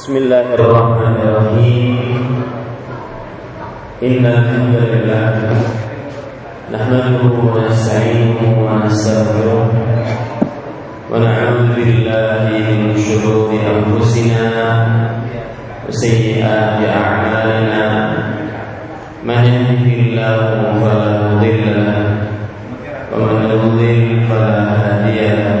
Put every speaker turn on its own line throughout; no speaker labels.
Bismillahirrahmanirrahim. Inna hamdalillah nahmaduhu wa nasta'inuhu wa nastaghfiruh wa na'udzu billahi min shururi anfusina wa sayyiati a'malina. Man yahdihillahu fala mudilla wa man yudlil fala hadiya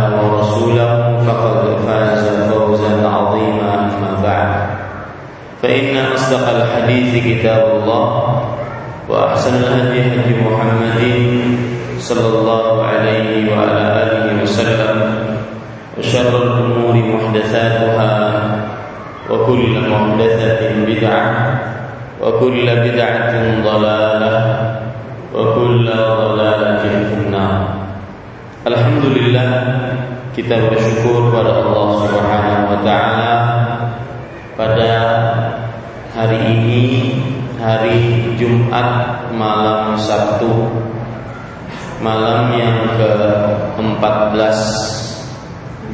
فإن أصدق الحديث كتاب الله وأحسن الهدي هدي محمد صلى الله عليه وعلى آله وسلم وشر الأمور محدثاتها وكل محدثة بدعة وكل بدعة ضلالة وكل ضلالة في النار. Alhamdulillah kita bersyukur pada Allah Subhanahu wa taala pada hari ini hari Jumat malam Sabtu malam yang ke-14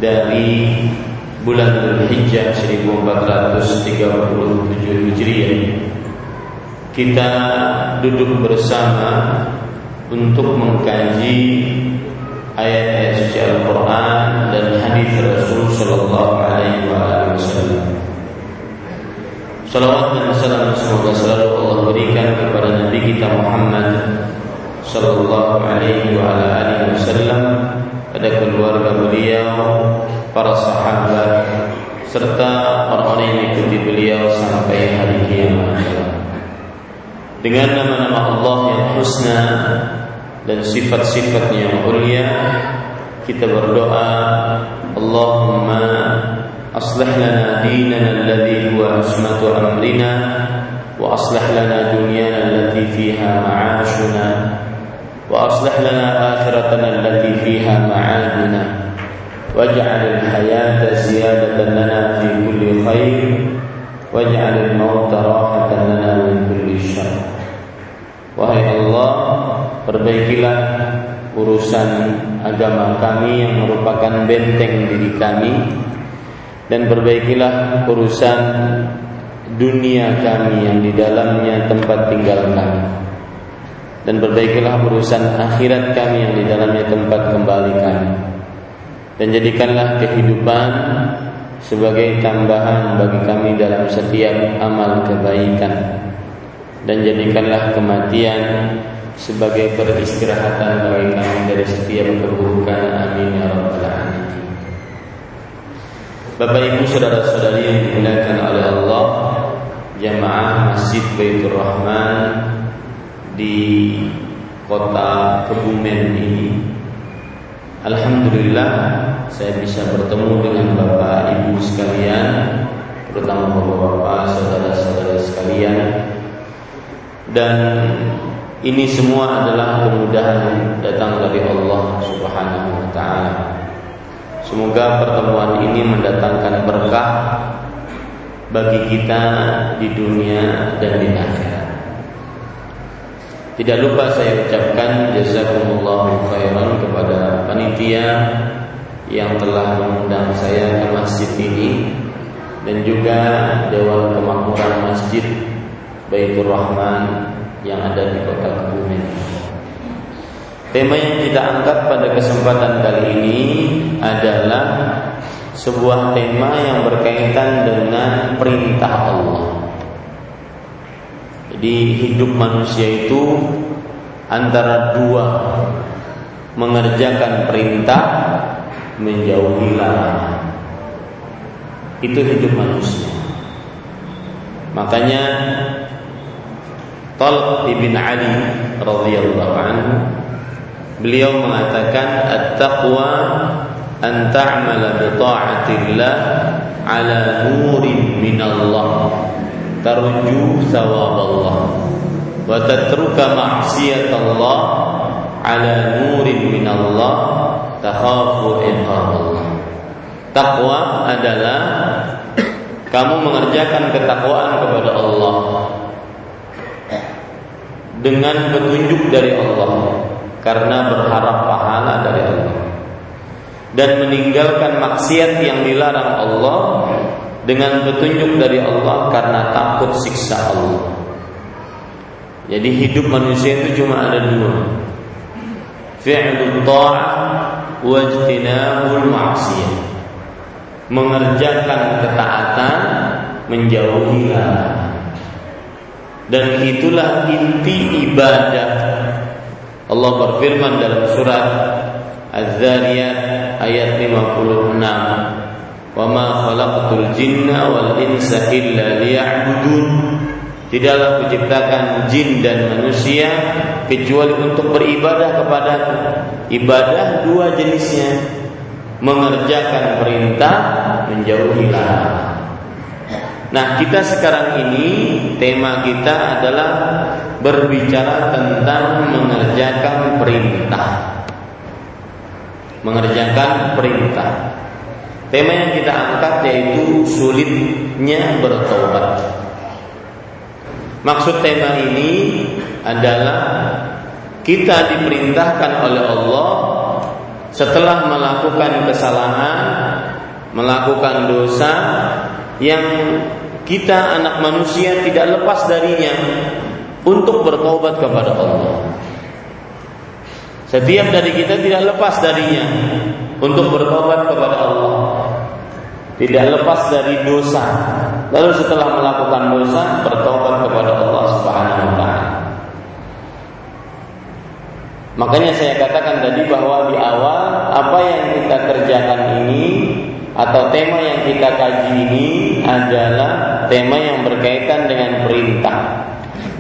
dari bulan Dzulhijjah 1437 Hijriah kita duduk bersama untuk mengkaji ayat-ayat suci Al-Quran dan hadis Rasul Sallallahu Alaihi Wasallam. Salawat dan salam semoga selalu Allah berikan kepada Nabi kita Muhammad Sallallahu Alaihi Wasallam, pada keluarga beliau, para sahabat, serta orang-orang yang mengikuti beliau sampai hari kiamat. Dengan nama-nama Allah yang husna dan sifat-sifatnya yang mulia kita berdoa Allahumma dinana alladhi huwa ismatu amrina wa aslih lana dunyana allati fiha ma'ashuna wa aslih lana akhiratana allati fiha ma'aduna waj'al al-hayata ziyadatan lana fi kulli khair waj'al al-mauta rahatan lana min kulli syarr Wahai Allah, perbaikilah urusan agama kami yang merupakan benteng diri kami dan perbaikilah urusan dunia kami yang di dalamnya tempat tinggal kami. Dan perbaikilah urusan akhirat kami yang di dalamnya tempat kembali kami. Dan jadikanlah kehidupan sebagai tambahan bagi kami dalam setiap amal kebaikan. Dan jadikanlah kematian sebagai peristirahatan bagi kami dari setiap keburukan. Amin ya Bapak Ibu saudara-saudari yang dimuliakan oleh Allah jamaah Masjid Baitur Rahman di kota Kebumen ini Alhamdulillah saya bisa bertemu dengan Bapak Ibu sekalian terutama Bapak-bapak saudara-saudara sekalian dan ini semua adalah kemudahan datang dari Allah Subhanahu wa taala. Semoga pertemuan ini mendatangkan berkah bagi kita di dunia dan di akhirat. Tidak lupa saya ucapkan jazakumullahu khairan kepada panitia yang telah mengundang saya ke masjid ini dan juga Dewan Kemakmuran Masjid Baitur Rahman yang ada di kota Kebumen. Tema yang kita angkat pada kesempatan kali ini adalah sebuah tema yang berkaitan dengan perintah Allah. Jadi hidup manusia itu antara dua mengerjakan perintah menjauhi larangan. Itu hidup manusia. Makanya Talq ibn Ali radhiyallahu anhu beliau mengatakan at-taqwa an ta'mala bi ta'atillah ala nurin min Allah tarju thawab Allah wa tatruka ma'siyat Allah ala nurin min Allah takhafu Allah Takwa adalah kamu mengerjakan ketakwaan kepada Allah dengan petunjuk dari Allah karena berharap pahala dari Allah dan meninggalkan maksiat yang dilarang Allah dengan petunjuk dari Allah karena takut siksa Allah. Jadi hidup manusia itu cuma ada dua. Fi'lul ta'ah wa ijtinabul ma'siyah. Mengerjakan ketaatan, menjauhi larangan. Dan itulah inti ibadah. Allah berfirman dalam surat Az-Zariyat ayat 56 Wa ma khalaqtul jinna wal insa illa liya'budun Tidaklah kuciptakan jin dan manusia kecuali untuk beribadah kepada Ibadah dua jenisnya Mengerjakan perintah, menjauhi larangan. Nah, kita sekarang ini tema kita adalah berbicara tentang mengerjakan perintah mengerjakan perintah. Tema yang kita angkat yaitu sulitnya bertobat. Maksud tema ini adalah kita diperintahkan oleh Allah setelah melakukan kesalahan, melakukan dosa yang kita anak manusia tidak lepas darinya untuk bertobat kepada Allah. Setiap dari kita tidak lepas darinya untuk bertobat kepada Allah. Tidak lepas dari dosa. Lalu setelah melakukan dosa bertobat kepada Allah Subhanahu wa taala. Makanya saya katakan tadi bahwa di awal apa yang kita kerjakan ini atau tema yang kita kaji ini adalah tema yang berkaitan dengan perintah.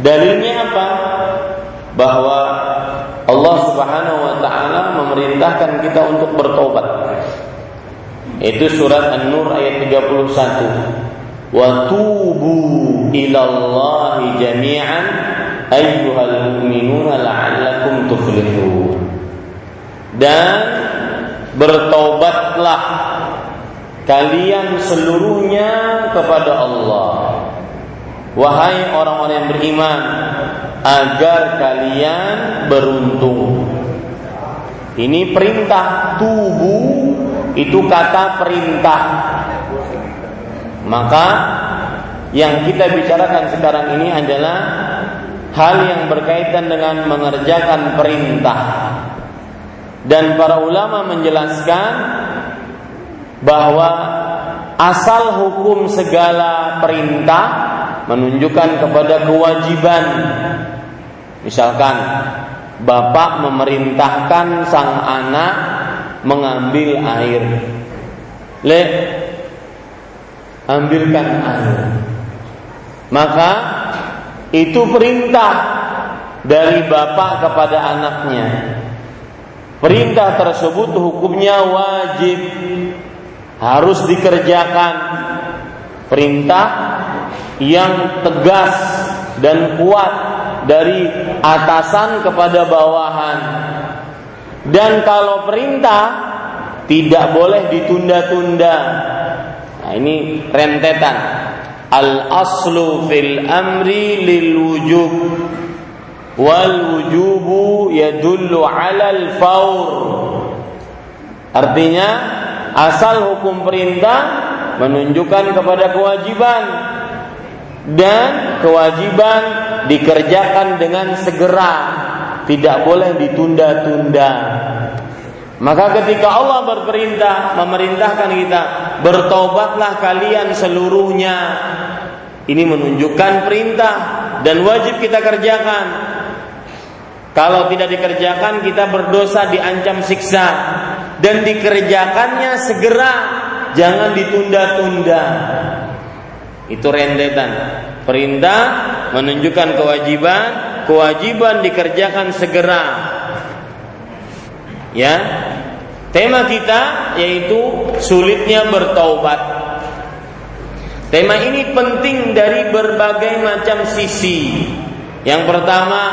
Dalilnya apa? Bahwa Allah Subhanahu wa taala memerintahkan kita untuk bertobat. Itu surat An-Nur ayat 31. Wa tubu ilallahi jami'an ayyuhal mu'minuna la'allakum tuflihun. Dan bertobatlah kalian seluruhnya kepada Allah. Wahai orang-orang yang beriman, agar kalian beruntung. Ini perintah tubuh itu kata perintah. Maka yang kita bicarakan sekarang ini adalah hal yang berkaitan dengan mengerjakan perintah. Dan para ulama menjelaskan bahwa asal hukum segala perintah menunjukkan kepada kewajiban Misalkan bapak memerintahkan sang anak mengambil air. Le, ambilkan air. Maka itu perintah dari bapak kepada anaknya. Perintah tersebut hukumnya wajib harus dikerjakan. Perintah yang tegas dan kuat dari atasan kepada bawahan. Dan kalau perintah tidak boleh ditunda-tunda. Nah, ini rentetan. Al aslu fil amri lil wujub wal wujubu yadullu al faur. Artinya asal hukum perintah menunjukkan kepada kewajiban dan kewajiban dikerjakan dengan segera, tidak boleh ditunda-tunda. Maka ketika Allah berperintah memerintahkan kita bertobatlah kalian seluruhnya. Ini menunjukkan perintah dan wajib kita kerjakan. Kalau tidak dikerjakan kita berdosa diancam siksa dan dikerjakannya segera, jangan ditunda-tunda. Itu rentetan. Perintah menunjukkan kewajiban, kewajiban dikerjakan segera. Ya. Tema kita yaitu sulitnya bertaubat. Tema ini penting dari berbagai macam sisi. Yang pertama,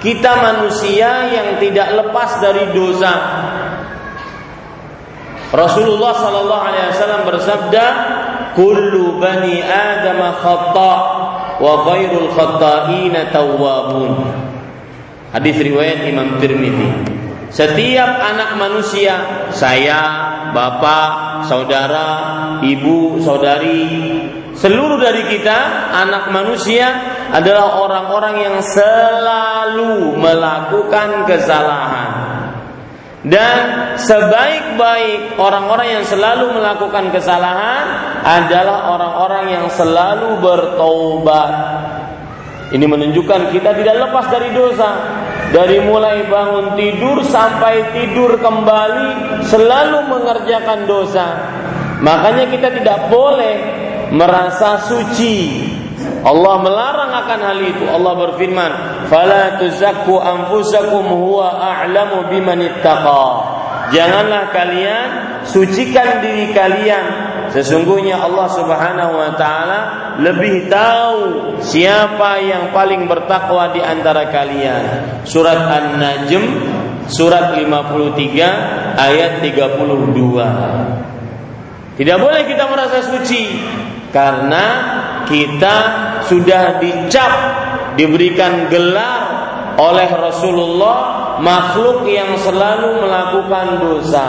kita manusia yang tidak lepas dari dosa. Rasulullah Sallallahu Alaihi Wasallam bersabda, "Kullu bani Adam khata wa khairul khata'ina tawwabun." Hadis riwayat Imam Tirmidzi. Setiap anak manusia, saya, bapak, saudara, ibu, saudari, seluruh dari kita, anak manusia adalah orang-orang yang selalu melakukan kesalahan. Dan sebaik-baik orang-orang yang selalu melakukan kesalahan adalah orang-orang yang selalu bertobat. Ini menunjukkan kita tidak lepas dari dosa. Dari mulai bangun tidur sampai tidur kembali selalu mengerjakan dosa. Makanya kita tidak boleh merasa suci Allah melarang akan hal itu. Allah berfirman, "Fala tuzakku anfusakum huwa a'lamu biman ittaqa." Janganlah kalian sucikan diri kalian. Sesungguhnya Allah Subhanahu wa taala lebih tahu siapa yang paling bertakwa di antara kalian. Surat An-Najm surat 53 ayat 32. Tidak boleh kita merasa suci karena kita sudah dicap diberikan gelar oleh Rasulullah makhluk yang selalu melakukan dosa.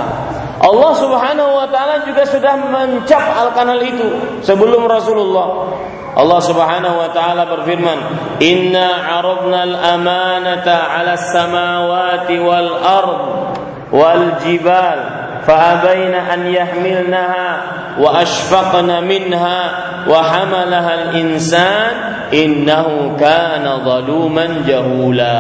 Allah Subhanahu wa taala juga sudah mencap al-kanal itu sebelum Rasulullah. Allah Subhanahu wa taala berfirman, "Inna 'aradna al-amanata 'ala as-samawati wal ard wal jibal." فأبين أن يحملنها وأشفقن منها وحملها الإنسان إنه كان ظلوما جهولا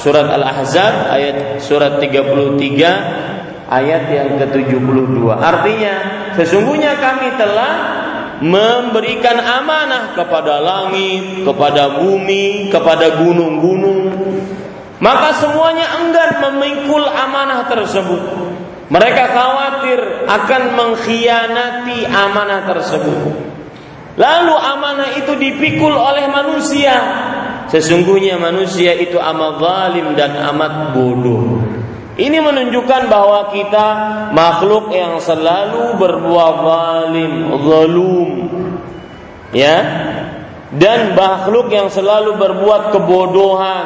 Surat Al-Ahzab ayat surat 33 ayat yang ke-72 Artinya sesungguhnya kami telah memberikan amanah kepada langit, kepada bumi, kepada gunung-gunung. Maka semuanya enggan memikul amanah tersebut. Mereka khawatir akan mengkhianati amanah tersebut. Lalu amanah itu dipikul oleh manusia. Sesungguhnya manusia itu amat zalim dan amat bodoh. Ini menunjukkan bahwa kita makhluk yang selalu berbuat zalim, zalum. Ya. Dan makhluk yang selalu berbuat kebodohan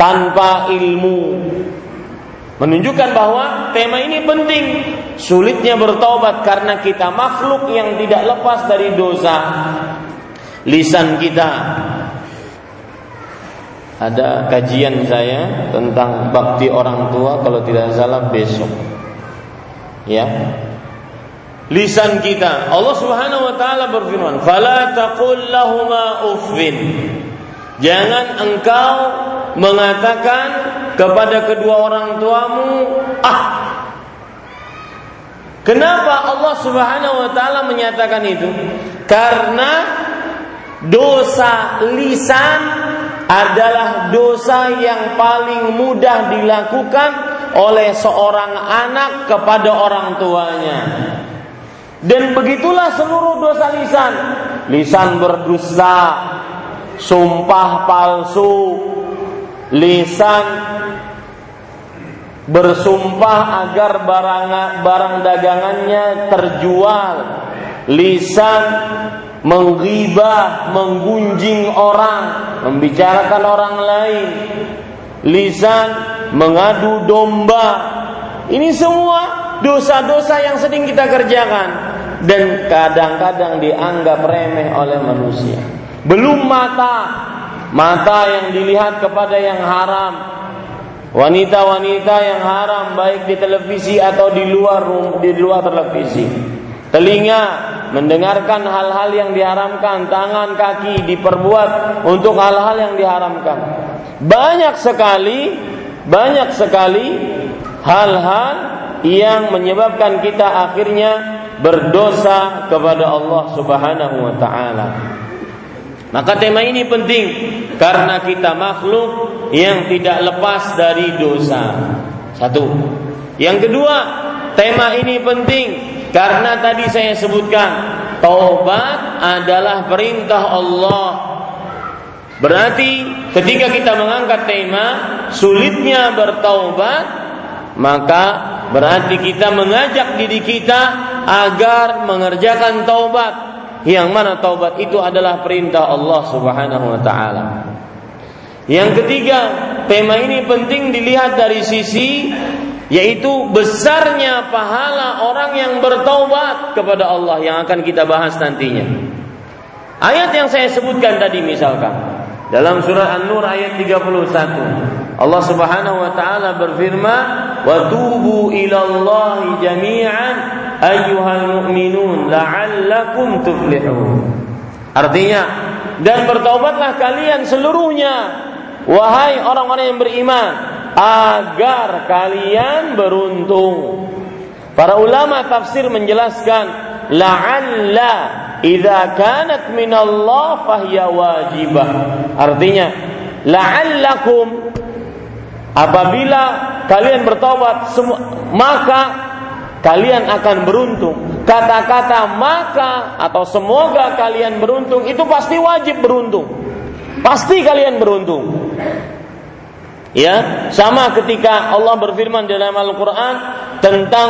tanpa ilmu Menunjukkan bahwa tema ini penting. Sulitnya bertobat karena kita makhluk yang tidak lepas dari dosa. Lisan kita. Ada kajian saya tentang bakti orang tua kalau tidak salah besok. Ya. Lisan kita. Allah Subhanahu wa taala berfirman, "Fala taqul lahumā uffin." Jangan engkau mengatakan kepada kedua orang tuamu, "Ah." Kenapa Allah Subhanahu wa taala menyatakan itu? Karena dosa lisan adalah dosa yang paling mudah dilakukan oleh seorang anak kepada orang tuanya. Dan begitulah seluruh dosa lisan. Lisan berdusta, sumpah palsu, lisan bersumpah agar barang barang dagangannya terjual, lisan menggibah, menggunjing orang, membicarakan orang lain, lisan mengadu domba. Ini semua dosa-dosa yang sering kita kerjakan dan kadang-kadang dianggap remeh oleh manusia. Belum mata, mata yang dilihat kepada yang haram. Wanita-wanita yang haram baik di televisi atau di luar di luar televisi. telinga mendengarkan hal-hal yang diharamkan, tangan, kaki diperbuat untuk hal-hal yang diharamkan. Banyak sekali, banyak sekali hal-hal yang menyebabkan kita akhirnya berdosa kepada Allah Subhanahu wa taala. Maka tema ini penting karena kita makhluk yang tidak lepas dari dosa. Satu. Yang kedua, tema ini penting karena tadi saya sebutkan taubat adalah perintah Allah. Berarti ketika kita mengangkat tema sulitnya bertaubat, maka berarti kita mengajak diri kita agar mengerjakan taubat yang mana taubat itu adalah perintah Allah Subhanahu wa taala. Yang ketiga, tema ini penting dilihat dari sisi yaitu besarnya pahala orang yang bertaubat kepada Allah yang akan kita bahas nantinya. Ayat yang saya sebutkan tadi misalkan dalam surah An-Nur ayat 31 Allah Subhanahu wa taala berfirman wa tubu ilallahi jami'an ayyuhal mu'minun la'allakum tuflihun. Artinya, dan bertobatlah kalian seluruhnya wahai orang-orang yang beriman agar kalian beruntung. Para ulama tafsir menjelaskan la'alla idza kanat minallah fahiya wajibah. Artinya la'allakum apabila kalian bertobat maka kalian akan beruntung. Kata-kata maka atau semoga kalian beruntung itu pasti wajib beruntung. Pasti kalian beruntung. Ya, sama ketika Allah berfirman dalam Al-Qur'an tentang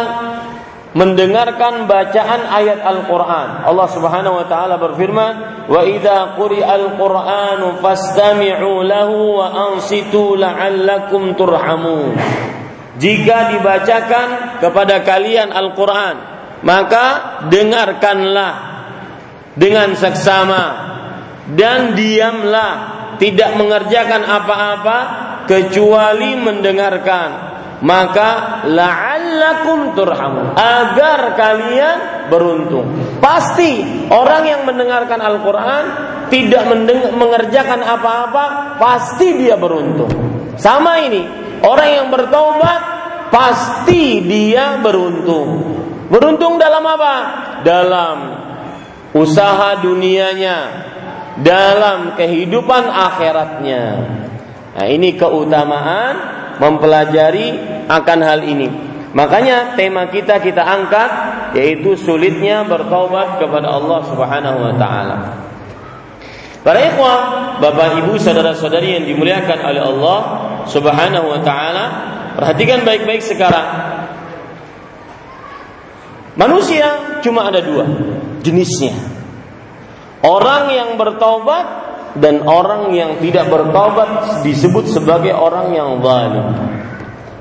mendengarkan bacaan ayat Al-Qur'an. Allah Subhanahu wa taala berfirman, "Wa idza quri'al Qur'anu fastami'u lahu wa ansitu la'allakum turhamun." Jika dibacakan kepada kalian Al-Quran, maka dengarkanlah dengan seksama dan diamlah, tidak mengerjakan apa-apa kecuali mendengarkan. Maka la'allakum turhamun agar kalian beruntung. Pasti orang yang mendengarkan Al-Qur'an tidak mengerjakan apa-apa, pasti dia beruntung. Sama ini, Orang yang bertobat pasti dia beruntung. Beruntung dalam apa? Dalam usaha dunianya, dalam kehidupan akhiratnya. Nah, ini keutamaan mempelajari akan hal ini. Makanya tema kita kita angkat yaitu sulitnya bertobat kepada Allah Subhanahu wa taala. Para ikhwah, Bapak Ibu, saudara-saudari yang dimuliakan oleh Allah Subhanahu wa taala, perhatikan baik-baik sekarang. Manusia cuma ada dua jenisnya. Orang yang bertaubat dan orang yang tidak bertaubat disebut sebagai orang yang zalim.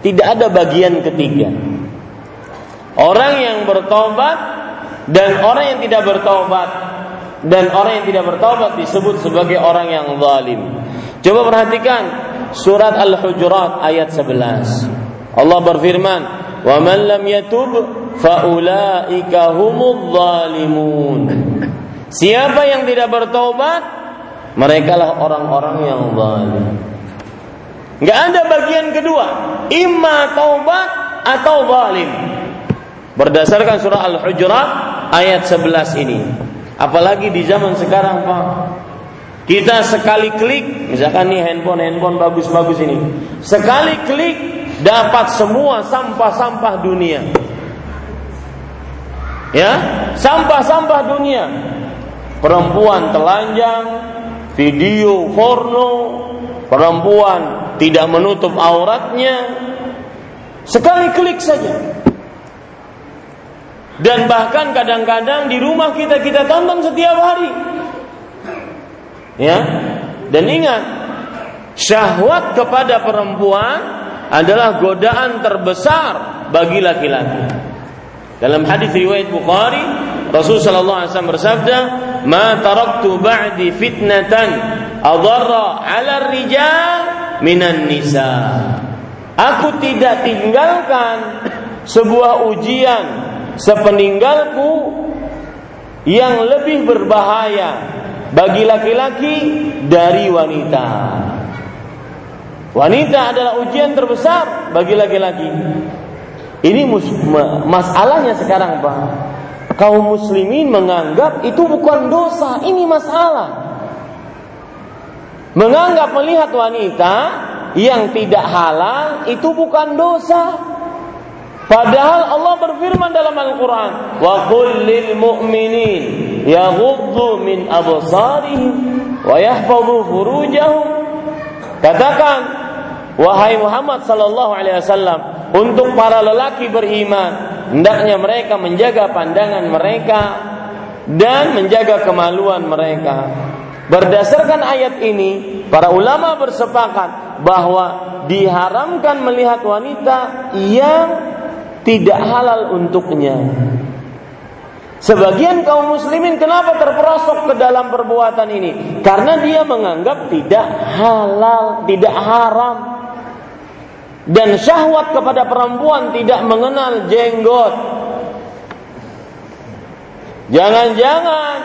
Tidak ada bagian ketiga. Orang yang bertobat dan orang yang tidak bertobat dan orang yang tidak bertobat disebut sebagai orang yang zalim. Coba perhatikan surat Al-Hujurat ayat 11. Allah berfirman, "Wa man lam yatub fa ulaika humudz zalimun." Siapa yang tidak bertobat, mereka lah orang-orang yang zalim. Enggak ada bagian kedua, imma taubat atau zalim. Berdasarkan surah Al-Hujurat ayat 11 ini. Apalagi di zaman sekarang Pak. Kita sekali klik, misalkan nih handphone handphone bagus-bagus ini, sekali klik dapat semua sampah-sampah dunia. Ya, sampah-sampah dunia. Perempuan telanjang, video porno, perempuan tidak menutup auratnya. Sekali klik saja. Dan bahkan kadang-kadang di rumah kita kita tonton setiap hari. Ya. Dan ingat, syahwat kepada perempuan adalah godaan terbesar bagi laki-laki. Dalam hadis riwayat Bukhari, Rasul sallallahu alaihi wasallam bersabda, "Ma taraktu ba'di fitnatan adarra 'ala rijal minan nisa." Aku tidak tinggalkan sebuah ujian sepeninggalku yang lebih berbahaya bagi laki-laki dari wanita. Wanita adalah ujian terbesar bagi laki-laki. Ini masalahnya sekarang, Pak. Kaum muslimin menganggap itu bukan dosa, ini masalah. Menganggap melihat wanita yang tidak halal itu bukan dosa. Padahal Allah berfirman dalam Al-Quran, Wa kullil mu'minin yaghuddu min absarihim wa yahfadhu furujahum. Katakan, wahai Muhammad sallallahu alaihi wasallam, untuk para lelaki beriman, hendaknya mereka menjaga pandangan mereka dan menjaga kemaluan mereka. Berdasarkan ayat ini, para ulama bersepakat bahwa diharamkan melihat wanita yang tidak halal untuknya. Sebagian kaum muslimin kenapa terperosok ke dalam perbuatan ini? Karena dia menganggap tidak halal, tidak haram. Dan syahwat kepada perempuan tidak mengenal jenggot. Jangan-jangan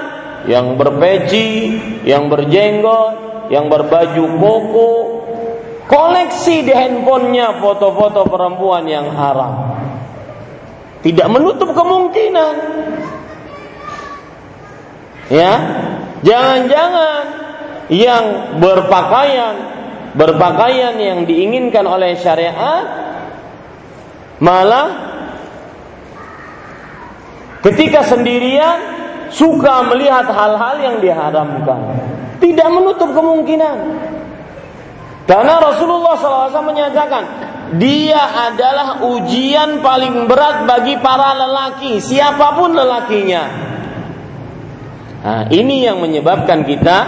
yang berpeci, yang berjenggot, yang berbaju koko, koleksi di handphonenya foto-foto perempuan yang haram. Tidak menutup kemungkinan. Ya, jangan-jangan yang berpakaian berpakaian yang diinginkan oleh syariat malah ketika sendirian suka melihat hal-hal yang diharamkan. Tidak menutup kemungkinan. Karena Rasulullah SAW menyatakan, dia adalah ujian paling berat bagi para lelaki, siapa pun lelakinya. Nah, ini yang menyebabkan kita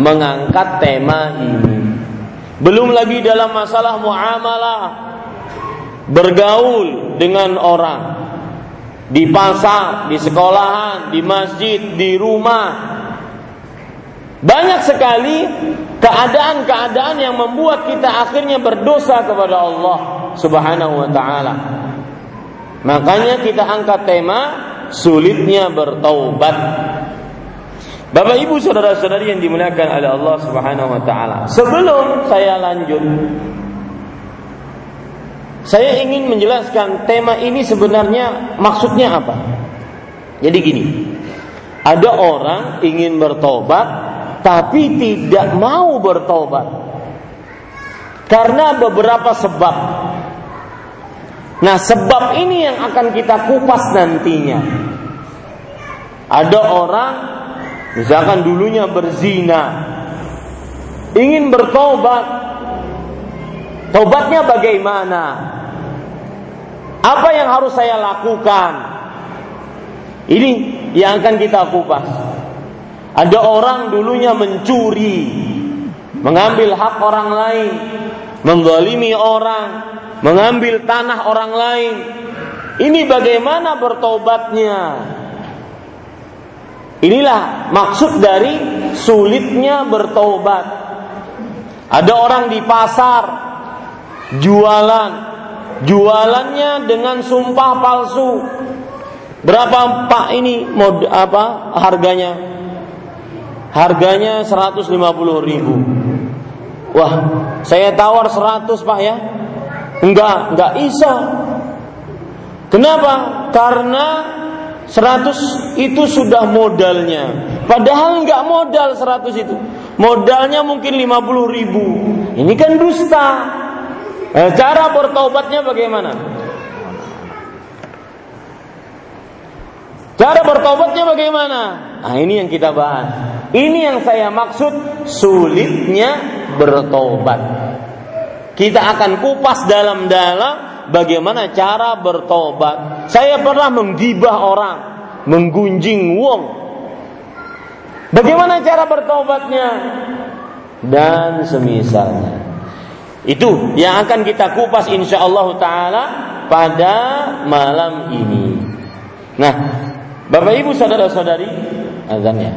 mengangkat tema ini. Belum lagi dalam masalah muamalah bergaul dengan orang di pasar, di sekolahan, di masjid, di rumah, banyak sekali keadaan-keadaan yang membuat kita akhirnya berdosa kepada Allah Subhanahu wa taala. Makanya kita angkat tema sulitnya bertaubat. Bapak Ibu saudara-saudari yang dimuliakan oleh Allah Subhanahu wa taala. Sebelum saya lanjut saya ingin menjelaskan tema ini sebenarnya maksudnya apa. Jadi gini, ada orang ingin bertobat tapi tidak mau bertobat karena beberapa sebab. Nah, sebab ini yang akan kita kupas nantinya. Ada orang misalkan dulunya berzina, ingin bertobat. Tobatnya bagaimana? Apa yang harus saya lakukan? Ini yang akan kita kupas. Ada orang dulunya mencuri, mengambil hak orang lain, menzalimi orang, mengambil tanah orang lain. Ini bagaimana bertobatnya? Inilah maksud dari sulitnya bertobat. Ada orang di pasar jualan, jualannya dengan sumpah palsu. Berapa Pak ini mod apa harganya? Harganya 150 ribu. Wah, saya tawar 100 pak ya. Enggak, enggak bisa. Kenapa? Karena 100 itu sudah modalnya. Padahal enggak modal 100 itu. Modalnya mungkin 50 ribu. Ini kan dusta. Nah, cara bertobatnya bagaimana? Cara bertobatnya bagaimana? Nah, ini yang kita bahas. Ini yang saya maksud sulitnya bertobat. Kita akan kupas dalam-dalam bagaimana cara bertobat. Saya pernah menggibah orang, menggunjing wong. Bagaimana cara bertobatnya? Dan semisalnya. Itu yang akan kita kupas insya Allah Ta'ala pada malam ini. Nah, Bapak Ibu saudara-saudari, azannya.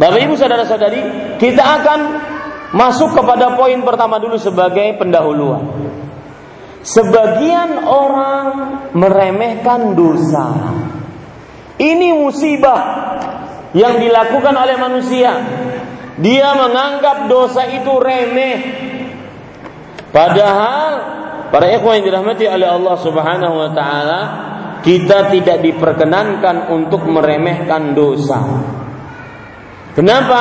Bapak Ibu saudara-saudari, kita akan masuk kepada poin pertama dulu sebagai pendahuluan. Sebagian orang meremehkan dosa. Ini musibah yang dilakukan oleh manusia. Dia menganggap dosa itu remeh. Padahal para ikhwan yang dirahmati oleh Allah Subhanahu wa taala, kita tidak diperkenankan untuk meremehkan dosa. Kenapa?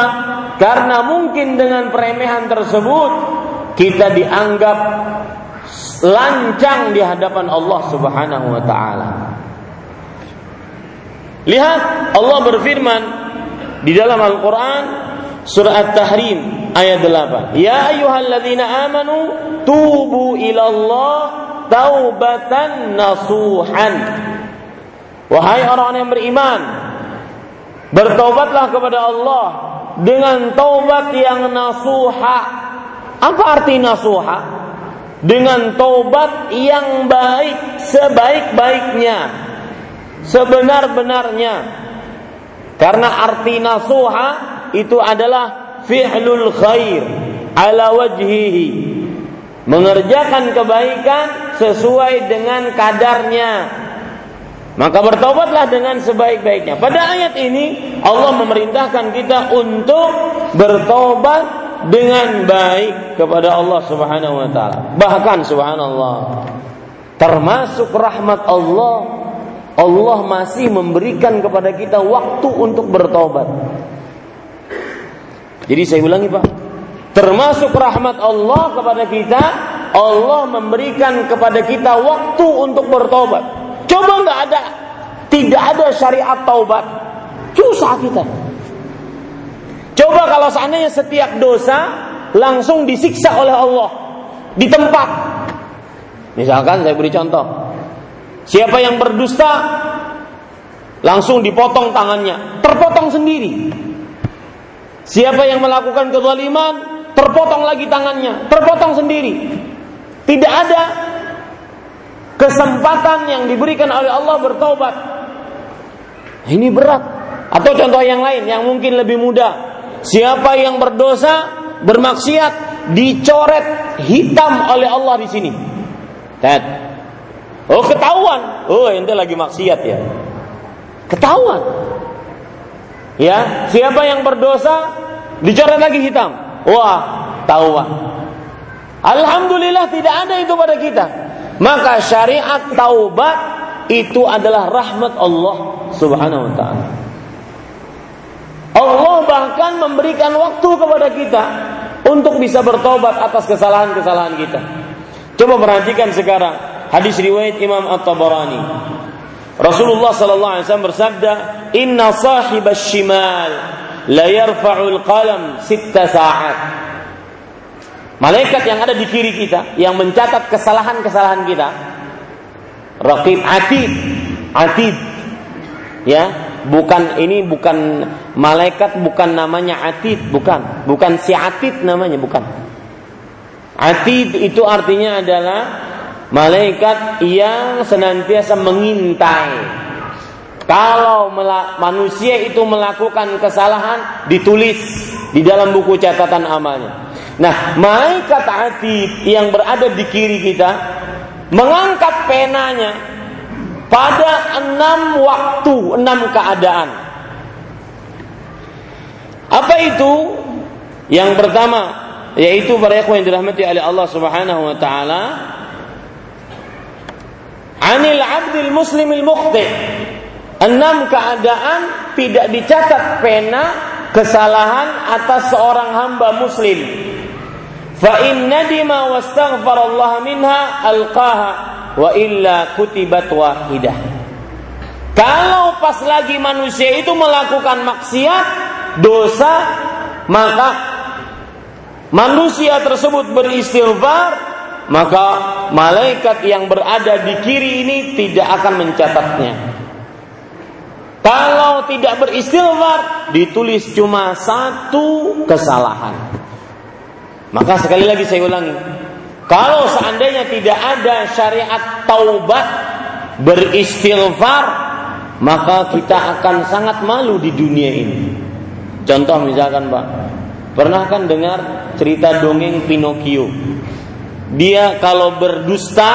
Karena mungkin dengan peremehan tersebut kita dianggap lancang di hadapan Allah Subhanahu wa taala. Lihat Allah berfirman di dalam Al-Qur'an surah At-Tahrim ayat 8. Ya ayyuhalladzina amanu tubu ila Allah taubatan nasuhan. Wahai orang yang beriman, bertobatlah kepada Allah dengan taubat yang nasuha. Apa arti nasuha? Dengan taubat yang baik sebaik-baiknya, sebenar-benarnya. Karena arti nasuha itu adalah fi'lul khair ala wajhihi. Mengerjakan kebaikan sesuai dengan kadarnya, maka bertobatlah dengan sebaik-baiknya. Pada ayat ini Allah memerintahkan kita untuk bertobat dengan baik kepada Allah Subhanahu wa taala. Bahkan subhanallah termasuk rahmat Allah Allah masih memberikan kepada kita waktu untuk bertobat. Jadi saya ulangi Pak, termasuk rahmat Allah kepada kita, Allah memberikan kepada kita waktu untuk bertobat. Coba nggak ada, tidak ada syariat taubat, susah kita. Coba kalau seandainya setiap dosa langsung disiksa oleh Allah di tempat. Misalkan saya beri contoh. Siapa yang berdusta langsung dipotong tangannya, terpotong sendiri. Siapa yang melakukan kezaliman, terpotong lagi tangannya, terpotong sendiri. Tidak ada kesempatan yang diberikan oleh Allah bertobat. Ini berat. Atau contoh yang lain yang mungkin lebih mudah. Siapa yang berdosa, bermaksiat, dicoret hitam oleh Allah di sini. Oh ketahuan. Oh ente lagi maksiat ya. Ketahuan. Ya, siapa yang berdosa dicoret lagi hitam. Wah, tahuan. Alhamdulillah tidak ada itu pada kita. Maka syariat taubat itu adalah rahmat Allah Subhanahu wa taala. Allah bahkan memberikan waktu kepada kita untuk bisa bertobat atas kesalahan-kesalahan kita. Coba perhatikan sekarang hadis riwayat Imam At-Tabarani. Rasulullah sallallahu alaihi wasallam bersabda, "Inna sahibasy shimal la yarfa'ul qalam sitta sa'at." Malaikat yang ada di kiri kita yang mencatat kesalahan-kesalahan kita. Raqib atid, atid. Ya, bukan ini bukan malaikat bukan namanya atid, bukan. Bukan si atid namanya, bukan. Atid itu artinya adalah malaikat yang senantiasa mengintai. Kalau manusia itu melakukan kesalahan ditulis di dalam buku catatan amalnya. Nah, malaikat atid yang berada di kiri kita mengangkat penanya pada enam waktu, enam keadaan. Apa itu? Yang pertama, yaitu para yang dirahmati oleh Allah Subhanahu wa taala, anil abdil muslimil mukhti. Enam keadaan tidak dicatat pena kesalahan atas seorang hamba muslim Fa in nadima Allah minha alqaha wa illa kutibat wahidah. Kalau pas lagi manusia itu melakukan maksiat, dosa, maka manusia tersebut beristighfar, maka malaikat yang berada di kiri ini tidak akan mencatatnya. Kalau tidak beristighfar, ditulis cuma satu kesalahan. Maka sekali lagi saya ulangi, kalau seandainya tidak ada syariat taubat beristighfar, maka kita akan sangat malu di dunia ini. Contoh misalkan Pak, pernah kan dengar cerita dongeng Pinocchio? Dia kalau berdusta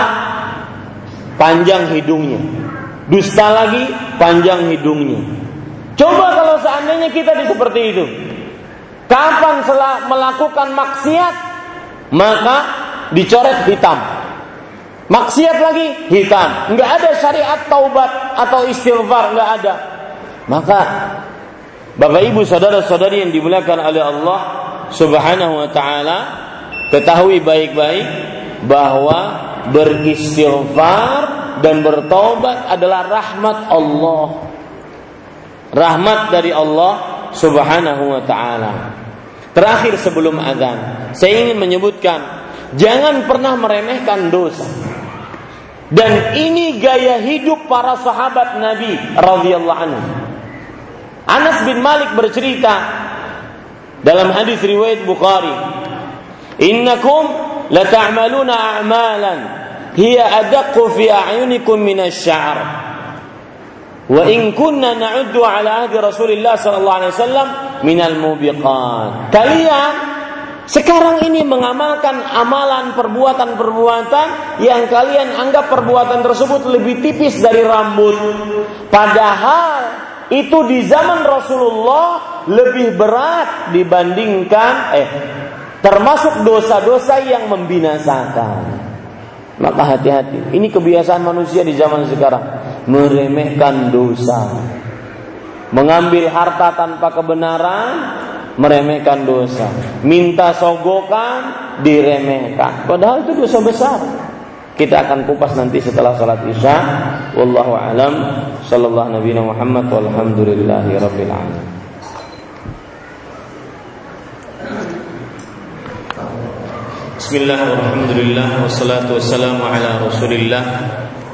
panjang hidungnya.
dusta lagi, panjang hidungnya. Coba kalau seandainya kita di seperti itu. Kapan setelah melakukan maksiat, maka dicoret hitam. Maksiat lagi hitam. Enggak ada syariat taubat atau istighfar, enggak ada. Maka Bapak Ibu saudara-saudari yang dimuliakan oleh Allah Subhanahu wa taala, ketahui baik-baik bahwa beristighfar dan bertobat adalah rahmat Allah. Rahmat dari Allah Subhanahu wa taala. Terakhir sebelum azan, saya ingin menyebutkan jangan pernah meremehkan dosa. Dan ini gaya hidup para sahabat Nabi radhiyallahu anhu. Anas bin Malik bercerita dalam hadis riwayat Bukhari, "Innakum la ta'maluna a'malan hiya adaqqu fi a'yunikum min asy-sya'r." Wa in kunna na'uddu ala ahdi Rasulillah sallallahu alaihi wasallam minal mubiqat. Kalian sekarang ini mengamalkan amalan perbuatan-perbuatan yang kalian anggap perbuatan tersebut lebih tipis dari rambut. Padahal itu di zaman Rasulullah lebih berat dibandingkan eh termasuk dosa-dosa yang membinasakan. Maka hati-hati. Ini kebiasaan manusia di zaman sekarang. Meremehkan dosa. Mengambil harta tanpa kebenaran, meremehkan dosa. Minta sogokan, diremehkan. Padahal itu dosa besar. Kita akan kupas nanti setelah salat Isya. Wallahu alam. Sallallahu Nabi Muhammad walhamdulillahi rabbil alamin.
Bismillah walhamdulillah wassalatu wassalamu ala Rasulillah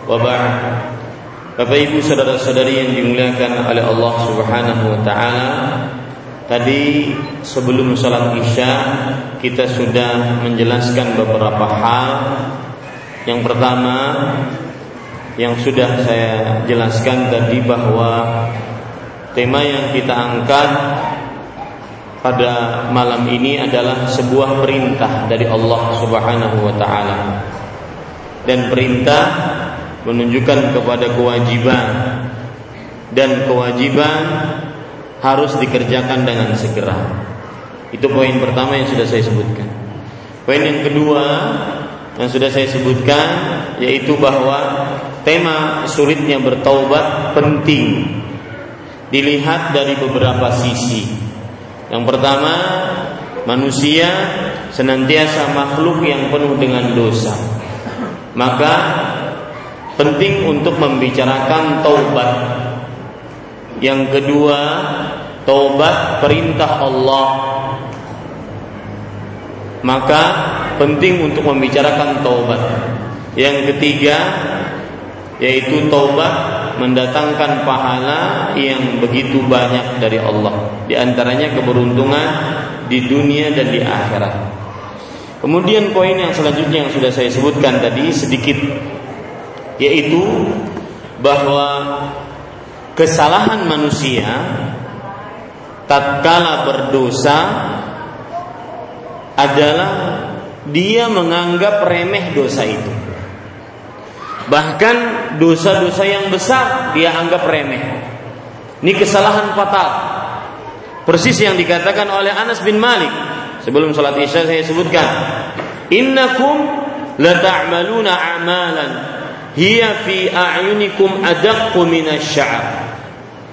wa ba'd. Bapak Ibu saudara-saudari yang dimuliakan oleh Allah Subhanahu wa taala, tadi sebelum salat Isya kita sudah menjelaskan beberapa hal. Yang pertama yang sudah saya jelaskan tadi bahwa tema yang kita angkat pada malam ini adalah sebuah perintah dari Allah Subhanahu wa taala. Dan perintah menunjukkan kepada kewajiban dan kewajiban harus dikerjakan dengan segera. Itu poin pertama yang sudah saya sebutkan. Poin yang kedua yang sudah saya sebutkan yaitu bahwa tema sulitnya bertaubat penting dilihat dari beberapa sisi. Yang pertama, manusia senantiasa makhluk yang penuh dengan dosa. Maka penting untuk membicarakan taubat. Yang kedua, taubat perintah Allah. Maka penting untuk membicarakan taubat. Yang ketiga, yaitu taubat mendatangkan pahala yang begitu banyak dari Allah. Di antaranya keberuntungan di dunia dan di akhirat. Kemudian poin yang selanjutnya yang sudah saya sebutkan tadi sedikit yaitu bahwa kesalahan manusia tatkala berdosa adalah dia menganggap remeh dosa itu. Bahkan dosa-dosa yang besar dia anggap remeh. Ini kesalahan fatal. Persis yang dikatakan oleh Anas bin Malik. Sebelum salat Isya saya sebutkan, "Innakum la ta'maluna a'malan hiya fi a'yunikum adaqqu minasy-sya'r."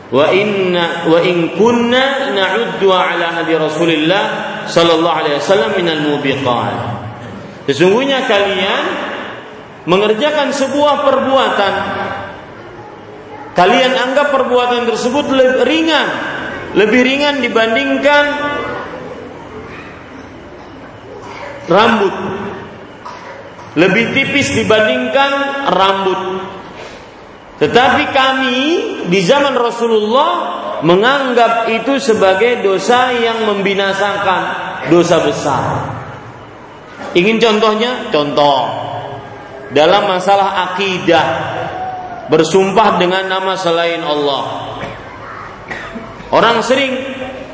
Wa inna wa in kunna na'uddu ala hadi Rasulillah sallallahu alaihi wasallam minal mubiqat. Sesungguhnya kalian mengerjakan sebuah perbuatan kalian anggap perbuatan tersebut lebih ringan lebih ringan dibandingkan rambut lebih tipis dibandingkan rambut tetapi kami di zaman Rasulullah menganggap itu sebagai dosa yang membinasakan dosa besar ingin contohnya contoh dalam masalah akidah bersumpah dengan nama selain Allah. Orang sering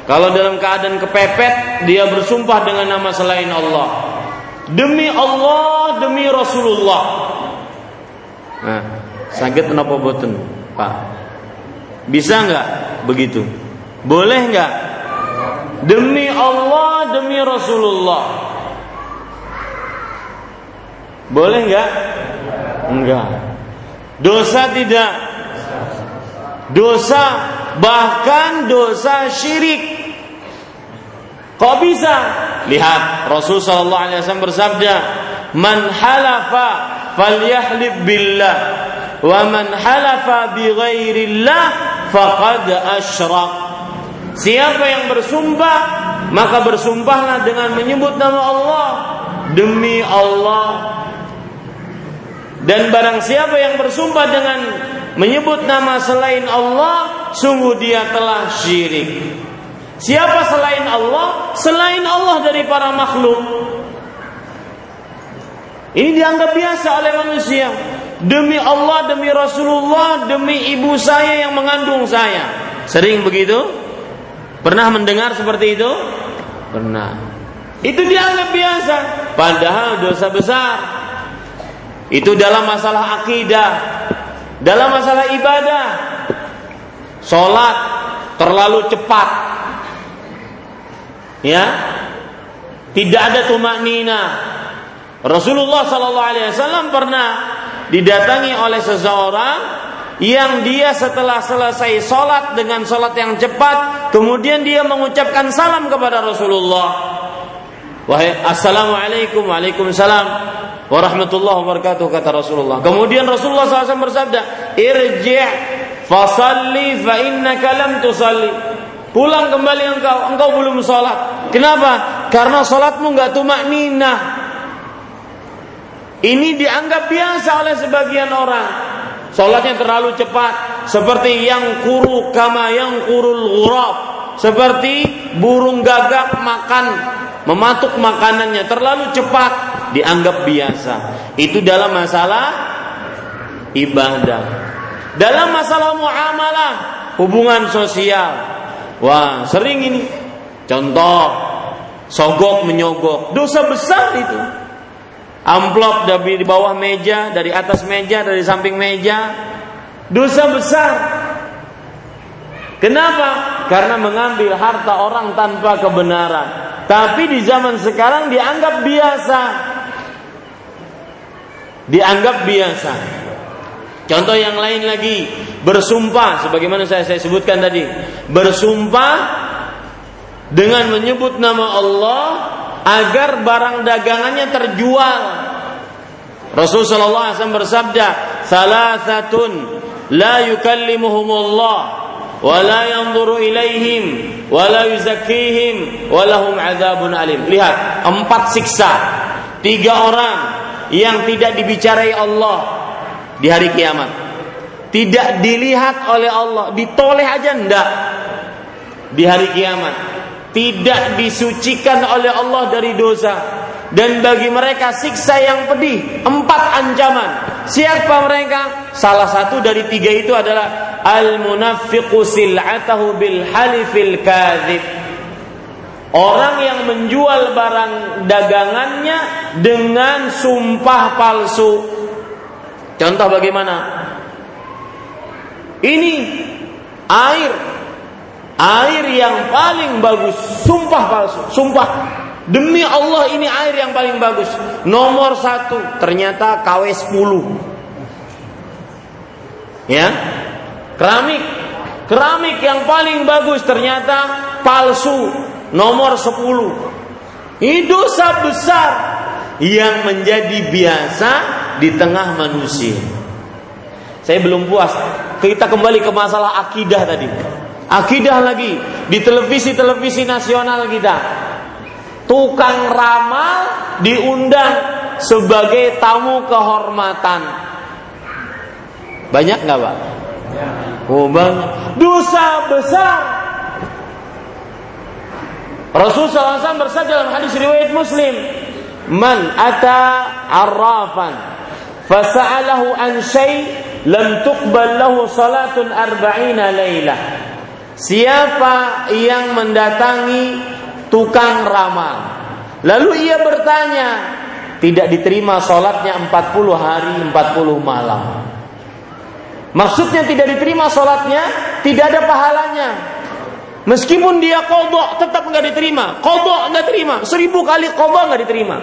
kalau dalam keadaan kepepet dia bersumpah dengan nama selain Allah. Demi Allah, demi Rasulullah. Nah, Sakit kenapa boten, Pak? Bisa nggak begitu? Boleh nggak? Demi Allah, demi Rasulullah. Boleh nggak? Enggak. Dosa tidak. Dosa bahkan dosa syirik. Kok bisa? Lihat Rasul sallallahu alaihi wasallam bersabda, "Man halafa falyahlib billah wa man halafa bi ghairillah faqad asyrak." Siapa yang bersumpah, maka bersumpahlah dengan menyebut nama Allah demi Allah. Dan barang siapa yang bersumpah dengan menyebut nama selain Allah, sungguh dia telah syirik. Siapa selain Allah? Selain Allah dari para makhluk. Ini dianggap biasa oleh manusia. Demi Allah, demi Rasulullah, demi ibu saya yang mengandung saya. Sering begitu? Pernah mendengar seperti itu? Pernah. Itu dianggap biasa. Padahal dosa besar. Itu dalam masalah akidah. Dalam masalah ibadah. Sholat terlalu cepat ya? Tidak ada tumak nina Rasulullah Shallallahu Alaihi Wasallam pernah didatangi oleh seseorang yang dia setelah selesai sholat dengan sholat yang cepat kemudian dia mengucapkan salam kepada Rasulullah. Wahai Assalamualaikum Waalaikumsalam Warahmatullahi wabarakatuh kata Rasulullah. Kemudian Rasulullah SAW bersabda Irji' fasalli fa innaka lam tusalli Pulang kembali engkau, engkau belum sholat. Kenapa? Karena sholatmu nggak tumak nina. Ini dianggap biasa oleh sebagian orang. Sholatnya terlalu cepat, seperti yang kuru kama yang kurul ghurab, seperti burung gagak makan mematuk makanannya terlalu cepat dianggap biasa. Itu dalam masalah ibadah. Dalam masalah muamalah, hubungan sosial, Wah, sering ini. Contoh, sogok menyogok, dosa besar itu. Amplop dari di bawah meja, dari atas meja, dari samping meja, dosa besar. Kenapa? Karena mengambil harta orang tanpa kebenaran. Tapi di zaman sekarang dianggap biasa. Dianggap biasa. Contoh yang lain lagi, bersumpah sebagaimana saya saya sebutkan tadi, bersumpah dengan menyebut nama Allah agar barang dagangannya terjual. Rasulullah sallallahu alaihi wasallam bersabda, "Salasatun la yukallimuhumullah wa la yanzuru ilaihim wa la yuzakkihim wa lahum adzabun alim." Lihat, empat siksa. Tiga orang yang tidak dibicarai Allah di hari kiamat. Tidak dilihat oleh Allah, ditoleh aja ndak. Di hari kiamat. Tidak disucikan oleh Allah dari dosa. Dan bagi mereka siksa yang pedih empat ancaman. Siapa mereka? Salah satu dari tiga itu adalah al munafiqu sil'atahu bil halifil kadzib. Orang yang menjual barang dagangannya dengan sumpah palsu Contoh bagaimana? Ini air. Air yang paling bagus, sumpah palsu, sumpah. Demi Allah ini air yang paling bagus. Nomor satu. Ternyata KW 10 Ya, keramik, keramik yang paling bagus. Ternyata palsu, nomor 10 Ini dosa besar yang menjadi biasa di tengah manusia. Saya belum puas. Kita kembali ke masalah akidah tadi. Akidah lagi di televisi-televisi nasional kita. Tukang ramal diundang sebagai tamu kehormatan. Banyak nggak pak? Oh banyak. Dosa besar. Rasulullah SAW bersabda dalam hadis riwayat Muslim, "Man ata arrafan fasa'alahu an syai lam tuqbal lahu salatun arba'ina lailah siapa yang mendatangi tukang ramal? Lalu ia bertanya tidak diterima salatnya 40 hari 40 malam. Maksudnya tidak diterima sholatnya, tidak ada pahalanya. Meskipun dia kodok tetap nggak diterima, kodok nggak terima, seribu kali kodok nggak diterima.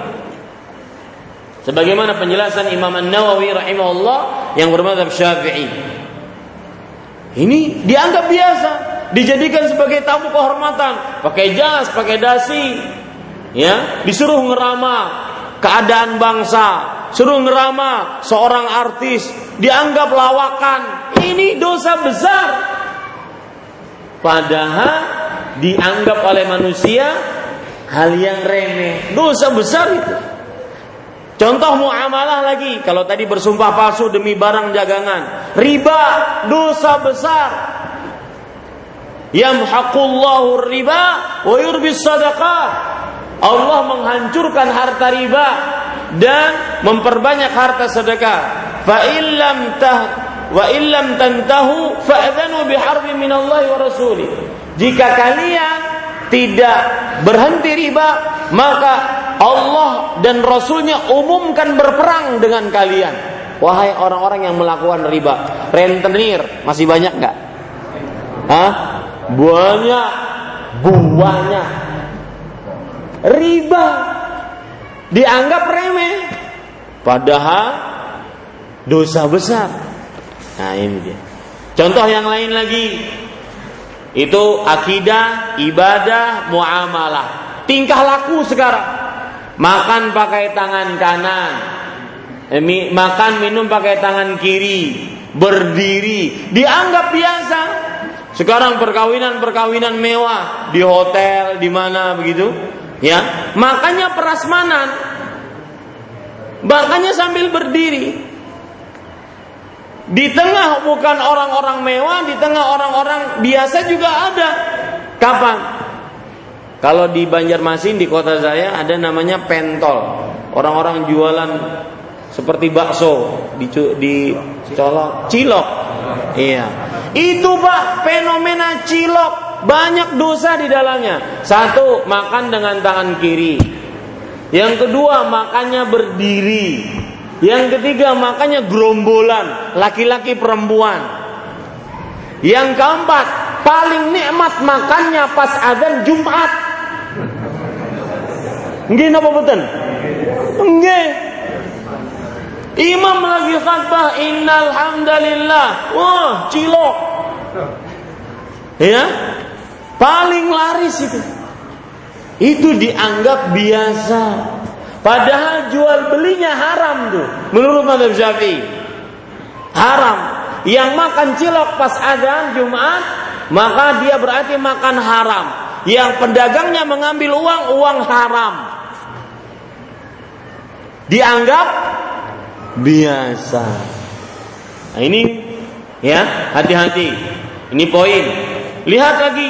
Sebagaimana penjelasan Imam An Nawawi rahimahullah yang bermadhab Syafi'i. Ini dianggap biasa, dijadikan sebagai tamu kehormatan, pakai jas, pakai dasi, ya, disuruh ngerama keadaan bangsa, suruh ngerama seorang artis, dianggap lawakan. Ini dosa besar. Padahal dianggap oleh manusia hal yang remeh, dosa besar itu. Contoh muamalah lagi, kalau tadi bersumpah palsu demi barang dagangan, riba dosa besar. Yamhaqullahu riba wa yurbis sadaqah. Allah menghancurkan harta riba dan memperbanyak harta sedekah. Fa illam wa illam tantahu fa'dhanu biharbin minallahi wa rasuli. Jika kalian tidak berhenti riba, maka Allah dan Rasulnya umumkan berperang dengan kalian. Wahai orang-orang yang melakukan riba, rentenir masih banyak nggak? Hah? Banyak, banyak. Riba dianggap remeh, padahal dosa besar. Nah ini dia. Contoh yang lain lagi, itu akidah, ibadah, muamalah. Tingkah laku sekarang. Makan pakai tangan kanan, eh, makan minum pakai tangan kiri, berdiri, dianggap biasa. Sekarang perkawinan-perkawinan mewah. Di hotel, di mana begitu, ya, makanya perasmanan, makanya sambil berdiri. Di tengah bukan orang-orang mewah, di tengah orang-orang biasa juga ada. Kapan? Kalau di Banjarmasin di kota saya ada namanya pentol. Orang-orang jualan seperti bakso di di colok cilok. Iya. Itu Pak fenomena cilok banyak dosa di dalamnya. Satu, makan dengan tangan kiri. Yang kedua, makannya berdiri. Yang ketiga, makannya gerombolan, laki-laki perempuan. Yang keempat, paling nikmat makannya pas adzan Jumat. Nggih napa mboten? Nggih. Imam lagi khutbah innal hamdalillah. Wah, cilok. Ya? Paling laris itu. Itu dianggap biasa. Padahal jual belinya haram tuh menurut Madhab Syafi'i. Haram. Yang makan cilok pas azan Jumat, maka dia berarti makan haram. Yang pedagangnya mengambil uang, uang haram dianggap biasa. Nah, ini ya, hati-hati. Ini poin. Lihat lagi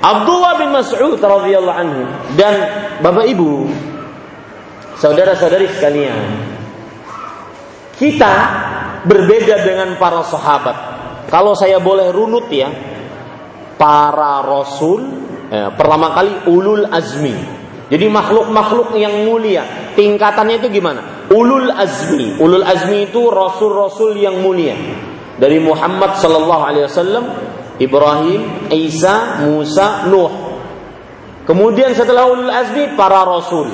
Abdullah bin Mas'ud radhiyallahu anhu dan Bapak Ibu, saudara-saudari sekalian. Kita berbeda dengan para sahabat. Kalau saya boleh runut ya, para rasul eh, pertama kali ulul azmi jadi makhluk-makhluk yang mulia, tingkatannya itu gimana? Ulul azmi. Ulul azmi itu rasul-rasul yang mulia. Dari Muhammad sallallahu alaihi wasallam, Ibrahim, Isa, Musa, Nuh. Kemudian setelah ulul azmi para rasul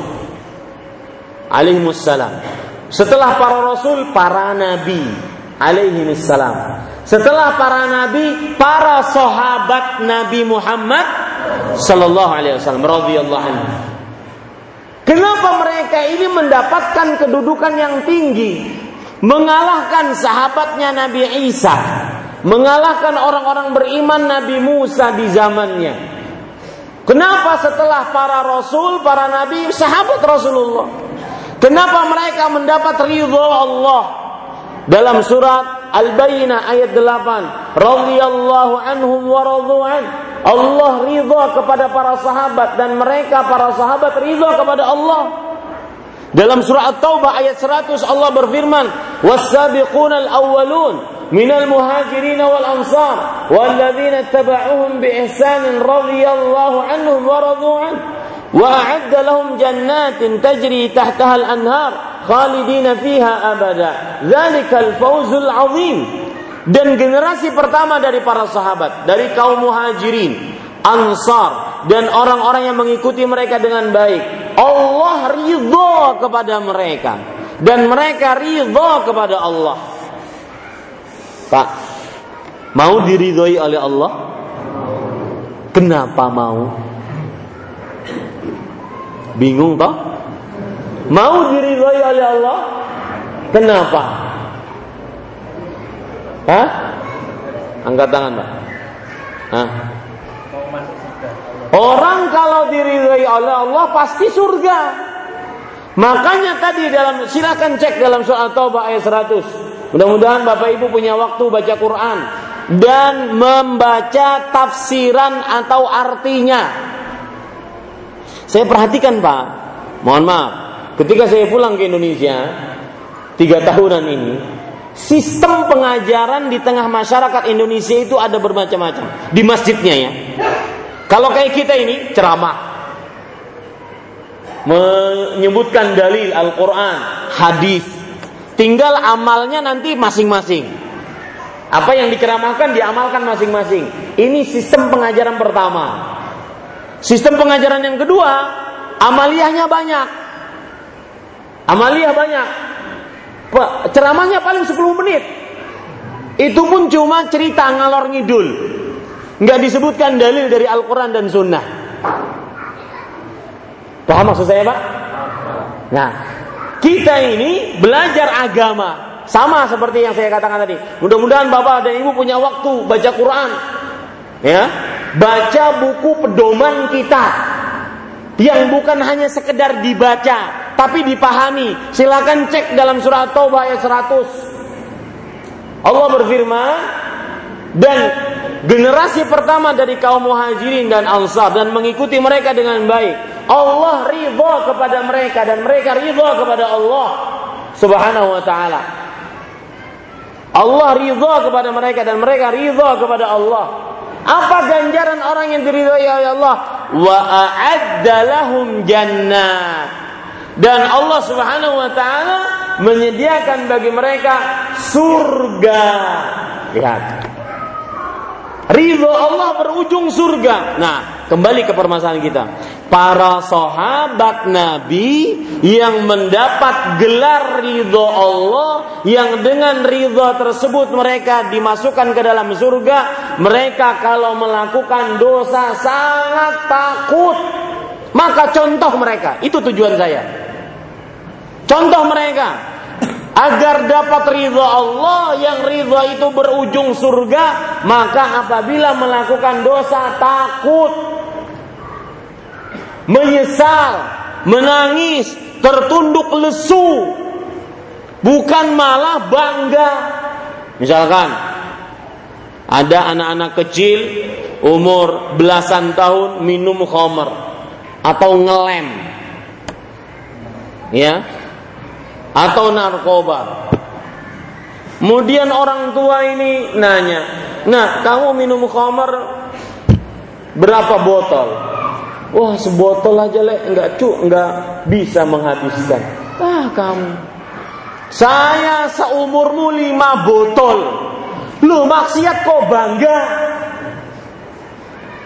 alaihi salam. Setelah para rasul para nabi alaihi salam. Setelah para nabi, para sahabat Nabi Muhammad sallallahu alaihi wasallam radhiyallahu anhu. Kenapa mereka ini mendapatkan kedudukan yang tinggi? Mengalahkan sahabatnya Nabi Isa. Mengalahkan orang-orang beriman Nabi Musa di zamannya. Kenapa setelah para rasul, para nabi, sahabat Rasulullah? Kenapa mereka mendapat ridho Allah? Dalam surat Al-Bayyinah ayat 8, radhiyallahu anhum wa radhu'an Allah ridha kepada para sahabat dan mereka para sahabat ridha kepada Allah. Dalam surah At-Taubah ayat 100 Allah berfirman, "Was-sabiquna al-awwalun minal muhajirin wal ansar walladzina tabauhum bi ihsan radhiyallahu anhum wa lahum jannatin tajri tahtaha al-anhar khalidina fiha abada. Dzalikal fawzul azim. Dan generasi pertama dari para sahabat, dari kaum muhajirin, ansar, dan orang-orang yang mengikuti mereka dengan baik. Allah ridho kepada mereka. Dan mereka ridho kepada Allah. Pak, mau diridhoi oleh Allah? Kenapa mau? Bingung toh? Mau diridhoi oleh Allah? Kenapa? Hah? Angkat tangan, Pak. Hah? Orang kalau diridhoi oleh Allah pasti surga. Makanya tadi dalam silakan cek dalam soal Taubah ayat 100. Mudah-mudahan Bapak Ibu punya waktu baca Quran dan membaca tafsiran atau artinya. Saya perhatikan Pak, mohon maaf, ketika saya pulang ke Indonesia tiga tahunan ini, sistem pengajaran di tengah masyarakat Indonesia itu ada bermacam-macam di masjidnya ya. Kalau kayak kita ini ceramah, menyebutkan dalil Al-Quran, hadis, tinggal amalnya nanti masing-masing. Apa yang dikeramahkan diamalkan masing-masing. Ini sistem pengajaran pertama. Sistem pengajaran yang kedua, amaliyahnya banyak. Amaliyah banyak. Ceramahnya paling 10 menit. Itu pun cuma cerita ngalor ngidul. Nggak disebutkan dalil dari Al-Quran dan Sunnah. Paham maksud saya Pak? Nah, kita ini belajar agama. Sama seperti yang saya katakan tadi. Mudah-mudahan Bapak dan Ibu punya waktu baca Quran. Ya, baca buku pedoman kita. Yang bukan hanya sekedar dibaca, tapi dipahami. Silakan cek dalam surat Taubah ayat 100. Allah berfirman, dan generasi pertama dari kaum muhajirin dan ansar dan mengikuti mereka dengan baik. Allah ridha kepada mereka dan mereka ridha kepada Allah Subhanahu wa taala. Allah ridha kepada mereka dan mereka ridha kepada Allah. Apa ganjaran orang yang diridhai oleh Allah? Wa a'adda lahum jannah. Dan Allah Subhanahu wa taala menyediakan bagi mereka surga. Lihat. Ridho Allah berujung surga. Nah, kembali ke permasalahan kita. Para sahabat Nabi yang mendapat gelar ridho Allah, yang dengan ridho tersebut mereka dimasukkan ke dalam surga, mereka kalau melakukan dosa sangat takut. Maka contoh mereka, itu tujuan saya. Contoh mereka, agar dapat ridho Allah yang ridho itu berujung surga maka apabila melakukan dosa takut. Menyesal menangis tertunduk lesu. Bukan malah bangga. Misalkan ada anak-anak kecil umur belasan tahun minum khamr atau ngelem. Ya atau narkoba. Kemudian orang tua ini nanya, "Nah, kamu minum khamar berapa botol?" Wah, sebotol aja le, enggak cu, enggak bisa menghabiskan. Ah, kamu. Saya seumurmu lima botol. Lu maksiat kok bangga?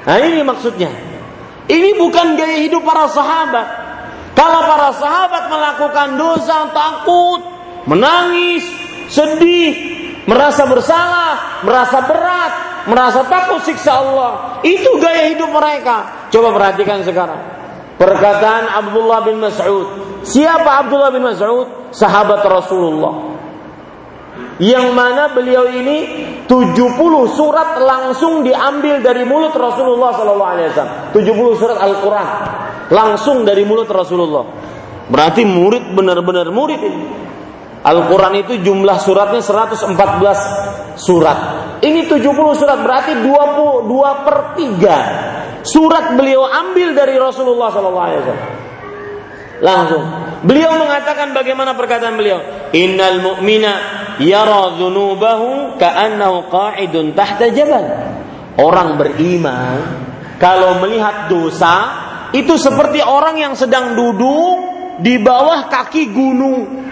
Nah ini maksudnya. Ini bukan gaya hidup para sahabat. Kalau para sahabat melakukan dosa takut, menangis, sedih, merasa bersalah, merasa berat, merasa takut siksa Allah. Itu gaya hidup mereka. Coba perhatikan sekarang. Perkataan Abdullah bin Mas'ud. Siapa Abdullah bin Mas'ud? Sahabat Rasulullah. Yang mana beliau ini 70 surat langsung diambil dari mulut Rasulullah SAW. 70 surat Al-Quran langsung dari mulut Rasulullah. Berarti murid benar-benar murid ini. Al-Quran itu jumlah suratnya 114 surat. Ini 70 surat berarti 22 per 3 surat beliau ambil dari Rasulullah SAW. Langsung. Beliau mengatakan bagaimana perkataan beliau? Innal mu'mina yara dzunubahu ka'annahu qa'idun tahta jabal. Orang beriman kalau melihat dosa itu seperti orang yang sedang duduk di bawah kaki gunung.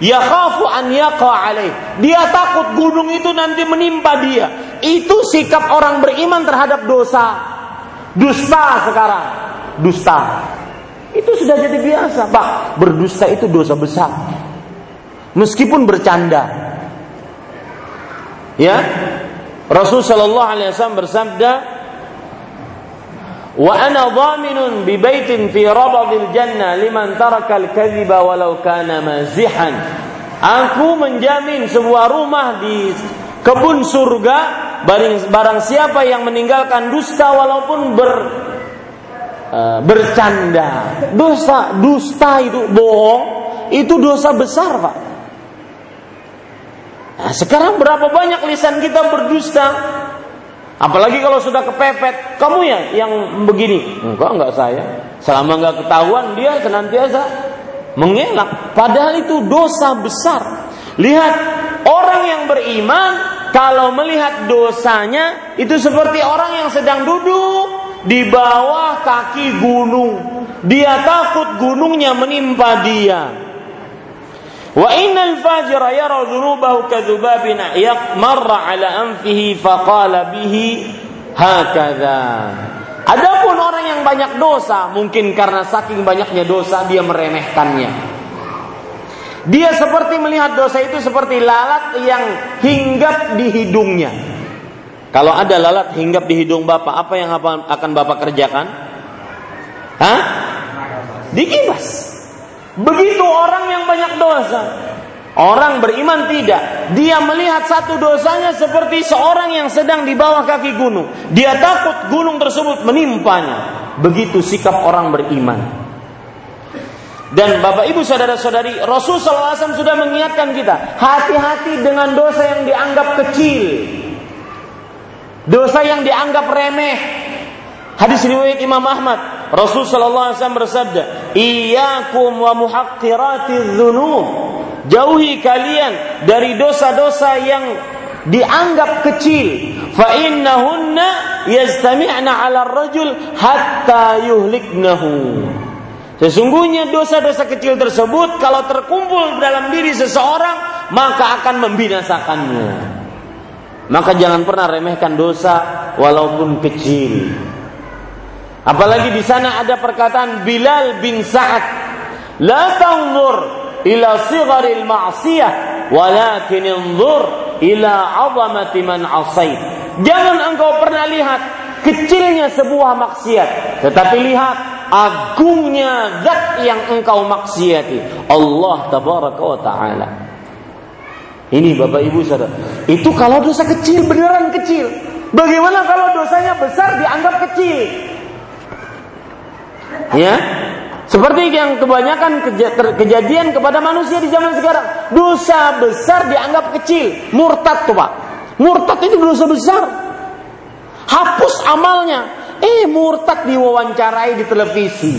Yakhafu an alaih. Dia takut gunung itu nanti menimpa dia. Itu sikap orang beriman terhadap dosa. Dusta sekarang. Dusta. Itu sudah jadi biasa, Pak. Berdusta itu dosa besar. Meskipun bercanda. Ya. Rasul sallallahu alaihi wasallam bersabda, "Wa ana dhaminun bi baitin fi rabadil jannah liman taraka al-kadhiba walau kana mazihan." Aku menjamin sebuah rumah di kebun surga barang, barang siapa yang meninggalkan dusta walaupun ber uh, bercanda. Dosa dusta itu bohong, itu dosa besar, Pak. Nah, sekarang berapa banyak lisan kita berdusta? Apalagi kalau sudah kepepet, kamu ya yang begini. Enggak, enggak saya. Selama enggak ketahuan dia senantiasa mengelak. Padahal itu dosa besar. Lihat, orang yang beriman kalau melihat dosanya itu seperti orang yang sedang duduk di bawah kaki gunung. Dia takut gunungnya menimpa dia. Wa innal fajira yara dhunubahu kadzubabin marra ala anfihi faqala bihi hakadha. Adapun orang yang banyak dosa, mungkin karena saking banyaknya dosa dia meremehkannya. Dia seperti melihat dosa itu seperti lalat yang hinggap di hidungnya. Kalau ada lalat hinggap di hidung Bapak, apa yang akan Bapak kerjakan? Hah? Dikibas. Begitu orang yang banyak dosa. Orang beriman tidak. Dia melihat satu dosanya seperti seorang yang sedang di bawah kaki gunung. Dia takut gunung tersebut menimpanya. Begitu sikap orang beriman. Dan Bapak Ibu saudara-saudari, Rasul SAW sudah mengingatkan kita, hati-hati dengan dosa yang dianggap kecil. Dosa yang dianggap remeh. Hadis riwayat Imam Ahmad, Rasul sallallahu alaihi wasallam bersabda, "Iyyakum wa muhaqqiratiz dzunub." Jauhi kalian dari dosa-dosa yang dianggap kecil. Fa innahunna yastami'na 'ala ar-rajul hatta yuhliknahu. Sesungguhnya dosa-dosa kecil tersebut kalau terkumpul dalam diri seseorang maka akan membinasakannya. Maka jangan pernah remehkan dosa walaupun kecil. Apalagi di sana ada perkataan Bilal bin Sa'ad, "La tanzur ila sigharil ma'siyah, walakin inzur ila 'azamati man 'asait." Jangan engkau pernah lihat kecilnya sebuah maksiat, tetapi lihat agungnya zat yang engkau maksiati, Allah tabaraka wa taala. Ini Bapak Ibu Saudara. Itu kalau dosa kecil beneran kecil. Bagaimana kalau dosanya besar dianggap kecil? Ya, seperti yang kebanyakan kejadian kepada manusia di zaman sekarang. Dosa besar dianggap kecil. Murtad tuh pak. Murtad itu dosa besar. Hapus amalnya. Eh murtad diwawancarai di televisi.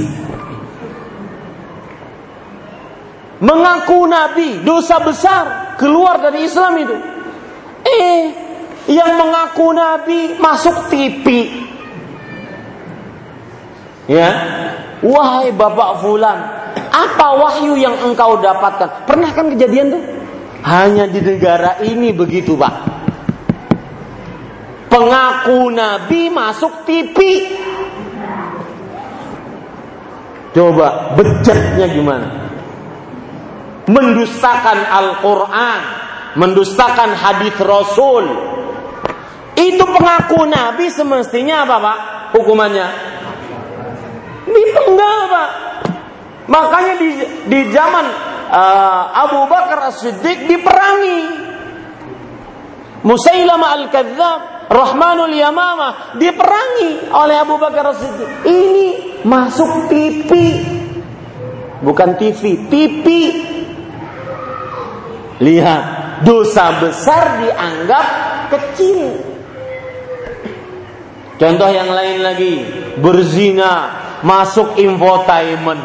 Mengaku nabi, dosa besar. Keluar dari Islam itu. Eh, yang mengaku nabi masuk TV. Ya, Wahai Bapak Fulan, apa wahyu yang engkau dapatkan? Pernah kan kejadian tuh? Hanya di negara ini begitu, Pak. Pengaku Nabi masuk TV. Coba bejatnya gimana? Mendustakan Al-Quran, mendustakan hadis Rasul. Itu pengaku Nabi semestinya apa, Pak? Hukumannya Dipenggal pak. Makanya di, di zaman uh, Abu Bakar As-Siddiq diperangi. Musailama Al-Kadzab, Rahmanul Yamamah diperangi oleh Abu Bakar As-Siddiq. Ini masuk TV. Bukan TV, TV. Lihat, dosa besar dianggap kecil. Contoh yang lain lagi, berzina, masuk infotainment.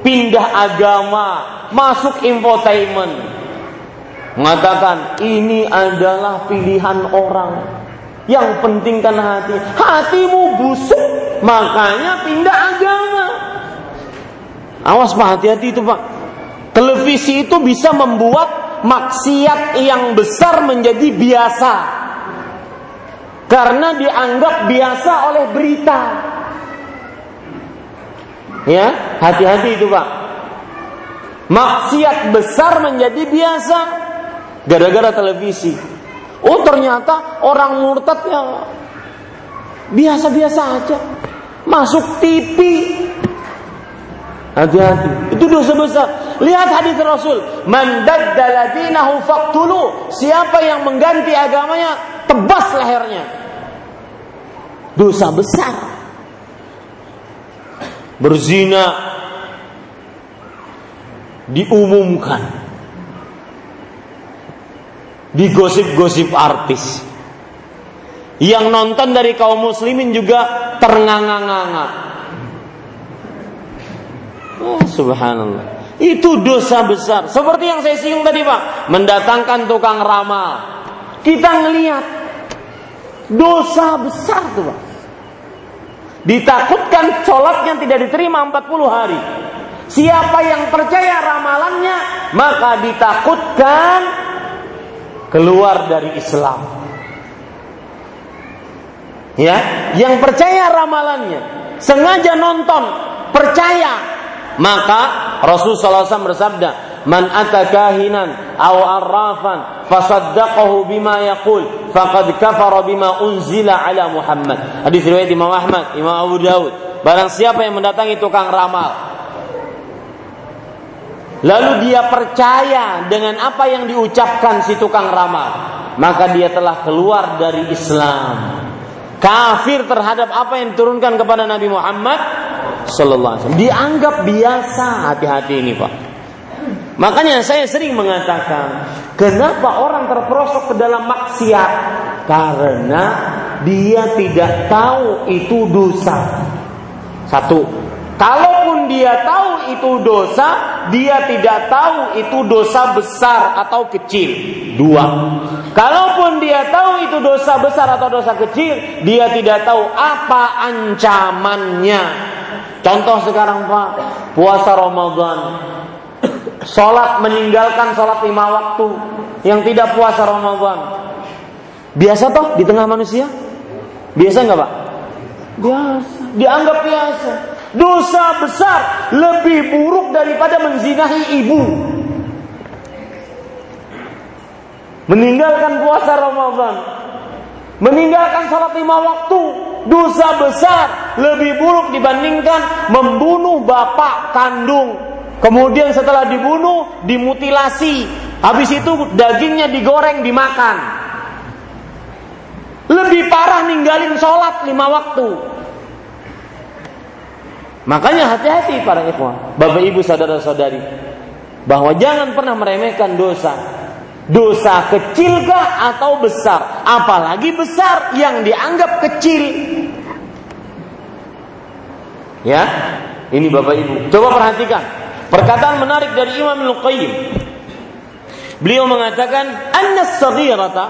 Pindah agama, masuk infotainment. Mengatakan ini adalah pilihan orang. Yang penting kan hati. Hatimu busuk, makanya pindah agama. Awas Pak, hati-hati itu Pak. Televisi itu bisa membuat maksiat yang besar menjadi biasa. Karena dianggap biasa oleh berita. Ya, hati-hati itu, Pak. Maksiat besar menjadi biasa gara-gara televisi. Oh, ternyata orang murtad yang biasa-biasa aja. Masuk TV. Hati-hati. Itu dosa besar. Lihat hadis Rasul, "Man daddala dinahu faqtulu." Siapa yang mengganti agamanya, tebas lehernya. Dosa besar. Berzina diumumkan. Digosip-gosip artis. Yang nonton dari kaum muslimin juga ternganga-nganga. Oh, subhanallah. Itu dosa besar. Seperti yang saya singgung tadi, Pak. Mendatangkan tukang ramal. Kita ngelihat dosa besar tuh, Pak. Ditakutkan sholatnya tidak diterima 40 hari. Siapa yang percaya ramalannya, maka ditakutkan keluar dari Islam. Ya, yang percaya ramalannya, sengaja nonton, percaya, maka Rasul SAW bersabda, "Man ata kahinan aw arrafan fasaddaqahu bima yaqul faqad kafara bima unzila ala Muhammad." Hadis riwayat Imam Ahmad, Imam Abu Daud. Barang siapa yang mendatangi tukang ramal, Lalu dia percaya dengan apa yang diucapkan si tukang ramal, maka dia telah keluar dari Islam. Kafir terhadap apa yang diturunkan kepada Nabi Muhammad sallallahu alaihi wasallam. Dianggap biasa, hati-hati ini, Pak. Makanya saya sering mengatakan, kenapa orang terperosok ke dalam maksiat? Karena dia tidak tahu itu dosa. Satu, Kalaupun dia tahu itu dosa, dia tidak tahu itu dosa besar atau kecil. Dua. Kalaupun dia tahu itu dosa besar atau dosa kecil, dia tidak tahu apa ancamannya. Contoh sekarang Pak, puasa Ramadan. Sholat meninggalkan sholat lima waktu yang tidak puasa Ramadan. Biasa toh di tengah manusia? Biasa nggak Pak? Biasa. Dianggap biasa dosa besar lebih buruk daripada menzinahi ibu. Meninggalkan puasa Ramadan, meninggalkan salat lima waktu, dosa besar lebih buruk dibandingkan membunuh bapak kandung. Kemudian setelah dibunuh, dimutilasi. Habis itu dagingnya digoreng, dimakan. Lebih parah ninggalin sholat lima waktu. Makanya hati-hati para ikhwan, Bapak Ibu saudara-saudari, bahwa jangan pernah meremehkan dosa. Dosa kecilkah atau besar? Apalagi besar yang dianggap kecil. Ya, ini Bapak Ibu. Coba perhatikan. Perkataan menarik dari Imam Al-Qayyim. Beliau mengatakan, "Anna as-saghirata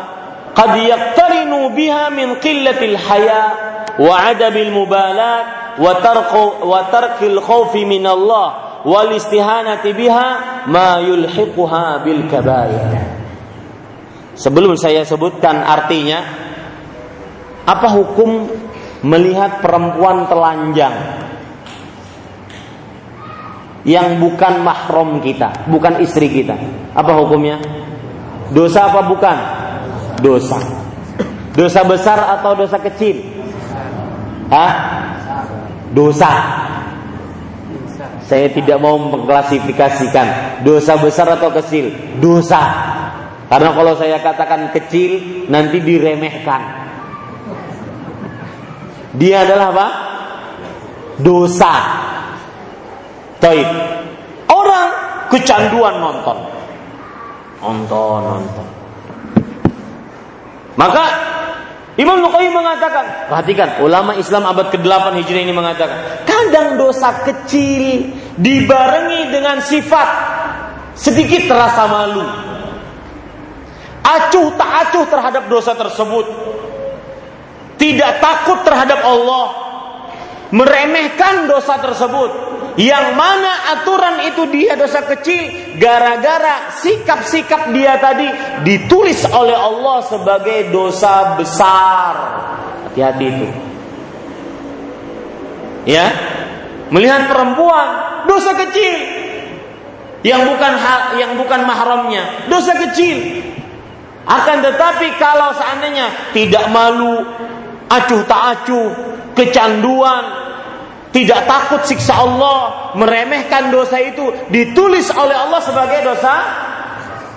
qad yaqtarinu biha min qillatil haya wa tarkil khaufi min Allah wal istihanati biha ma yulhiquha bil kabair. Sebelum saya sebutkan artinya, apa hukum melihat perempuan telanjang yang bukan mahram kita, bukan istri kita? Apa hukumnya? Dosa apa bukan? Dosa. Dosa besar atau dosa kecil? Hah? dosa. Saya tidak mau mengklasifikasikan dosa besar atau kecil, dosa. Karena kalau saya katakan kecil nanti diremehkan. Dia adalah apa? Dosa. Taib. Orang kecanduan nonton. Nonton, nonton. Maka Imam Luqayyim mengatakan, perhatikan, ulama Islam abad ke-8 Hijriah ini mengatakan, kadang dosa kecil dibarengi dengan sifat sedikit terasa malu. Acuh tak acuh terhadap dosa tersebut. Tidak takut terhadap Allah. Meremehkan dosa tersebut. Yang mana aturan itu dia dosa kecil gara-gara sikap-sikap dia tadi ditulis oleh Allah sebagai dosa besar. Hati-hati itu. Ya, melihat perempuan dosa kecil yang bukan hak yang bukan mahramnya dosa kecil akan tetapi kalau seandainya tidak malu acuh tak acuh kecanduan tidak takut siksa Allah, meremehkan dosa itu ditulis oleh Allah sebagai dosa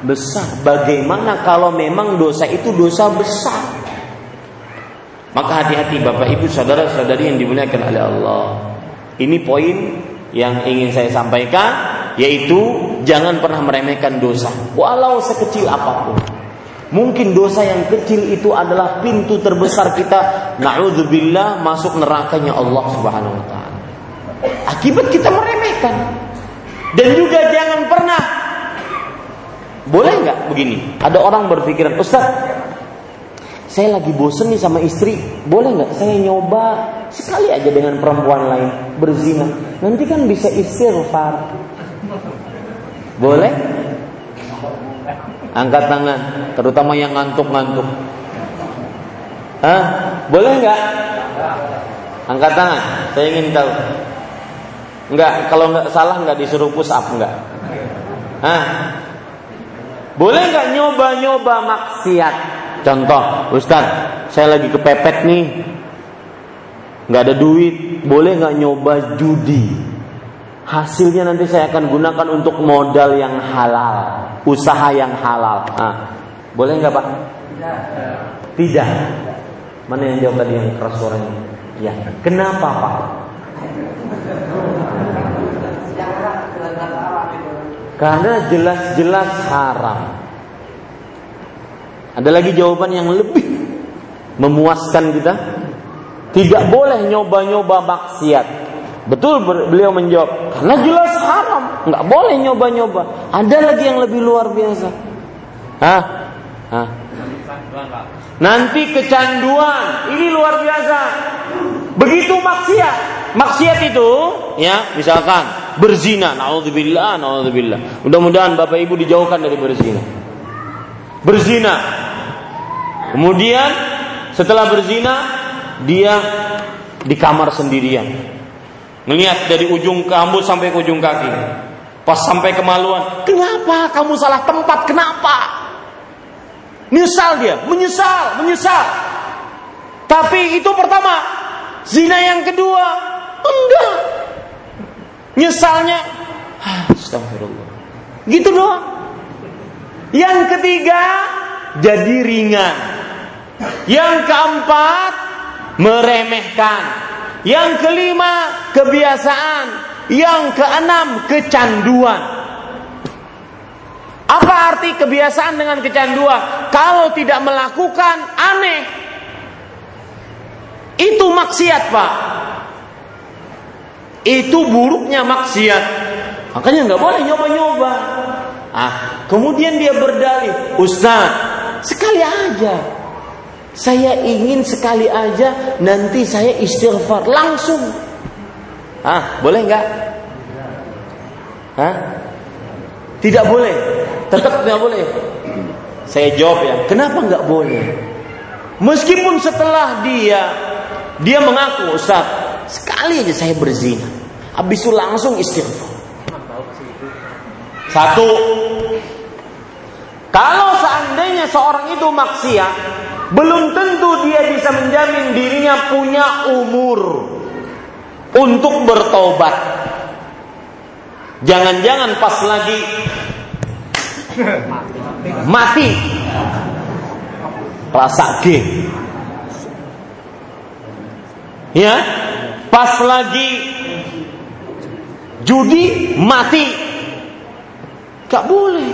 besar. Bagaimana kalau memang dosa itu dosa besar? Maka hati-hati Bapak Ibu saudara-saudari yang dimuliakan oleh Allah. Ini poin yang ingin saya sampaikan yaitu jangan pernah meremehkan dosa walau sekecil apa pun. Mungkin dosa yang kecil itu adalah pintu terbesar kita naudzubillah masuk nerakanya Allah Subhanahu wa taala. Akibat kita meremehkan. Dan juga jangan pernah boleh nggak begini? Ada orang berpikiran, Ustaz, saya lagi bosen nih sama istri, boleh nggak saya nyoba sekali aja dengan perempuan lain berzina? Nanti kan bisa istighfar. Boleh? Angkat tangan, terutama yang ngantuk-ngantuk. Hah? Boleh nggak? Angkat tangan, saya ingin tahu. Enggak, kalau enggak salah enggak disuruh push up enggak. Hah? Boleh enggak nyoba-nyoba maksiat? Contoh, Ustaz, saya lagi kepepet nih. Enggak ada duit, boleh enggak nyoba judi? Hasilnya nanti saya akan gunakan untuk modal yang halal, usaha yang halal. Nah, boleh enggak Pak? Tidak. Mana yang jawab tadi yang keras suaranya? Ya. Kenapa Pak? Karena jelas-jelas haram. Ada lagi jawaban yang lebih memuaskan kita. Tidak boleh nyoba-nyoba maksiat. Betul beliau menjawab, karena jelas haram, nggak boleh nyoba-nyoba. Ada lagi yang lebih luar biasa. Hah? Hah? Nanti kecanduan, ini luar biasa. Begitu maksiat, maksiat itu ya misalkan berzina, naudzubillah, naudzubillah. Mudah-mudahan Bapak Ibu dijauhkan dari berzina. Berzina. Kemudian setelah berzina dia di kamar sendirian. Melihat dari ujung rambut sampai ke ujung kaki. Pas sampai kemaluan, kenapa kamu salah tempat? Kenapa? Menyesal dia, menyesal, menyesal. Tapi itu pertama, zina yang kedua, enggak. Nyesalnya, astagfirullah. Gitu doang. Yang ketiga, jadi ringan. Yang keempat, meremehkan. Yang kelima, kebiasaan. Yang keenam, kecanduan. Apa arti kebiasaan dengan kecanduan? Kalau tidak melakukan, aneh. Itu maksiat, Pak. Itu buruknya maksiat. Makanya nggak boleh nyoba-nyoba. Ah, kemudian dia berdalih, Ustaz, sekali aja. Saya ingin sekali aja nanti saya istighfar langsung. Ah, boleh nggak? Hah? Tidak boleh. Tetap tidak boleh. Saya jawab ya, kenapa nggak boleh? Meskipun setelah dia dia mengaku, Ustaz, sekali aja saya berzina. Habis itu langsung istighfar. Satu, kalau seandainya seorang itu maksiat, belum tentu dia bisa menjamin dirinya punya umur untuk bertobat. Jangan-jangan pas lagi mati rasa G. Ya, pas lagi judi mati. Gak boleh.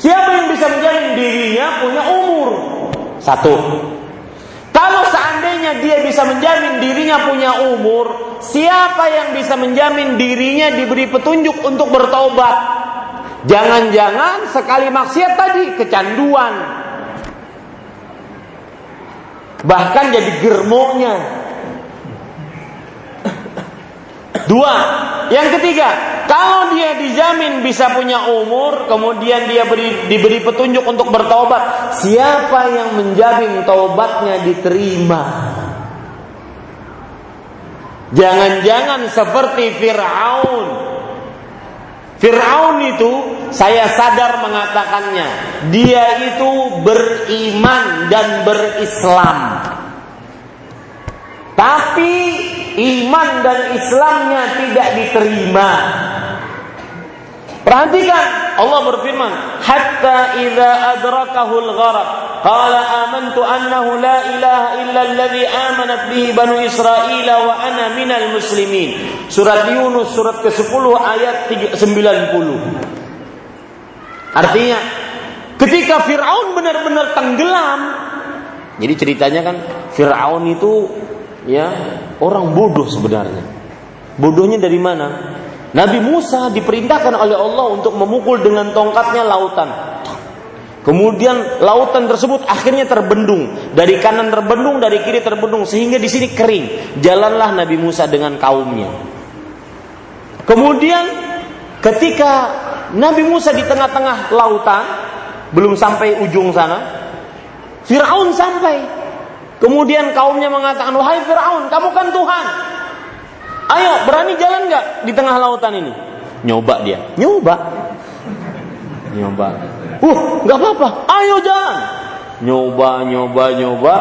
Siapa yang bisa menjamin dirinya punya umur? Satu. Kalau seandainya dia bisa menjamin dirinya punya umur, siapa yang bisa menjamin dirinya diberi petunjuk untuk bertobat? Jangan-jangan sekali maksiat tadi kecanduan. Bahkan jadi germonya. Dua. Yang ketiga, kalau dia dijamin bisa punya umur, kemudian dia beri, diberi petunjuk untuk bertobat, siapa yang menjamin taubatnya diterima? Jangan-jangan seperti Fir'aun. Fir'aun itu saya sadar mengatakannya. Dia itu beriman dan berislam. Tapi iman dan Islamnya tidak diterima. Perhatikan Allah berfirman, "Hatta idza adrakahul gharq qala amantu annahu la ilaha illa alladhi amanat bihi banu Israil wa ana minal muslimin." Surat Yunus surat ke-10 ayat 90. Artinya, ketika Firaun benar-benar tenggelam, jadi ceritanya kan Firaun itu ya orang bodoh sebenarnya. Bodohnya dari mana? Nabi Musa diperintahkan oleh Allah untuk memukul dengan tongkatnya lautan. Kemudian lautan tersebut akhirnya terbendung, dari kanan terbendung, dari kiri terbendung sehingga di sini kering. Jalanlah Nabi Musa dengan kaumnya. Kemudian ketika Nabi Musa di tengah-tengah lautan, belum sampai ujung sana, Firaun sampai. Kemudian kaumnya mengatakan, "Wahai Firaun, kamu kan Tuhan. Ayo, berani jalan nggak di tengah lautan ini? Nyoba dia, nyoba, nyoba. Uh, nggak apa-apa. Ayo jalan. Nyoba, nyoba, nyoba.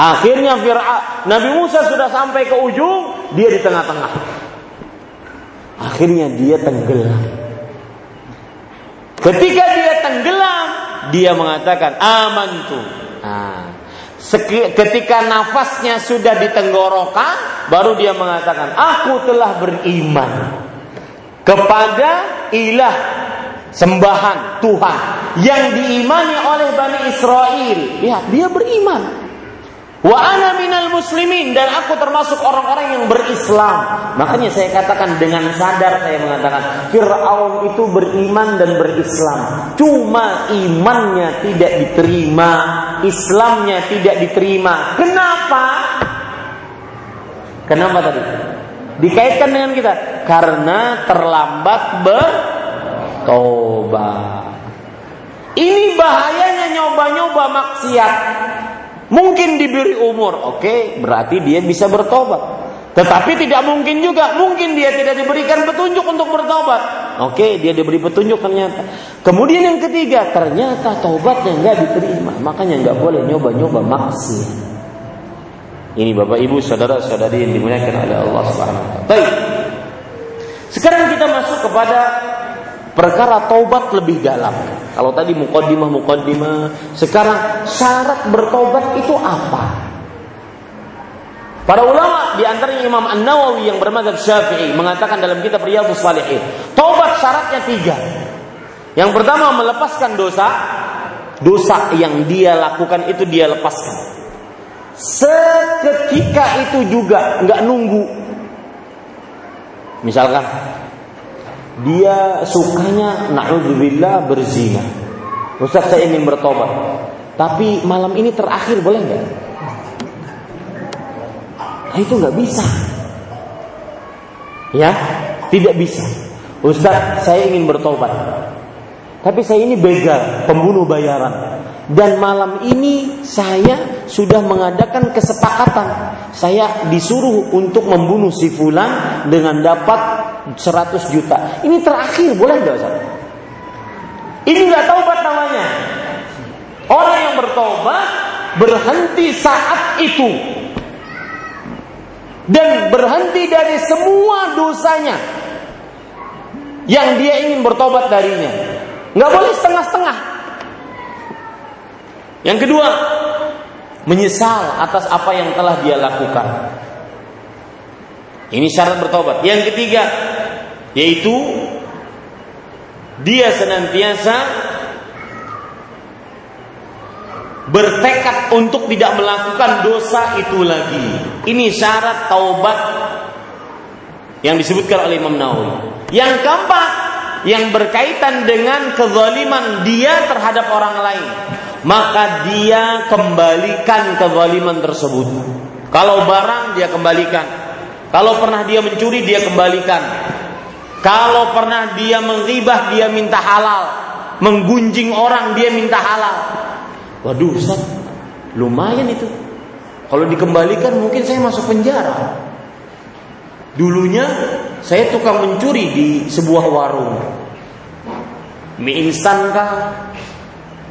Akhirnya Fir'aun, Nabi Musa sudah sampai ke ujung, dia di tengah-tengah. Akhirnya dia tenggelam. Ketika dia tenggelam, dia mengatakan aman tuh. Nah, ketika nafasnya sudah di tenggorokan, baru dia mengatakan, "Aku telah beriman kepada ilah sembahan Tuhan yang diimani oleh Bani Israel." Ya, dia beriman. Wa ana minal muslimin dan aku termasuk orang-orang yang berislam. Makanya saya katakan dengan sadar saya mengatakan Fir'aun itu beriman dan berislam. Cuma imannya tidak diterima, Islamnya tidak diterima. Kenapa? Kenapa tadi? Dikaitkan dengan kita karena terlambat bertobat. Ini bahayanya nyoba-nyoba maksiat. Mungkin diberi umur, oke, okay, berarti dia bisa bertobat. Tetapi tidak mungkin juga, mungkin dia tidak diberikan petunjuk untuk bertobat. Oke, okay, dia diberi petunjuk ternyata. Kemudian yang ketiga, ternyata taubatnya nggak diterima, makanya nggak boleh nyoba-nyoba maksiat. Ini Bapak Ibu, saudara-saudari yang dimuliakan oleh Allah Subhanahu wa taala. Sekarang kita masuk kepada perkara taubat lebih dalam. Kalau tadi mukaddimah mukaddimah, sekarang syarat bertobat itu apa? Para ulama di antaranya Imam An-Nawawi yang bermadzhab Syafi'i mengatakan dalam kitab Riyadhus Shalihin, taubat syaratnya tiga. Yang pertama melepaskan dosa, dosa yang dia lakukan itu dia lepaskan. Seketika itu juga nggak nunggu. Misalkan dia sukanya naudzubillah berzina. Ustaz saya ingin bertobat. Tapi malam ini terakhir boleh nggak? Nah, itu nggak bisa. Ya, tidak bisa. Ustaz, saya ingin bertobat. Tapi saya ini begal, pembunuh bayaran. Dan malam ini saya sudah mengadakan kesepakatan. Saya disuruh untuk membunuh si fulan dengan dapat 100 juta. Ini terakhir, boleh nggak Ustaz? Ini nggak taubat namanya. Orang yang bertobat berhenti saat itu dan berhenti dari semua dosanya yang dia ingin bertobat darinya. Nggak boleh setengah-setengah. Yang kedua, menyesal atas apa yang telah dia lakukan. Ini syarat bertobat. Yang ketiga, yaitu dia senantiasa bertekad untuk tidak melakukan dosa itu lagi. Ini syarat taubat yang disebutkan oleh Imam Nawawi. Yang keempat, yang berkaitan dengan kezaliman dia terhadap orang lain maka dia kembalikan kezaliman tersebut. Kalau barang dia kembalikan, Kalau pernah dia mencuri dia kembalikan. Kalau pernah dia menghibah dia minta halal. Menggunjing orang dia minta halal. Waduh Ustaz, lumayan itu. Kalau dikembalikan mungkin saya masuk penjara. Dulunya saya tukang mencuri di sebuah warung. Mie instan kah?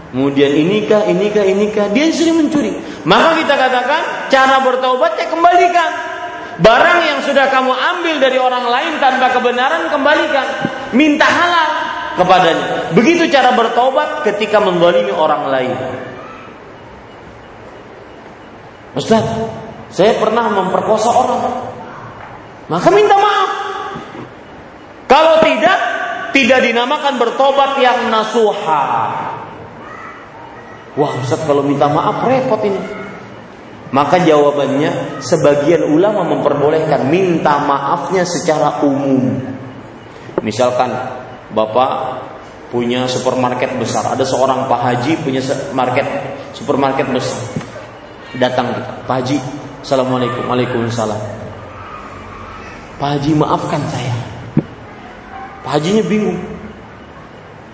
Kemudian inikah, inikah, inikah. Dia sering mencuri. Maka kita katakan cara bertobat ya kembalikan. Barang yang sudah kamu ambil dari orang lain tanpa kebenaran kembalikan. Minta halal kepadanya. Begitu cara bertobat ketika menzalimi orang lain. Ustaz, saya pernah memperkosa orang. Maka minta maaf. Kalau tidak, tidak dinamakan bertobat yang nasuha. Wah Ustaz kalau minta maaf repot ini. Maka jawabannya sebagian ulama memperbolehkan minta maafnya secara umum. Misalkan Bapak punya supermarket besar, ada seorang Pak Haji punya market supermarket besar. Datang kita, Pak Haji, Assalamualaikum, Waalaikumsalam. Pak Haji maafkan saya. Pak Hajinya bingung.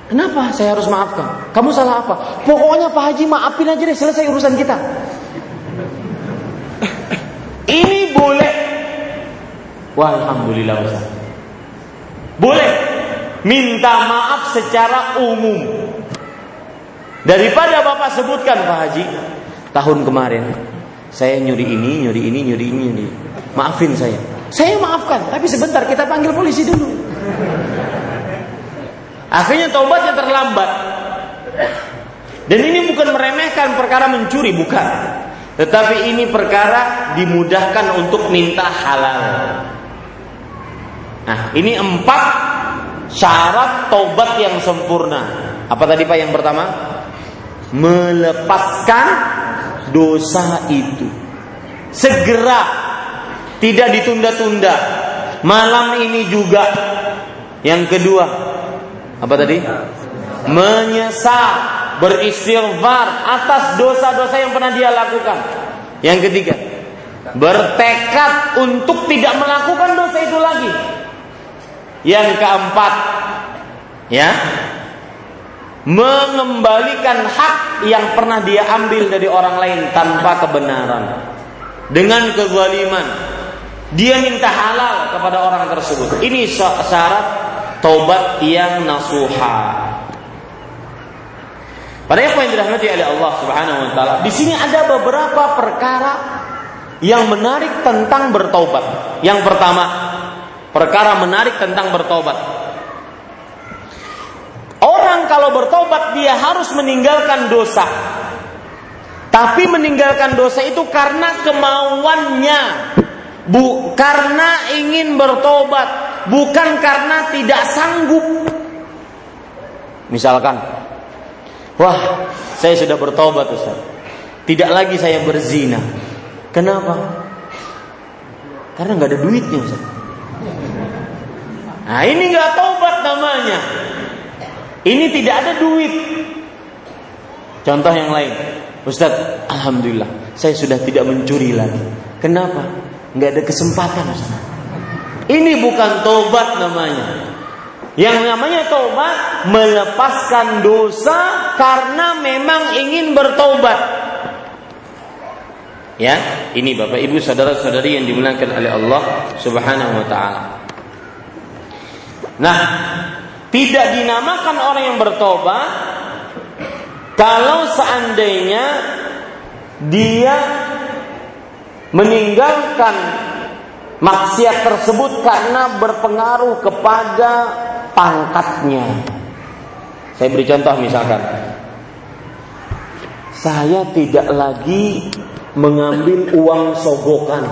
Kenapa saya harus maafkan? Kamu salah apa? Pokoknya Pak Haji maafin aja deh selesai urusan kita. Ini boleh. Wah, Ustaz. Boleh minta maaf secara umum. Daripada Bapak sebutkan Pak Haji, tahun kemarin saya nyuri ini, nyuri ini, nyuri ini, nyuri. Maafin saya. Saya maafkan, tapi sebentar kita panggil polisi dulu. Akhirnya taubatnya terlambat. Dan ini bukan meremehkan perkara mencuri, bukan. Tetapi ini perkara dimudahkan untuk minta halal. Nah, ini empat syarat taubat yang sempurna. Apa tadi Pak yang pertama? Melepaskan dosa itu. Segera, tidak ditunda-tunda. Malam ini juga. Yang kedua, apa tadi? Menyesal, beristighfar atas dosa-dosa yang pernah dia lakukan. Yang ketiga, bertekad untuk tidak melakukan dosa itu lagi. Yang keempat, ya, mengembalikan hak yang pernah dia ambil dari orang lain tanpa kebenaran. Dengan kezaliman, dia minta halal kepada orang tersebut. Ini syarat taubat yang nasuha. Pada yang dirahmati oleh Allah Subhanahu wa taala, di sini ada beberapa perkara yang menarik tentang bertobat. Yang pertama, perkara menarik tentang bertobat. Orang kalau bertobat dia harus meninggalkan dosa. Tapi meninggalkan dosa itu karena kemauannya, bu karena ingin bertobat bukan karena tidak sanggup. Misalkan, wah, saya sudah bertobat Ustaz. Tidak lagi saya berzina. Kenapa? Karena nggak ada duitnya Ustaz. Nah ini nggak tobat namanya. Ini tidak ada duit. Contoh yang lain, Ustaz, Alhamdulillah, saya sudah tidak mencuri lagi. Kenapa? Nggak ada kesempatan Ustaz. Ini bukan tobat namanya. Yang namanya tobat melepaskan dosa karena memang ingin bertobat. Ya, ini Bapak Ibu saudara-saudari yang dimuliakan oleh Allah Subhanahu wa taala. Nah, tidak dinamakan orang yang bertobat kalau seandainya dia meninggalkan maksiat tersebut karena berpengaruh kepada pangkatnya. Saya beri contoh misalkan, saya tidak lagi mengambil uang sogokan.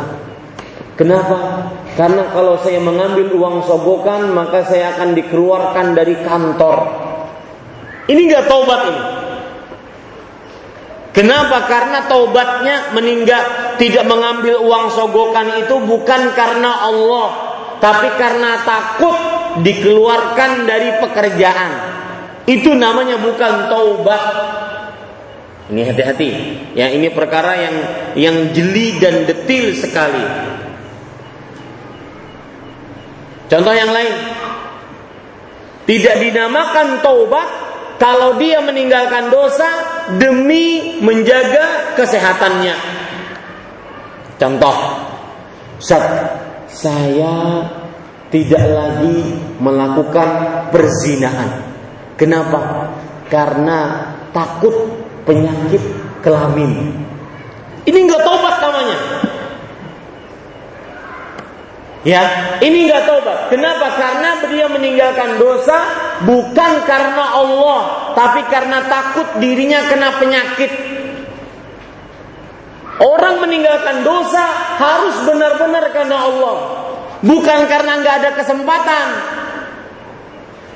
Kenapa? Karena kalau saya mengambil uang sogokan, maka saya akan dikeluarkan dari kantor. Ini nggak taubat ini. Kenapa? Karena taubatnya meninggal tidak mengambil uang sogokan itu bukan karena Allah, tapi karena takut dikeluarkan dari pekerjaan. Itu namanya bukan taubat. Ini hati-hati. Ya, ini perkara yang yang jeli dan detil sekali. Contoh yang lain. Tidak dinamakan taubat kalau dia meninggalkan dosa demi menjaga kesehatannya. Contoh, Ustaz, saya tidak lagi melakukan perzinahan. Kenapa? Karena takut penyakit kelamin. Ini enggak tobat namanya. Ya, ini enggak tobat. Kenapa? Karena dia meninggalkan dosa bukan karena Allah, tapi karena takut dirinya kena penyakit. Orang meninggalkan dosa harus benar-benar karena Allah, bukan karena nggak ada kesempatan.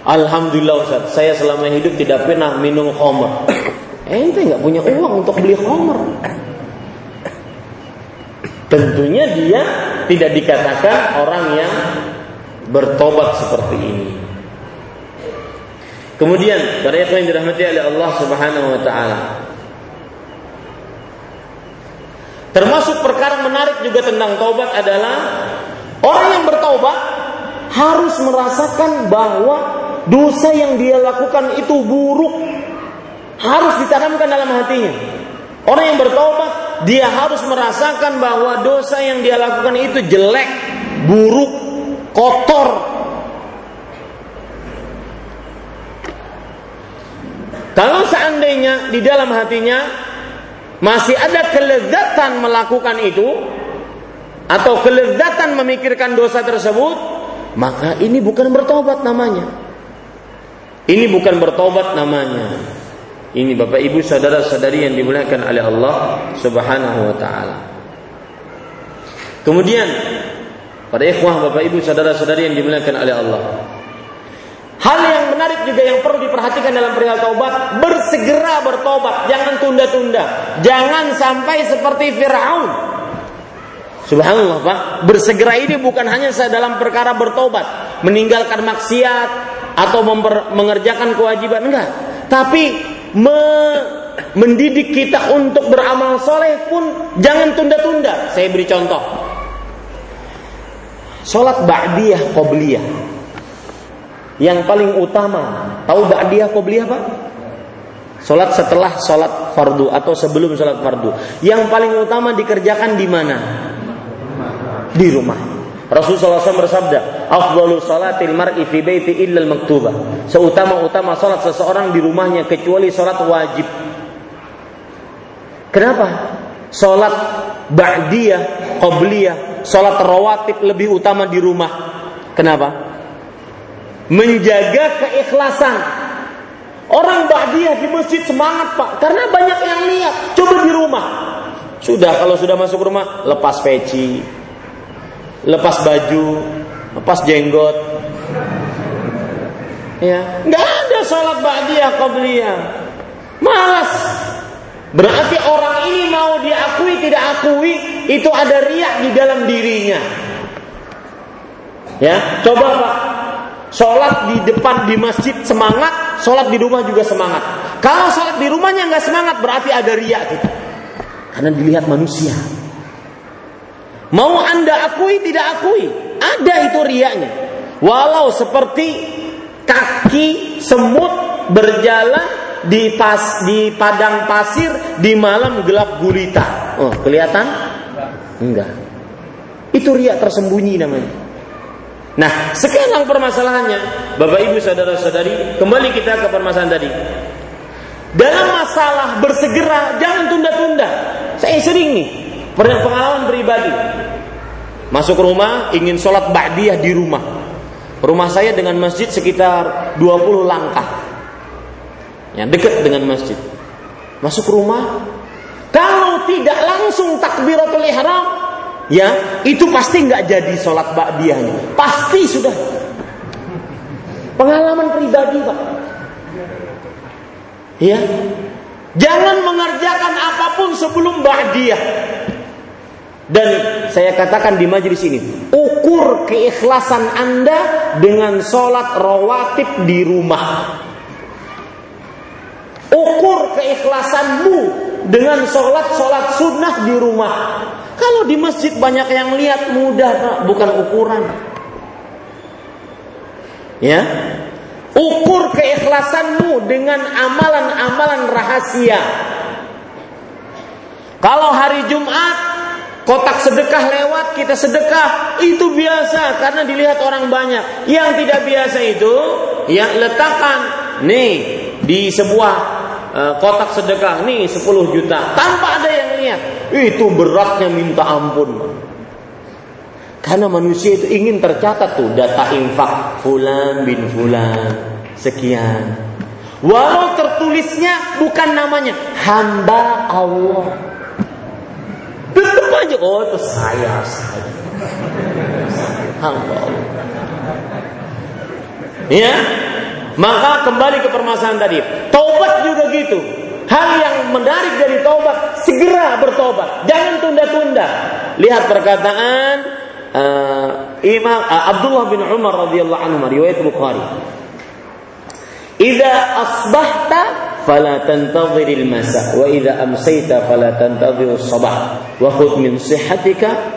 Alhamdulillah Ustaz, saya selama hidup tidak pernah minum khamr. Ente nggak punya uang untuk beli khamr. Tentunya dia tidak dikatakan orang yang bertobat seperti ini. Kemudian para yang dirahmati oleh Allah Subhanahu wa taala. Termasuk perkara menarik juga tentang taubat adalah orang yang bertaubat harus merasakan bahwa dosa yang dia lakukan itu buruk. Harus ditanamkan dalam hatinya. Orang yang bertobat dia harus merasakan bahwa dosa yang dia lakukan itu jelek, buruk, kotor. Kalau seandainya di dalam hatinya masih ada kelezatan melakukan itu atau kelezatan memikirkan dosa tersebut, maka ini bukan bertobat namanya. Ini bukan bertobat namanya. Ini Bapak Ibu saudara-saudari yang dimuliakan oleh Allah Subhanahu wa taala. Kemudian pada ikhwah Bapak Ibu saudara-saudari yang dimuliakan oleh Allah. Hal yang menarik juga yang perlu diperhatikan dalam perihal taubat, bersegera bertobat, jangan tunda-tunda. Jangan sampai seperti Firaun. Subhanallah Pak, bersegera ini bukan hanya dalam perkara bertobat, meninggalkan maksiat atau mengerjakan kewajiban enggak, tapi me mendidik kita untuk beramal soleh pun jangan tunda-tunda. Saya beri contoh. Sholat ba'diyah qobliyah. Yang paling utama. Tahu ba'diyah qobliyah Pak? Sholat setelah sholat fardu atau sebelum sholat fardu. Yang paling utama dikerjakan di mana? Di rumah. Rasulullah SAW bersabda, "Afdalu salatil mar'i fi baiti illa al-maktubah." Seutama-utama salat seseorang di rumahnya kecuali salat wajib. Kenapa? Salat ba'diyah, qabliyah, salat rawatib lebih utama di rumah. Kenapa? Menjaga keikhlasan. Orang ba'diyah di masjid semangat, Pak, karena banyak yang lihat. Coba di rumah. Sudah kalau sudah masuk rumah, lepas peci, lepas baju, lepas jenggot. Ya, nggak ada sholat ba'diyah qabliyah. Malas. Berarti orang ini mau diakui tidak akui itu ada riak di dalam dirinya. Ya, coba Pak. Sholat di depan di masjid semangat, sholat di rumah juga semangat. Kalau sholat di rumahnya nggak semangat berarti ada riak kita. Karena dilihat manusia. Mau anda akui tidak akui, ada itu riaknya. Walau seperti kaki semut berjalan di pas di padang pasir di malam gelap gulita. Oh, kelihatan? Enggak. Itu riak tersembunyi namanya. Nah, sekarang permasalahannya, Bapak Ibu saudara-saudari, kembali kita ke permasalahan tadi. Dalam masalah bersegera, jangan tunda-tunda. Saya sering nih, Pernah pengalaman pribadi. Masuk rumah ingin sholat ba'diyah di rumah. Rumah saya dengan masjid sekitar 20 langkah. Ya, dekat dengan masjid. Masuk rumah, kalau tidak langsung takbiratul ihram, ya itu pasti nggak jadi sholat ba'diyahnya. Pasti sudah. Pengalaman pribadi pak. Ya, jangan mengerjakan apa pun sebelum ba'diyah. Dan saya katakan di majelis ini, ukur keikhlasan Anda dengan sholat rawatib di rumah. Ukur keikhlasanmu dengan sholat-sholat sunnah di rumah. Kalau di masjid banyak yang lihat mudah, bukan ukuran. Ya. Ukur keikhlasanmu dengan amalan-amalan rahasia. Kalau hari Jumat kotak sedekah lewat kita sedekah itu biasa karena dilihat orang banyak. Yang tidak biasa itu ya letakkan nih di sebuah uh, kotak sedekah nih 10 juta tanpa ada yang lihat. Itu beratnya minta ampun. Karena manusia itu ingin tercatat tuh data infak fulan bin fulan sekian. Walau tertulisnya bukan namanya hamba Allah. Tetap aja oh itu saya saya. Ya, maka kembali ke permasalahan tadi. Taubat juga gitu. Hal yang menarik dari taubat, segera bertobat. Jangan tunda-tunda. Lihat perkataan uh, Imam uh, Abdullah bin Umar radhiyallahu anhu riwayat Bukhari. Idza asbahta fala tantadhir al-masa wa idza amsayta fala tantadhir as-sabah wa khudh min sihhatika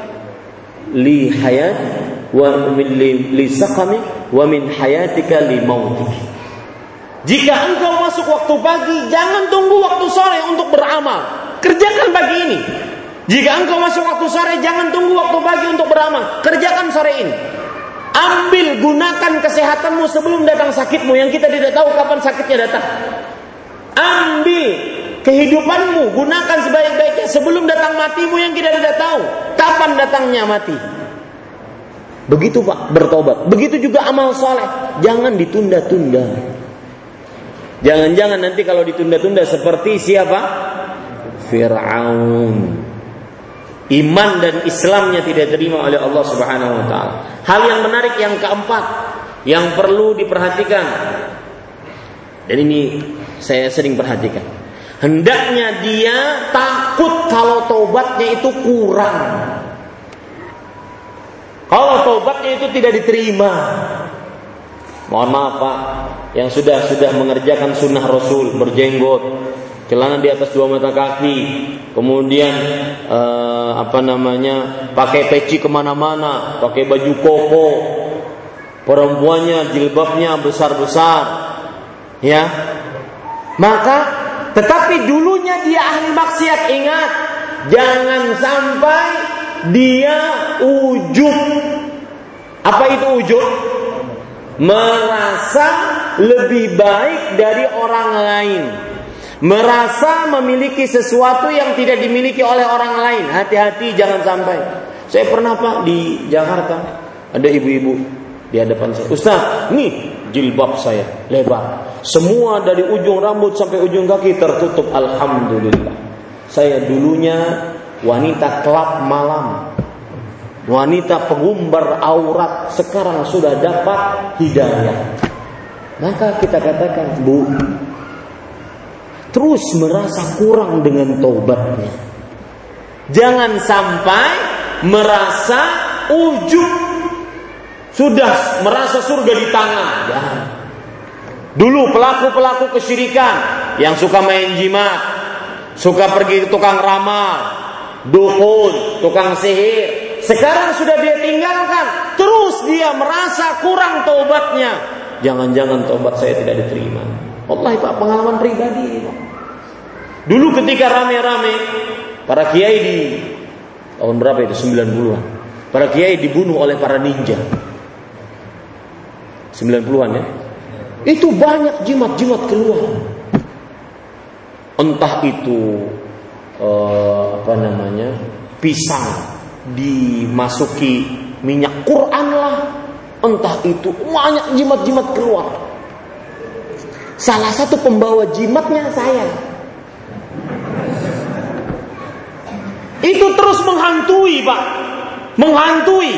li hayatika li mautik. Jika engkau masuk waktu pagi, jangan tunggu waktu sore untuk beramal. Kerjakan pagi ini. Jika engkau masuk waktu sore, jangan tunggu waktu pagi untuk beramal. Kerjakan sore ini. Ambil, gunakan kesehatanmu sebelum datang sakitmu yang kita tidak tahu kapan sakitnya datang. Ambil kehidupanmu, gunakan sebaik-baiknya sebelum datang matimu yang kita tidak tahu kapan datangnya mati. Begitu Pak, bertobat. Begitu juga amal soleh. Jangan ditunda-tunda. Jangan-jangan nanti kalau ditunda-tunda seperti siapa? Fir'aun iman dan Islamnya tidak terima oleh Allah Subhanahu wa taala. Hal yang menarik yang keempat yang perlu diperhatikan. Dan ini saya sering perhatikan. Hendaknya dia takut kalau tobatnya itu kurang. Kalau tobatnya itu tidak diterima. Mohon maaf Pak, yang sudah sudah mengerjakan sunnah Rasul berjenggot, celana di atas dua mata kaki, kemudian eh, apa namanya pakai peci ke mana-mana, pakai baju koko, perempuannya jilbabnya besar-besar, ya. Maka tetapi dulunya dia ahli maksiat ingat, jangan sampai dia ujub. Apa itu ujub? Merasa lebih baik dari orang lain merasa memiliki sesuatu yang tidak dimiliki oleh orang lain. Hati-hati jangan sampai. Saya pernah Pak di Jakarta ada ibu-ibu di hadapan saya. Ustaz, nih jilbab saya lebar. Semua dari ujung rambut sampai ujung kaki tertutup. Alhamdulillah. Saya dulunya wanita kelab malam. Wanita pengumbar aurat sekarang sudah dapat hidayah. Maka kita katakan, Bu, terus merasa kurang dengan taubatnya. Jangan sampai merasa ujub sudah merasa surga di tangan. Jangan. Dulu pelaku-pelaku kesyirikan yang suka main jimat, suka pergi ke tukang ramal, dukun, tukang sihir. Sekarang sudah dia tinggalkan, terus dia merasa kurang taubatnya. Jangan-jangan taubat saya tidak diterima. Allah Pak pengalaman pribadi Pak. Dulu ketika rame-rame para kiai di tahun berapa itu 90-an. Para kiai dibunuh oleh para ninja. 90-an ya. Itu banyak jimat-jimat keluar. Entah itu eh, apa namanya? pisang dimasuki minyak Quran lah. Entah itu banyak jimat-jimat keluar. Salah satu pembawa jimatnya saya. Itu terus menghantui, Pak. Menghantui.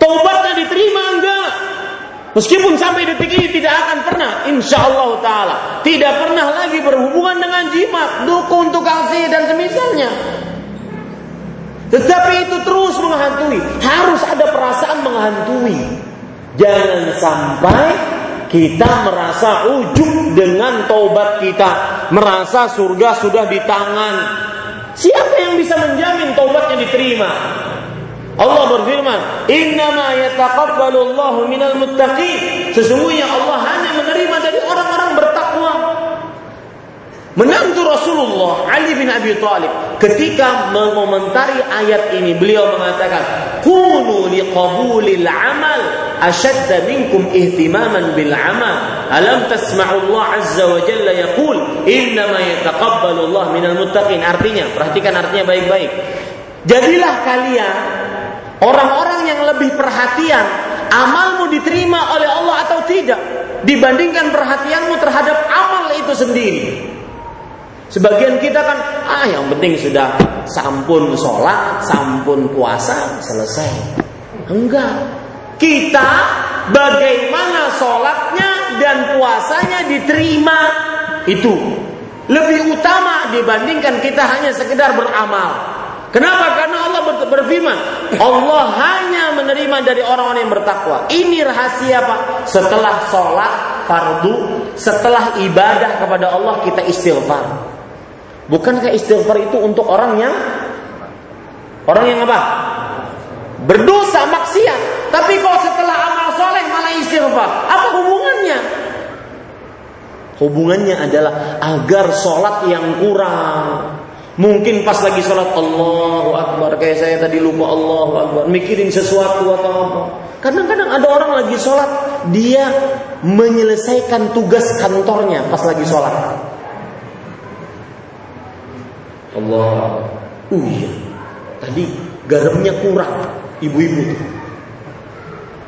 Taubatnya diterima enggak? Meskipun sampai detik ini tidak akan pernah, insya Allah Taala tidak pernah lagi berhubungan dengan jimat, dukun, tukang sihir dan semisalnya. Tetapi itu terus menghantui, harus ada perasaan menghantui. Jangan sampai kita merasa ujung dengan taubat kita, merasa surga sudah di tangan. Siapa yang bisa menjamin taubatnya diterima? Allah berfirman, "Innama yataqabbalu Allahu minal muttaqin." Sesungguhnya Allah hanya menerima dari orang-orang bertakwa. Menantu Rasulullah Ali bin Abi Thalib ketika mengomentari ayat ini beliau mengatakan kunu liqabulil amal ashadda minkum ihtimaman bil amal alam tasma'u Allah azza wa jalla yaqul innama yataqabbalu Allah minal muttaqin artinya perhatikan artinya baik-baik jadilah kalian orang-orang yang lebih perhatian amalmu diterima oleh Allah atau tidak dibandingkan perhatianmu terhadap amal itu sendiri Sebagian kita kan, ah yang penting sudah sampun sholat, sampun puasa, selesai. Enggak. Kita bagaimana sholatnya dan puasanya diterima itu lebih utama dibandingkan kita hanya sekedar beramal. Kenapa? Karena Allah berfirman, Allah hanya menerima dari orang-orang yang bertakwa. Ini rahasia Pak. Setelah sholat fardu, setelah ibadah kepada Allah kita istighfar. Bukankah istighfar itu untuk orang yang orang yang apa? Berdosa maksiat. Tapi kalau setelah amal soleh malah istighfar, apa hubungannya? Hubungannya adalah agar sholat yang kurang. Mungkin pas lagi sholat Allahu Akbar Kayak saya tadi lupa Allahu Akbar Mikirin sesuatu atau apa Kadang-kadang ada orang lagi sholat Dia menyelesaikan tugas kantornya Pas lagi sholat Allah. Oh iya. Tadi garamnya kurang. Ibu-ibu tuh.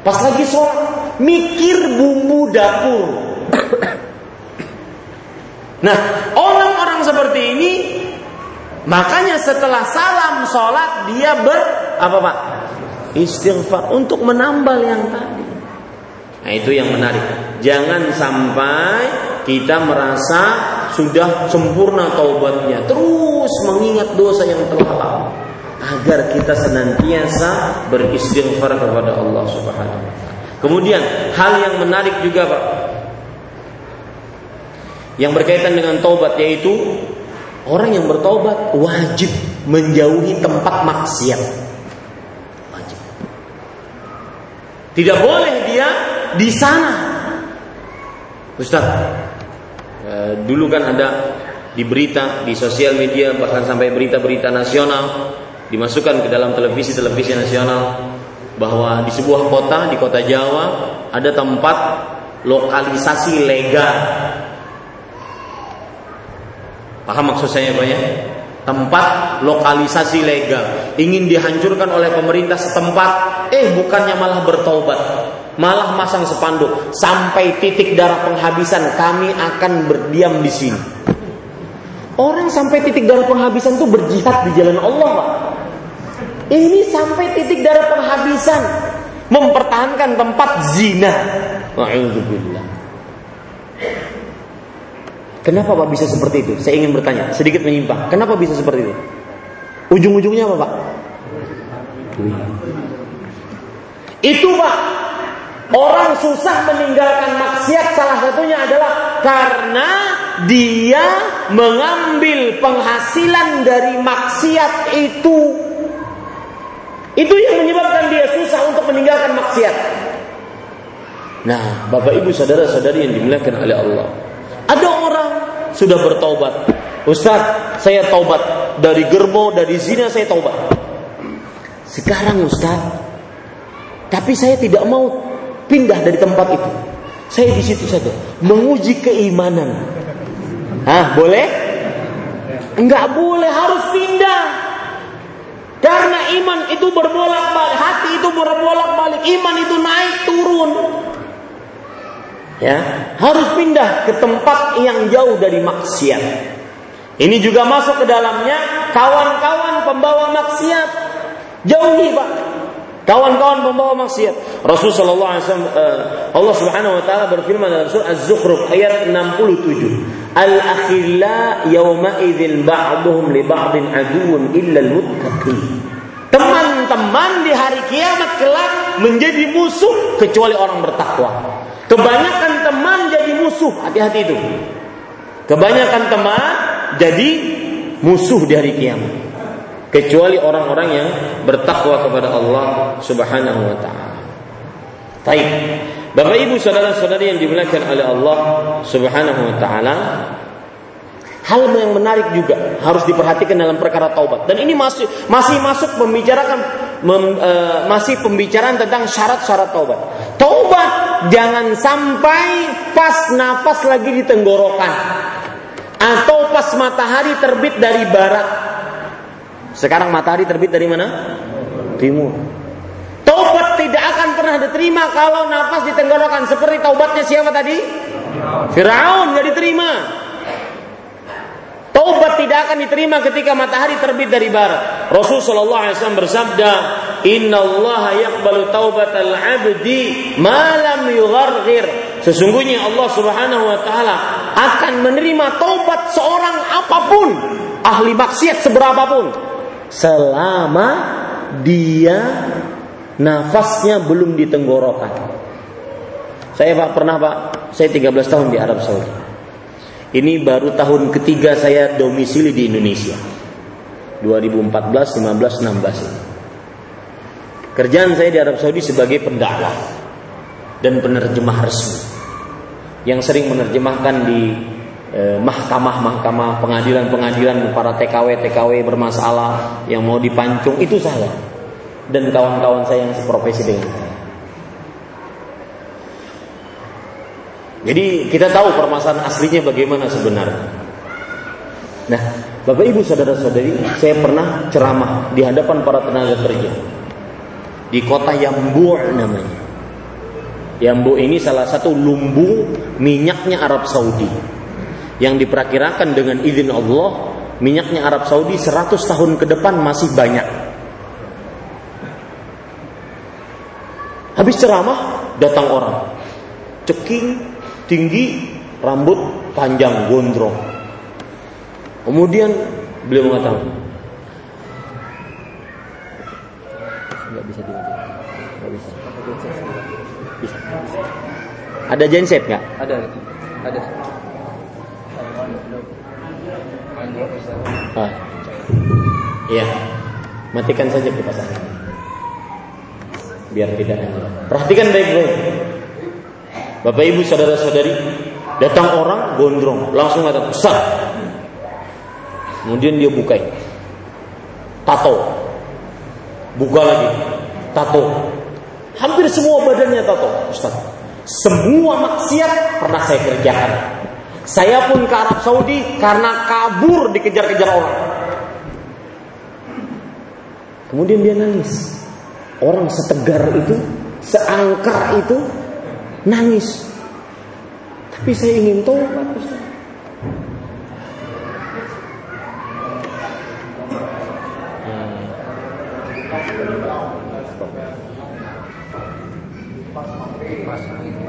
Pas lagi sholat, mikir bumbu dapur. nah, orang-orang seperti ini, makanya setelah salam sholat dia ber apa pak? Istighfar untuk menambal yang tadi. Nah itu yang menarik. Jangan sampai kita merasa sudah sempurna taubatnya, terus mengingat dosa yang telah lalu agar kita senantiasa beristighfar kepada Allah Subhanahu wa taala. Kemudian hal yang menarik juga Pak yang berkaitan dengan taubat yaitu orang yang bertaubat wajib menjauhi tempat maksiat. Wajib. Tidak boleh dia di sana. Ustaz, eh, dulu kan ada di berita, di sosial media, bahkan sampai berita-berita nasional dimasukkan ke dalam televisi-televisi nasional bahwa di sebuah kota di kota Jawa ada tempat lokalisasi legal. Paham maksud saya Pak ya? Tempat lokalisasi legal ingin dihancurkan oleh pemerintah setempat, eh bukannya malah bertobat, malah masang sepanduk sampai titik darah penghabisan kami akan berdiam di sini. Orang sampai titik darah penghabisan itu berjihad di jalan Allah, Pak. Ini sampai titik darah penghabisan mempertahankan tempat zina. Kenapa Pak bisa seperti itu? Saya ingin bertanya, sedikit menyimpang. Kenapa bisa seperti itu? Ujung-ujungnya apa Pak? Itu Pak, Orang susah meninggalkan maksiat salah satunya adalah karena dia mengambil penghasilan dari maksiat itu. Itu yang menyebabkan dia susah untuk meninggalkan maksiat. Nah, Bapak Ibu saudara-saudari yang dimuliakan oleh Allah. Ada orang sudah bertaubat. Ustaz, saya taubat dari germo, dari zina saya taubat. Sekarang Ustaz, tapi saya tidak mau pindah dari tempat itu. Saya di situ saja menguji keimanan. Hah, boleh? Enggak boleh, harus pindah. Karena iman itu berbolak-balik, hati itu berbolak-balik, iman itu naik turun. Ya, harus pindah ke tempat yang jauh dari maksiat. Ini juga masuk ke dalamnya kawan-kawan pembawa maksiat. Jauhi, Pak. Kawan-kawan pembawa maksiat. Rasul sallallahu alaihi wasallam uh, Allah Subhanahu wa taala berfirman dalam surah Az-Zukhruf ayat 67. Al-akhilla yawma idzil ba'dhum li ba'din aduwwun illa al-muttaqin. Teman-teman di hari kiamat kelak menjadi musuh kecuali orang bertakwa. Kebanyakan musuh, hati-hati itu. Kebanyakan teman jadi musuh di hari kiamat. kecuali orang-orang yang bertakwa kepada Allah Subhanahu wa taala. Baik. Bapak Ibu saudara-saudari yang dimuliakan oleh Allah Subhanahu wa taala, hal yang menarik juga harus diperhatikan dalam perkara taubat. Dan ini masih masih masuk membicarakan mem, e, masih pembicaraan tentang syarat-syarat taubat. Taubat jangan sampai pas nafas lagi di tenggorokan atau pas matahari terbit dari barat. Sekarang matahari terbit dari mana? Timur. Taubat tidak akan pernah diterima kalau nafas di tenggorokan seperti taubatnya siapa tadi? Firaun nggak diterima. Taubat tidak akan diterima ketika matahari terbit dari barat. Rasul Shallallahu Alaihi Wasallam bersabda, Inna Allah yakbalu taubat al abdi malam yughargir. Sesungguhnya Allah Subhanahu Wa Taala akan menerima taubat seorang apa pun, ahli maksiat seberapapun, selama dia nafasnya belum ditenggorokan. Saya Pak pernah Pak, saya 13 tahun di Arab Saudi. Ini baru tahun ketiga saya domisili di Indonesia. 2014, 15, 16 ini. Kerjaan saya di Arab Saudi sebagai pendakwah dan penerjemah resmi yang sering menerjemahkan di eh, mahkamah-mahkamah, pengadilan-pengadilan para TKW-TKW bermasalah yang mau dipancung itu saya dan kawan-kawan saya yang seprofesi dengan saya. Jadi kita tahu permasalahan aslinya bagaimana sebenarnya. Nah, Bapak Ibu saudara-saudari, saya pernah ceramah di hadapan para tenaga kerja di kota Yambu namanya. Yambu ini salah satu lumbung minyaknya Arab Saudi yang diperkirakan dengan izin Allah minyaknya Arab Saudi 100 tahun ke depan masih banyak Habis ceramah datang orang. Ceking, tinggi, rambut panjang gondrong. Kemudian beliau mengatakan, nggak bisa nggak bisa. Bisa. Ada genset nggak?
Ada, ada.
Ah. Iya. Matikan saja kipas angin biar tidak. Perhatikan baik-baik. Bapak Ibu saudara-saudari, datang orang gondrong, langsung kata besar. Kemudian dia buka tato. Buka lagi, tato. Hampir semua badannya tato, Ustaz. Semua maksiat pernah saya kerjakan. Saya pun ke Arab Saudi karena kabur dikejar-kejar orang. Kemudian dia nangis orang setegar itu, seangker itu nangis. Tapi saya ingin tobat Ustaz.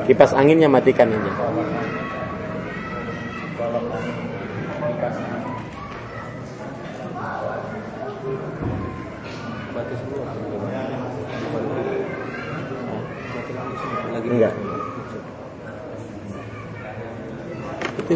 Kipas anginnya matikan ini. Enggak. Itu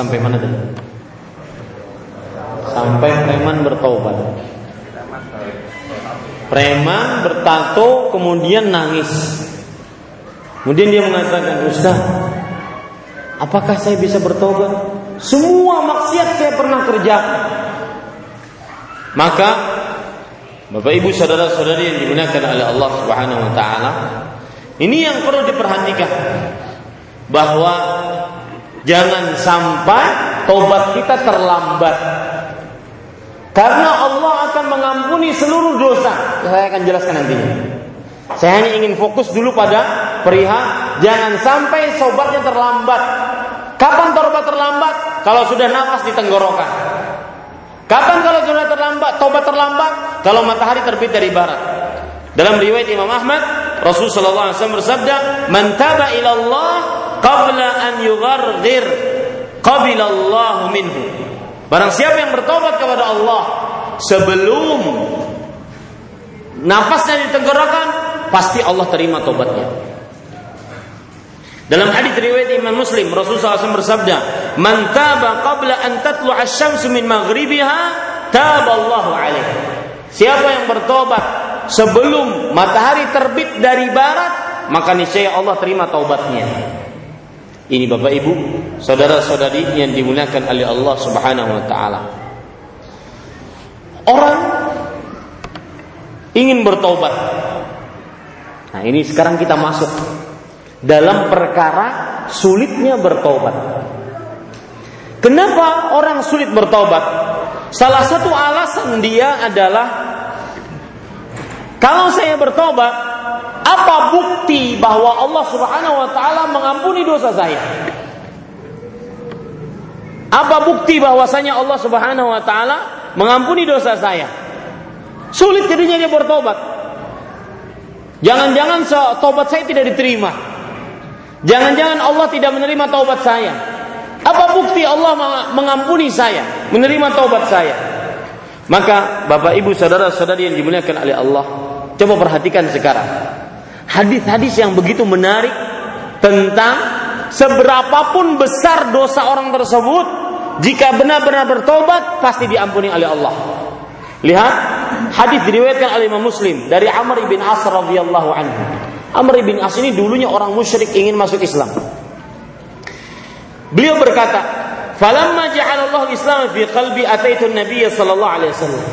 Sampai mana tadi? Sampai preman bertobat. Preman bertato kemudian nangis. Kemudian dia mengatakan, Ustaz, apakah saya bisa bertobat? Semua maksiat saya pernah kerjakan. Maka Bapak Ibu saudara-saudari yang dimuliakan oleh Allah Subhanahu wa taala, ini yang perlu diperhatikan bahwa jangan sampai tobat kita terlambat. Karena Allah akan mengampuni seluruh dosa. Saya akan jelaskan nantinya. Saya hanya ingin fokus dulu pada perihal jangan sampai sobatnya terlambat. Kapan tobat terlambat? Kalau sudah nafas di tenggorokan. Kapan kalau sudah terlambat, tobat terlambat? Kalau matahari terbit dari barat. Dalam riwayat Imam Ahmad, Rasulullah wasallam bersabda, "Man taba ila Allah qabla an yugharghir, qabila Allah minhu." Barang siapa yang bertobat kepada Allah sebelum nafasnya ditenggorokan, pasti Allah terima tobatnya. Dalam hadis riwayat Imam Muslim, Rasulullah SAW bersabda, "Man taba qabla an tatlu asy-syamsu min maghribiha, taballahu alaih." Siapa yang bertobat sebelum matahari terbit dari barat, maka niscaya Allah terima taubatnya. Ini Bapak Ibu, saudara-saudari yang dimuliakan oleh Allah Subhanahu wa taala. Orang ingin bertobat. Nah, ini sekarang kita masuk dalam perkara sulitnya bertobat. Kenapa orang sulit bertobat? Salah satu alasan dia adalah kalau saya bertobat, apa bukti bahwa Allah Subhanahu wa taala mengampuni dosa saya? Apa bukti bahwasanya Allah Subhanahu wa taala mengampuni dosa saya? Sulit jadinya dia bertobat. Jangan-jangan tobat saya tidak diterima. Jangan-jangan Allah tidak menerima taubat saya. Apa bukti Allah mengampuni saya, menerima taubat saya? Maka Bapak Ibu saudara-saudari yang dimuliakan oleh Allah, coba perhatikan sekarang. Hadis-hadis yang begitu menarik tentang seberapapun besar dosa orang tersebut, jika benar-benar bertobat pasti diampuni oleh Allah. Lihat hadis diriwayatkan oleh Imam Muslim dari Amr bin As radhiyallahu anhu. Amr bin As ini dulunya orang musyrik ingin masuk Islam. Beliau berkata, "Falamma ja'alallahu Islam fi qalbi ataitu Nabiy sallallahu alaihi wasallam."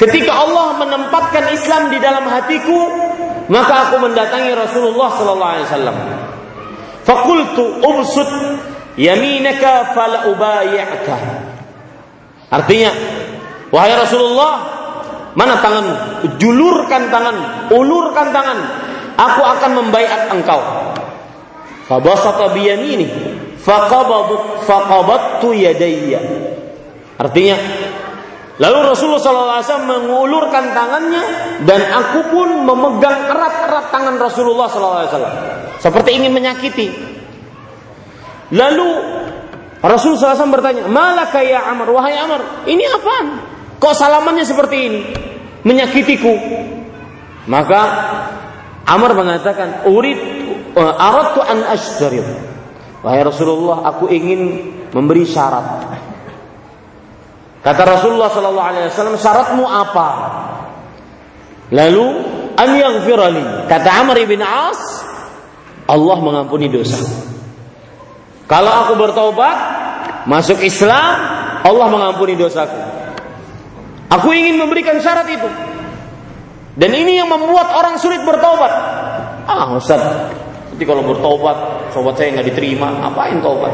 Ketika Allah menempatkan Islam di dalam hatiku, maka aku mendatangi Rasulullah sallallahu alaihi wasallam. Fakultu ubsut yaminaka fala ubayyaka. Artinya, wahai Rasulullah, mana tanganmu? Julurkan tangan, ulurkan tangan aku akan membaiat engkau. Fabasata biyamini faqabadtu faqabattu yadayya. Artinya Lalu Rasulullah SAW mengulurkan tangannya dan aku pun memegang erat-erat tangan Rasulullah SAW seperti ingin menyakiti. Lalu Rasulullah SAW bertanya, Malaka ya Amr, wahai Amr, ini apaan? Kok salamannya seperti ini? Menyakitiku. Maka Amr mengatakan, "Urid uh, aradtu an ashtarid." Wahai Rasulullah, aku ingin memberi syarat. Kata Rasulullah sallallahu alaihi wasallam, "Syaratmu apa?" Lalu, "An yaghfirali." Kata Amr bin As, Allah mengampuni dosa. Kalau aku bertobat, masuk Islam, Allah mengampuni dosaku. Aku ingin memberikan syarat itu. Dan ini yang membuat orang sulit bertobat. Ah Ustaz, nanti kalau bertobat, sobat saya nggak diterima, apain tobat?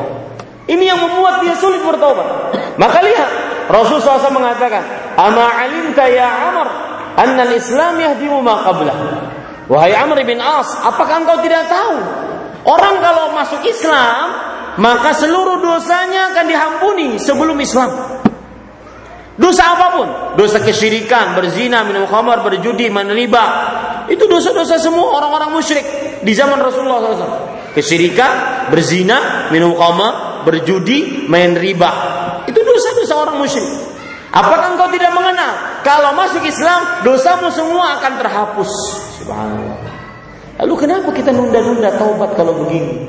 Ini yang membuat dia sulit bertobat. Maka lihat, Rasulullah SAW mengatakan, Ama alimta ya Amr, anna al-Islam yahdimu ma qablah. Wahai Amr bin As, apakah engkau tidak tahu? Orang kalau masuk Islam, maka seluruh dosanya akan dihampuni sebelum Islam. Dosa apa pun, dosa kesyirikan, berzina, minum khamar, berjudi, main riba, itu dosa-dosa semua orang-orang musyrik di zaman Rasulullah SAW. Kesyirikan, berzina, minum khamar, berjudi, main riba, itu dosa-dosa orang musyrik. Apakah engkau tidak mengenal? Kalau masuk Islam, dosamu semua akan terhapus. Lalu kenapa kita nunda-nunda taubat kalau begini?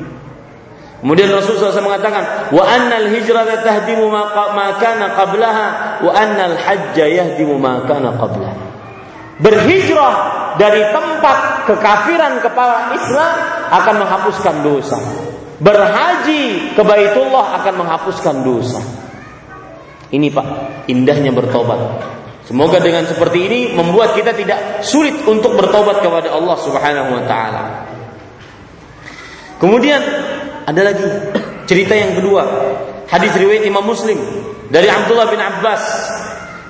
Kemudian Rasulullah SAW mengatakan, wa annal hijrata tahdimu ma kana wa annal hajja yahdimu ma kana. Berhijrah dari tempat kekafiran kepada Islam akan menghapuskan dosa. Berhaji ke Baitullah akan menghapuskan dosa. Ini Pak, indahnya bertobat. Semoga dengan seperti ini membuat kita tidak sulit untuk bertobat kepada Allah Subhanahu wa taala. Kemudian ada lagi cerita yang kedua. Hadis riwayat Imam Muslim dari Abdullah bin Abbas.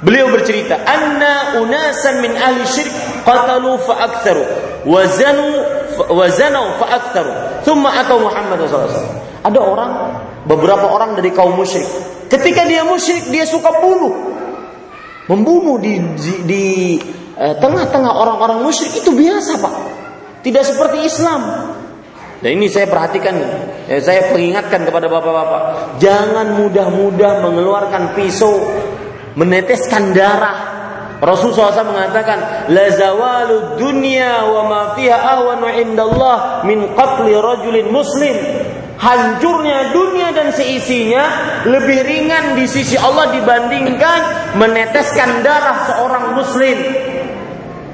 Beliau bercerita, "Anna unasan min ahli syirik qatalu fa aktsaru wa zanu wa zanu fa aktsaru, thumma atau Muhammad sallallahu Ada orang, beberapa orang dari kaum musyrik. Ketika dia musyrik, dia suka bunuh. Membunuh di di, eh, tengah-tengah orang-orang musyrik itu biasa, Pak. Tidak seperti Islam. Dan ini saya perhatikan, ya, saya peringatkan kepada bapak-bapak, jangan mudah-mudah mengeluarkan pisau, meneteskan darah. Rasulullah SAW mengatakan, la zawalu dunya wa ma fiha ahwanu indallah min qatli rajulin muslim. Hancurnya dunia dan seisinya lebih ringan di sisi Allah dibandingkan meneteskan darah seorang muslim.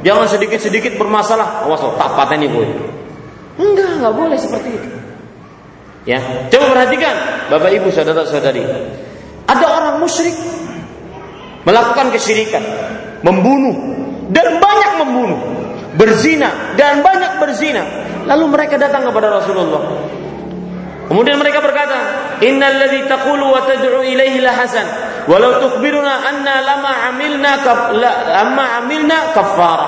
Jangan sedikit-sedikit bermasalah, awas lo, tak pateni gue. Enggak, enggak boleh seperti itu. Ya, coba perhatikan, Bapak Ibu, saudara-saudari. Ada orang musyrik melakukan kesyirikan, membunuh dan banyak membunuh, berzina dan banyak berzina. Lalu mereka datang kepada Rasulullah. Kemudian mereka berkata, "Innal ladzi taqulu wa tad'u ilaihi la hasan, walau tukhbiruna anna lama amilna kaf, la, amma amilna kaffara."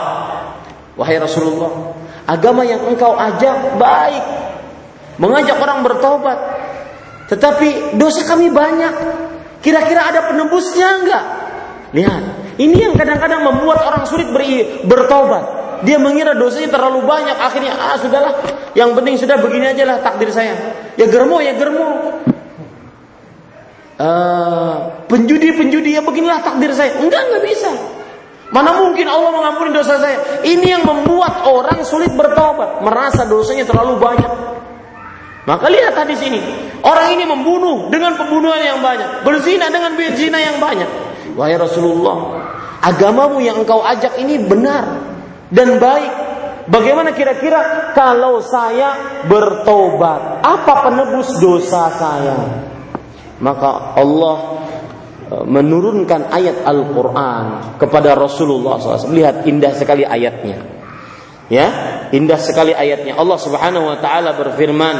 Wahai Rasulullah, Agama yang engkau ajak baik. Mengajak orang bertobat. Tetapi dosa kami banyak. Kira-kira ada penebusnya enggak? Lihat, ini yang kadang-kadang membuat orang sulit ber bertobat. Dia mengira dosanya terlalu banyak, akhirnya ah sudahlah, yang penting sudah begini aja lah takdir saya. Ya germo, ya germo. Uh, penjudi-penjudi ya beginilah takdir saya. Enggak, enggak bisa. Mana mungkin Allah mengampuni dosa saya? Ini yang membuat orang sulit bertobat, merasa dosanya terlalu banyak. Maka lihat tadi sini, orang ini membunuh dengan pembunuhan yang banyak, berzina dengan berzina yang banyak. Wahai Rasulullah, agamamu yang engkau ajak ini benar dan baik. Bagaimana kira-kira kalau saya bertobat? Apa penebus dosa saya? Maka Allah menurunkan ayat Al-Quran kepada Rasulullah SAW. Lihat indah sekali ayatnya. Ya, indah sekali ayatnya. Allah Subhanahu wa taala berfirman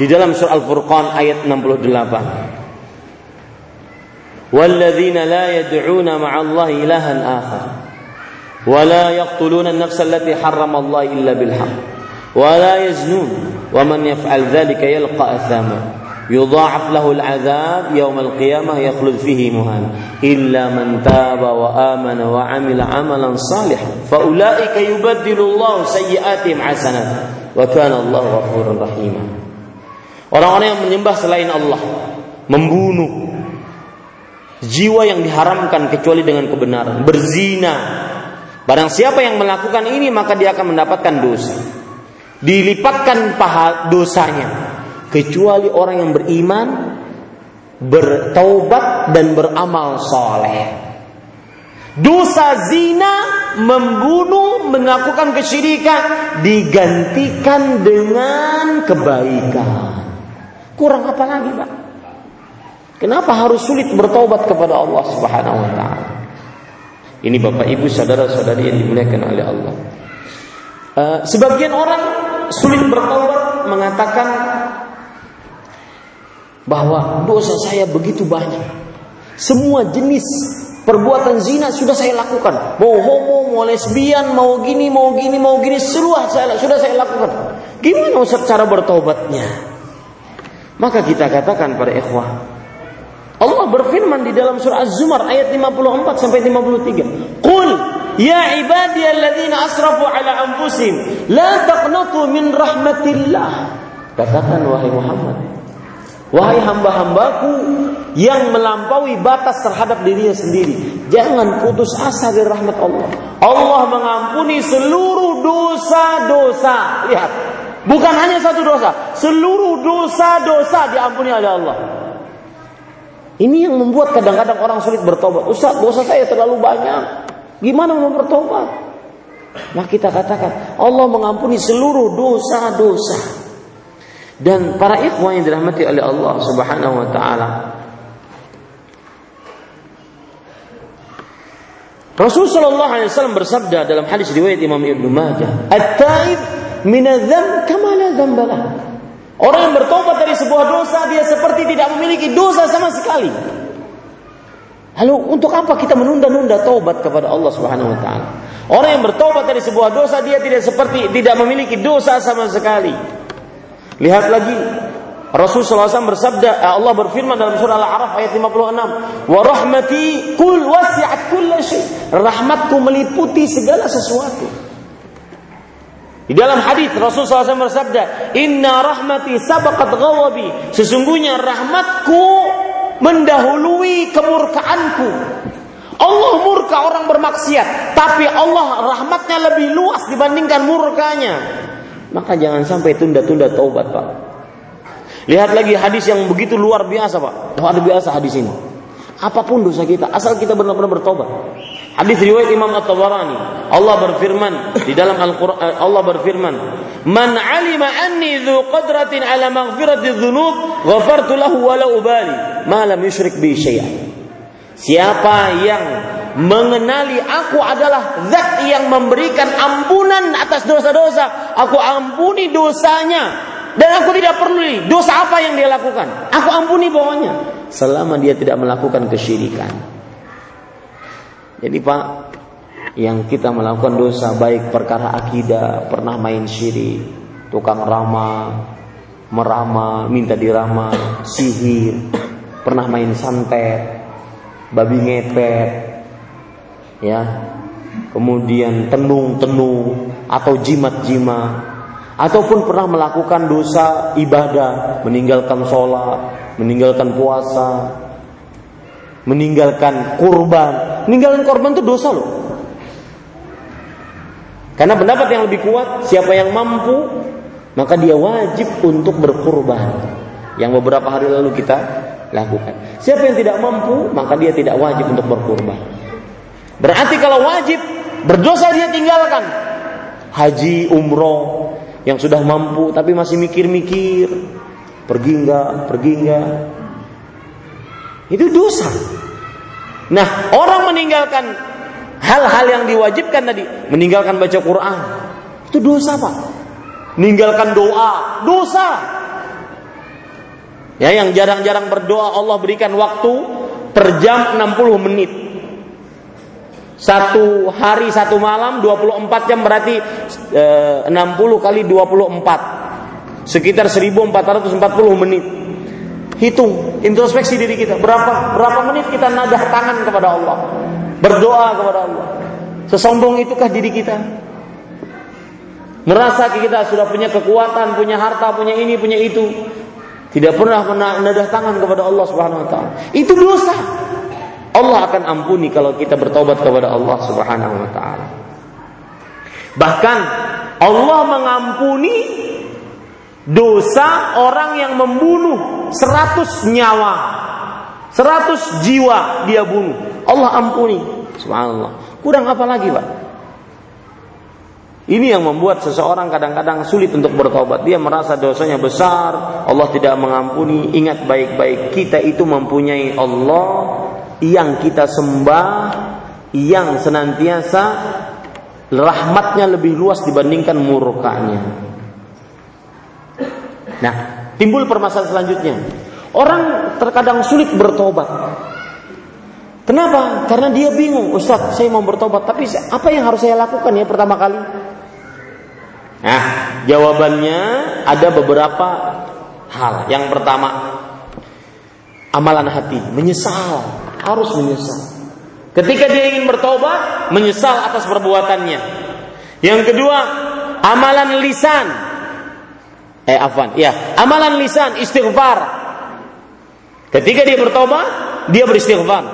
di dalam surah Al-Furqan ayat 68. Walladzina la yad'una ma'allahi ilahan akhar wa la yaqtuluna an-nafsa allati harrama Allah illa bil haqq wa la yaznun wa man yaf'al dhalika yalqa athama يضاعف له العذاب يوم القيامة يخلد فيه مهان إلا من تاب وآمن وعمل عملا صالحا فأولئك يبدل الله سيئاتهم حسنات وكان الله غفورا رحيما Orang-orang yang menyembah selain Allah Membunuh Jiwa yang diharamkan kecuali dengan kebenaran Berzina Barang siapa yang melakukan ini Maka dia akan mendapatkan dosa Dilipatkan paha dosanya kecuali orang yang beriman, bertaubat dan beramal soleh. Dosa zina, membunuh, melakukan kesyirikan digantikan dengan kebaikan. Kurang apa lagi, Pak? Kenapa harus sulit bertobat kepada Allah Subhanahu wa taala? Ini Bapak Ibu saudara-saudari yang dimuliakan oleh Allah. Uh, sebagian orang sulit bertobat mengatakan bahwa dosa saya begitu banyak. Semua jenis perbuatan zina sudah saya lakukan. Mau homo, mau lesbian, mau gini, mau gini, mau gini, seluruh saya sudah saya lakukan. Gimana Ustaz cara bertobatnya? Maka kita katakan pada ikhwah, Allah berfirman di dalam surah Az-Zumar ayat 54 sampai 53. Qul ya ibadiyalladzina asrafu ala anfusihim la taqnatu min rahmatillah. Katakan wahai Muhammad, Wahai hamba-hambaku yang melampaui batas terhadap dirinya sendiri, jangan putus asa dari rahmat Allah. Allah mengampuni seluruh dosa-dosa. Lihat, Bukan hanya satu dosa, seluruh dosa-dosa diampuni oleh Allah. Ini yang membuat kadang-kadang orang sulit bertobat. Ustaz, dosa saya terlalu banyak. Gimana mau bertobat? Nah kita katakan, Allah mengampuni seluruh dosa-dosa. Dan para ikhwan yang dirahmati oleh Allah Subhanahu wa taala, Rasul sallallahu alaihi bersabda dalam hadis riwayat Imam Ibnu Majah, "At-taib min adz-dzamb kama la dzambalah." Orang yang bertobat dari sebuah dosa dia seperti tidak memiliki dosa sama sekali. Lalu untuk apa kita menunda-nunda tobat kepada Allah Subhanahu wa taala? Orang yang bertobat dari sebuah dosa dia tidak seperti tidak memiliki dosa sama sekali. Lihat lagi Rasulullah SAW bersabda, Allah berfirman dalam surah Al-A'raf ayat 56, "Wa rahmati kul wasi'at kulla syai." Rahmatku meliputi segala sesuatu. Di dalam hadis Rasulullah SAW bersabda, "Inna rahmati sabaqat ghawabi." Sesungguhnya rahmatku mendahului kemurkaanku. Allah murka orang bermaksiat, tapi Allah rahmatnya lebih luas dibandingkan murkanya. Maka jangan sampai tunda-tunda taubat, Pak. Lihat lagi hadis yang begitu luar biasa, Pak. Luar biasa hadis ini. Apa pun dosa kita, asal kita benar-benar bertobat. Hadis riwayat Imam At-Tabarani. Allah berfirman di dalam Al-Qur'an Allah berfirman, "Man 'alima anni dzu qadratin 'ala maghfirati dzunub, ghafartu lahu wa la ubali, ma lam yusyrik bi syai'an." Siapa yang mengenali aku adalah zat yang memberikan ampunan atas dosa-dosa, aku ampuni dosanya dan aku tidak perlu dosa apa yang dia lakukan. Aku ampuni pokoknya. Selama dia tidak melakukan kesyirikan. Jadi Pak, yang kita melakukan dosa baik perkara akidah, pernah main syirik, tukang rama, merama, minta dirama, sihir, pernah main santet, babi ngepet, ya, kemudian tenung-tenung atau jimat-jimat, ataupun pernah melakukan dosa ibadah, meninggalkan sholat, meninggalkan puasa, meninggalkan kurban. Meninggalkan kurban itu dosa loh. Karena pendapat yang lebih kuat, siapa yang mampu, maka dia wajib untuk berkurban. Yang beberapa hari lalu kita lakukan. Siapa yang tidak mampu, maka dia tidak wajib untuk berkurban. Berarti kalau wajib, berdosa dia tinggalkan. Haji, umroh, yang sudah mampu tapi masih mikir-mikir pergi enggak? Pergi enggak? Itu dosa. Nah orang meninggalkan hal-hal yang diwajibkan tadi meninggalkan baca Quran itu dosa pak. Meninggalkan doa dosa. Ya yang jarang-jarang berdoa Allah berikan waktu per jam 60 menit. Satu hari satu malam 24 jam berarti eh, 60 kali 24 sekitar 1440 menit. Hitung introspeksi diri kita. Berapa berapa menit kita nadah tangan kepada Allah? Berdoa kepada Allah. Sesombong itukah diri kita? Merasa kita sudah punya kekuatan punya harta punya ini punya itu. Tidak pernah menadah tangan kepada Allah Subhanahu wa taala. Itu dosa. Allah akan ampuni kalau kita bertobat kepada Allah Subhanahu wa taala. Bahkan Allah mengampuni dosa orang yang membunuh 100 nyawa. 100 jiwa dia bunuh. Allah ampuni. Subhanallah. Kurang apa lagi, Pak? Ini yang membuat seseorang kadang-kadang sulit untuk bertobat. Dia merasa dosanya besar, Allah tidak mengampuni. Ingat baik-baik, kita itu mempunyai Allah yang kita sembah yang senantiasa rahmatnya lebih luas dibandingkan murkanya. Nah, timbul permasalahan selanjutnya. Orang terkadang sulit bertobat. Kenapa? Karena dia bingung, Ustaz, saya mau bertobat, tapi apa yang harus saya lakukan ya pertama kali? Nah, jawabannya ada beberapa hal. Yang pertama, amalan hati, menyesal harus menyesal. Ketika dia ingin bertobat, menyesal atas perbuatannya. Yang kedua, amalan lisan. Eh, afan, ya, amalan lisan istighfar. Ketika dia bertobat, dia beristighfar.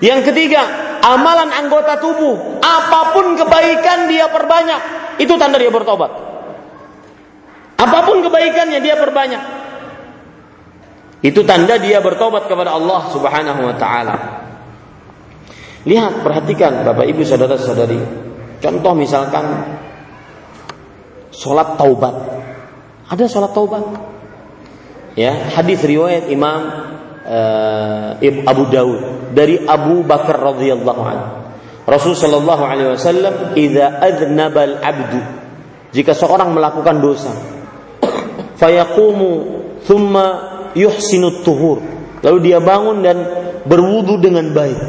Yang ketiga, amalan anggota tubuh, apa pun kebaikan dia perbanyak, itu tanda dia bertobat. Apa pun kebaikannya dia perbanyak. Itu tanda dia bertobat kepada Allah Subhanahu wa taala. Lihat, perhatikan Bapak Ibu saudara-saudari. Contoh misalkan sholat taubat. Ada sholat taubat. Ya, hadis riwayat Imam uh, Abu Dawud dari Abu Bakar radhiyallahu anhu. Rasul sallallahu alaihi wasallam, "Idza adnaba al-'abdu" Jika seorang melakukan dosa, fayaqumu thumma yuhsinu tuhur. Lalu dia bangun dan berwudu dengan baik.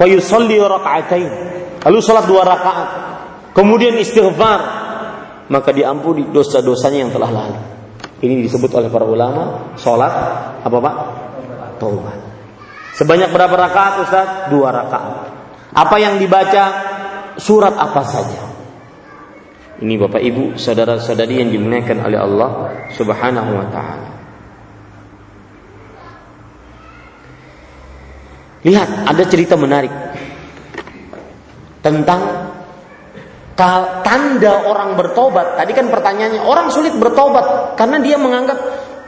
Fayusalli raka'atain. Lalu salat dua rakaat. Kemudian istighfar. Maka diampuni dosa-dosanya yang telah lalu. Ini disebut oleh para ulama salat apa Pak? Taubat. Sebanyak berapa rakaat Ustaz? Dua rakaat. Apa yang dibaca? Surat apa saja. Ini Bapak Ibu, saudara-saudari yang dimuliakan oleh Allah Subhanahu wa taala. Lihat, ada cerita menarik tentang tanda orang bertobat. Tadi kan pertanyaannya, orang sulit bertobat karena dia menganggap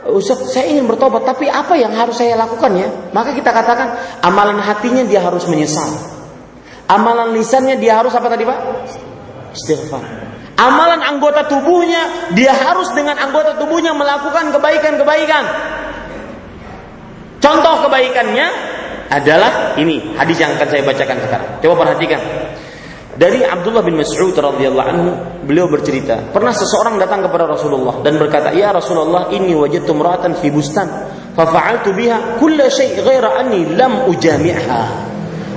Ustaz, saya ingin bertobat, tapi apa yang harus saya lakukan ya? Maka kita katakan, amalan hatinya dia harus menyesal. Amalan lisannya dia harus apa tadi Pak? Istighfar. Amalan anggota tubuhnya, dia harus dengan anggota tubuhnya melakukan kebaikan-kebaikan. Contoh kebaikannya adalah ini hadis yang akan saya bacakan sekarang. Coba perhatikan. Dari Abdullah bin Mas'ud radhiyallahu anhu, beliau bercerita, pernah seseorang datang kepada Rasulullah dan berkata, "Ya Rasulullah, ini wajadtu imra'atan fi bustan, fa fa'altu biha kulla syai' ghaira anni lam ujami'ha."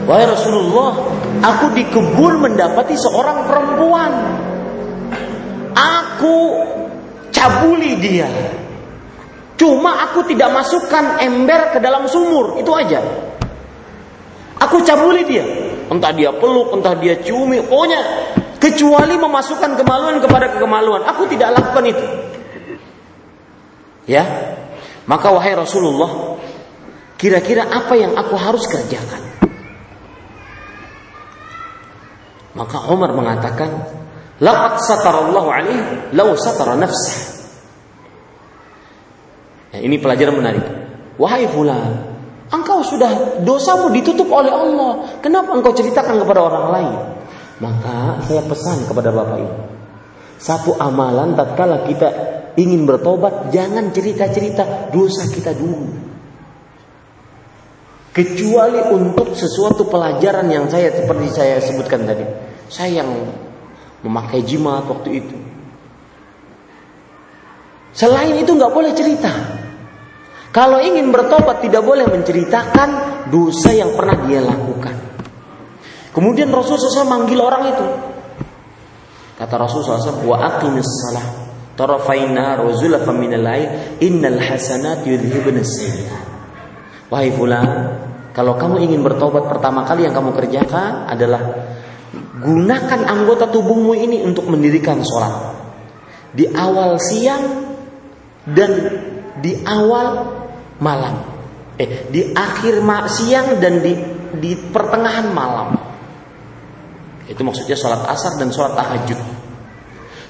Wahai Rasulullah, aku di kebun mendapati seorang perempuan Aku cabuli dia. Cuma aku tidak masukkan ember ke dalam sumur, itu aja. Aku cabuli dia. Entah dia peluk, entah dia ciumi, pokoknya kecuali memasukkan kemaluan kepada kemaluan. Aku tidak lakukan itu. Ya. Maka wahai Rasulullah, kira-kira apa yang aku harus kerjakan? Maka Umar mengatakan, Laqad satarallahu alaihi law satara nafsah. Ya, ini pelajaran menarik. Wahai fulan, engkau sudah dosamu ditutup oleh Allah. Kenapa engkau ceritakan kepada orang lain? Maka saya pesan kepada Bapak Ibu. Satu amalan tatkala kita ingin bertobat, jangan cerita-cerita dosa kita dulu. Kecuali untuk sesuatu pelajaran yang saya seperti saya sebutkan tadi. Saya yang memakai jimat waktu itu. Selain itu nggak boleh cerita. Kalau ingin bertobat tidak boleh menceritakan dosa yang pernah dia lakukan. Kemudian Rasulullah SAW manggil orang itu. Kata Rasulullah SAW, wa aqimis salah tarafaina wa zulafa minal innal hasanat yudhibun. Wahai fulan, kalau kamu ingin bertobat pertama kali yang kamu kerjakan adalah Gunakan anggota tubuhmu ini untuk mendirikan sholat. Di awal siang dan di awal malam. Eh, di akhir siang dan di di pertengahan malam. Itu maksudnya sholat asar dan sholat tahajud.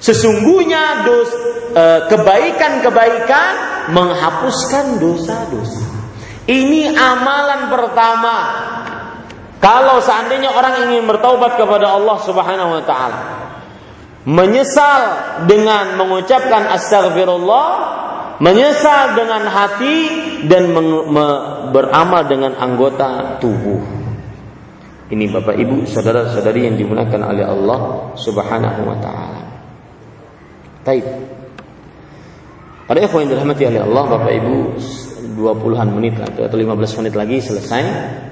Sesungguhnya dos eh, kebaikan-kebaikan menghapuskan dosa-dosa. Ini amalan pertama kalau seandainya orang ingin bertaubat kepada Allah Subhanahu wa taala, menyesal dengan mengucapkan astagfirullah, menyesal dengan hati dan beramal dengan anggota tubuh. Ini Bapak Ibu, saudara-saudari yang dimuliakan oleh Allah Subhanahu wa taala. Baik. Para ikhwan yang dirahmati oleh Allah, Bapak Ibu, 20-an menit atau 15 menit lagi selesai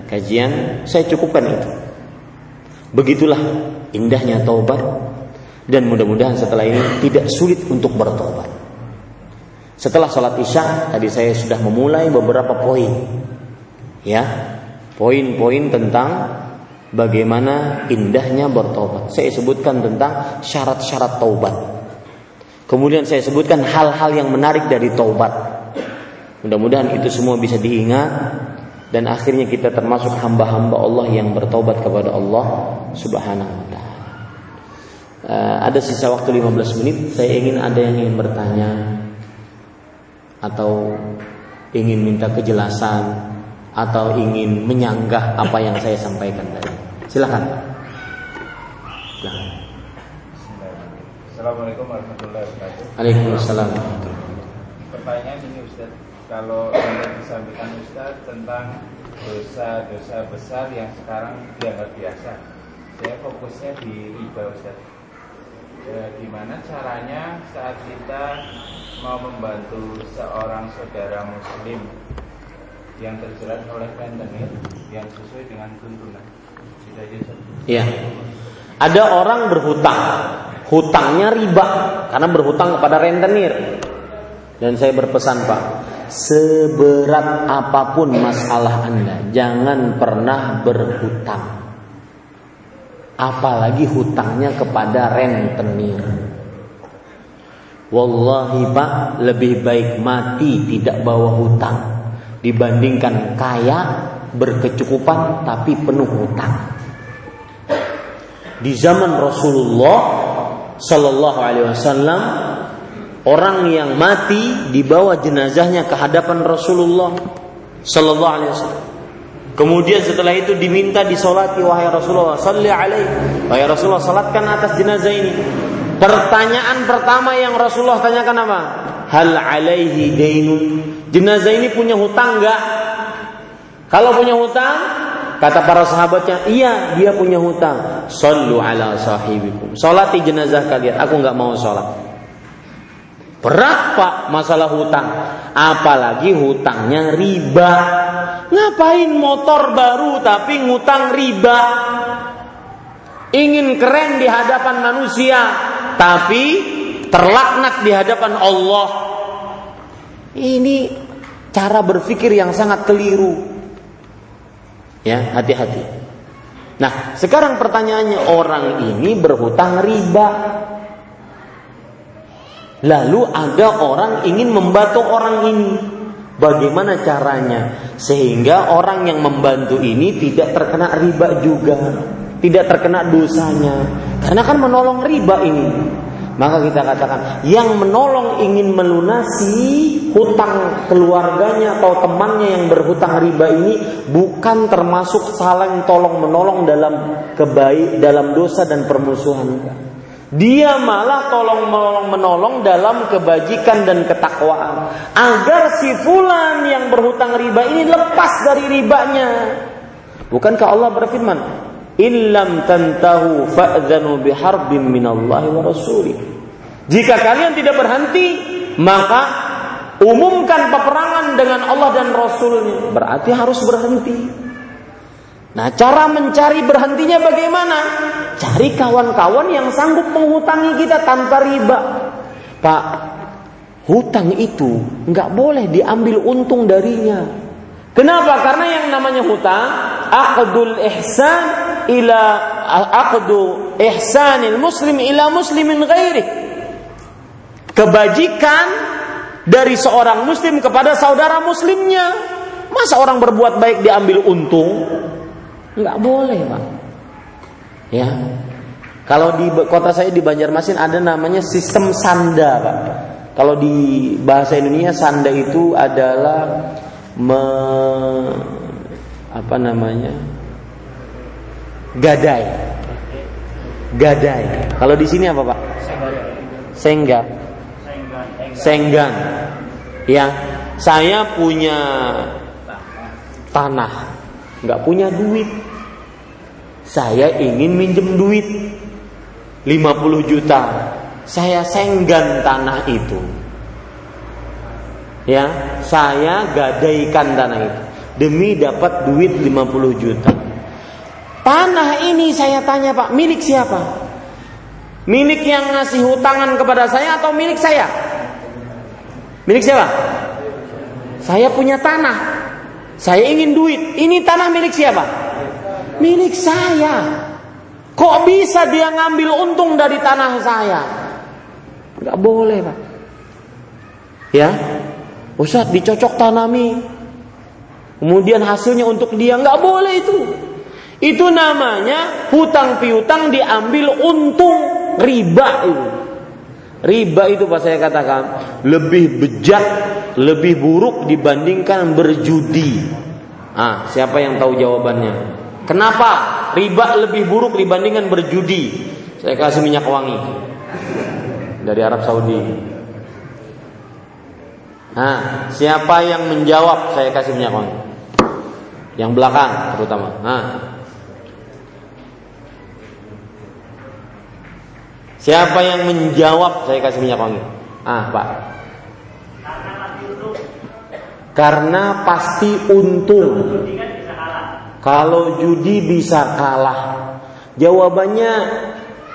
kajian, saya cukupkan itu. Begitulah indahnya taubat dan mudah-mudahan setelah ini tidak sulit untuk bertobat. Setelah sholat isya tadi saya sudah memulai beberapa poin, ya, poin-poin tentang bagaimana indahnya bertobat. Saya sebutkan tentang syarat-syarat taubat. Kemudian saya sebutkan hal-hal yang menarik dari taubat. Mudah-mudahan itu semua bisa diingat dan akhirnya kita termasuk hamba-hamba Allah yang bertobat kepada Allah Subhanahu wa taala. uh, ada sisa waktu 15 menit, saya ingin ada yang ingin bertanya atau ingin minta kejelasan atau ingin menyanggah apa yang saya sampaikan tadi. Silakan.
Assalamualaikum warahmatullahi wabarakatuh.
Waalaikumsalam.
Pertanyaan ini Ustaz, kalau yang disampaikan Ustaz tentang dosa-dosa besar yang sekarang dianggap biasa, saya fokusnya di riba Ustaz. Ya, gimana caranya saat kita mau membantu seorang saudara muslim yang terjerat oleh rentenir yang sesuai dengan tuntunan.
Iya. Ada orang berhutang, hutangnya riba karena berhutang kepada rentenir. Dan saya berpesan Pak, seberat apa pun masalah Anda, jangan pernah berhutang. Apalagi hutangnya kepada rentenir. Wallahi Pak, lebih baik mati tidak bawa hutang dibandingkan kaya berkecukupan tapi penuh hutang. Di zaman Rasulullah Sallallahu Alaihi Wasallam orang yang mati dibawa jenazahnya ke hadapan Rasulullah Sallallahu Alaihi Wasallam. Kemudian setelah itu diminta disolati wahai Rasulullah salli alaihi wahai Rasulullah salatkan atas jenazah ini. Pertanyaan pertama yang Rasulullah tanyakan apa? Hal alaihi dainun. Jenazah ini punya hutang enggak? Kalau punya hutang, kata para sahabatnya, iya dia punya hutang. Sallu ala sahibikum. Salati jenazah kalian. Aku enggak mau salat. Berat pak masalah hutang Apalagi hutangnya riba Ngapain motor baru tapi ngutang riba? Ingin keren di hadapan manusia Tapi terlaknat di hadapan Allah. Ini cara berpikir yang sangat keliru. Ya hati-hati. Nah sekarang pertanyaannya Orang ini berhutang riba. Lalu ada orang ingin membantu orang ini. Bagaimana caranya sehingga orang yang membantu ini tidak terkena riba juga, tidak terkena dosanya. Karena kan menolong riba ini. Maka kita katakan yang menolong ingin melunasi hutang keluarganya atau temannya yang berhutang riba ini bukan termasuk saling tolong menolong dalam kebaik dalam dosa dan permusuhan. Dia malah tolong menolong menolong dalam kebajikan dan ketakwaan agar si fulan yang berhutang riba ini lepas dari ribanya. Bukankah Allah berfirman, "Illam tantahu fa'dzanu biharbin minallahi wa rasulih." Jika kalian tidak berhenti, maka umumkan peperangan dengan Allah dan Rasulnya. Berarti harus berhenti. Nah, cara mencari berhentinya bagaimana? Cari kawan-kawan yang sanggup menghutangi kita tanpa riba. Pak, hutang itu nggak boleh diambil untung darinya. Kenapa? Karena yang namanya hutang, aqdul ihsan ila aqdu ihsanil muslim ila muslimin ghairi. Kebajikan dari seorang muslim kepada saudara muslimnya. Masa orang berbuat baik diambil untung? Enggak boleh, Pak. Ya. Kalau di kota saya di Banjarmasin ada namanya sistem sanda, Pak. Kalau di bahasa Indonesia sanda itu adalah me, apa namanya? gadai. Gadai. Kalau di sini apa, Pak? Sengga. Senggan. Ya, saya punya tanah nggak punya duit. Saya ingin minjem duit 50 juta. Saya senggan tanah itu. Ya, saya gadaikan tanah itu demi dapat duit 50 juta. Tanah ini saya tanya Pak, milik siapa? Milik yang ngasih hutangan kepada saya atau milik saya? Milik siapa? Saya punya tanah. Saya ingin duit. Ini tanah milik siapa? Milik saya. Kok bisa dia ngambil untung dari tanah saya? Gak boleh, Pak. Ya. Ustaz dicocok tanami. Kemudian hasilnya untuk dia nggak boleh itu. Itu namanya hutang piutang diambil untung riba itu. Riba itu pas saya katakan lebih bejat, lebih buruk dibandingkan berjudi. Ah, siapa yang tahu jawabannya? Kenapa riba lebih buruk dibandingkan berjudi? Saya kasih minyak wangi dari Arab Saudi. Nah, siapa yang menjawab? Saya kasih minyak wangi. Yang belakang terutama. Nah, Siapa yang menjawab saya kasih minyak wangi? Ah, Pak. Karena pasti untung. Kalau judi bisa kalah. Jawabannya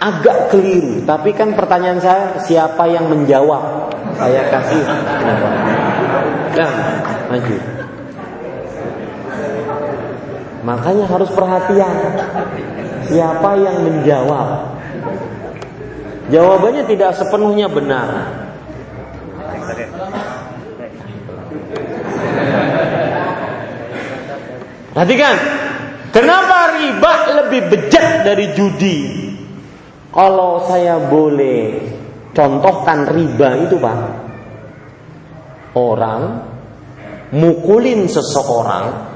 agak keliru, tapi kan pertanyaan saya siapa yang menjawab? Saya kasih. Dan maju. Makanya harus perhatian. Siapa yang menjawab? Jawabannya tidak sepenuhnya benar. Perhatikan, kenapa riba lebih bejat dari judi? Kalau saya boleh contohkan riba itu pak, orang mukulin seseorang,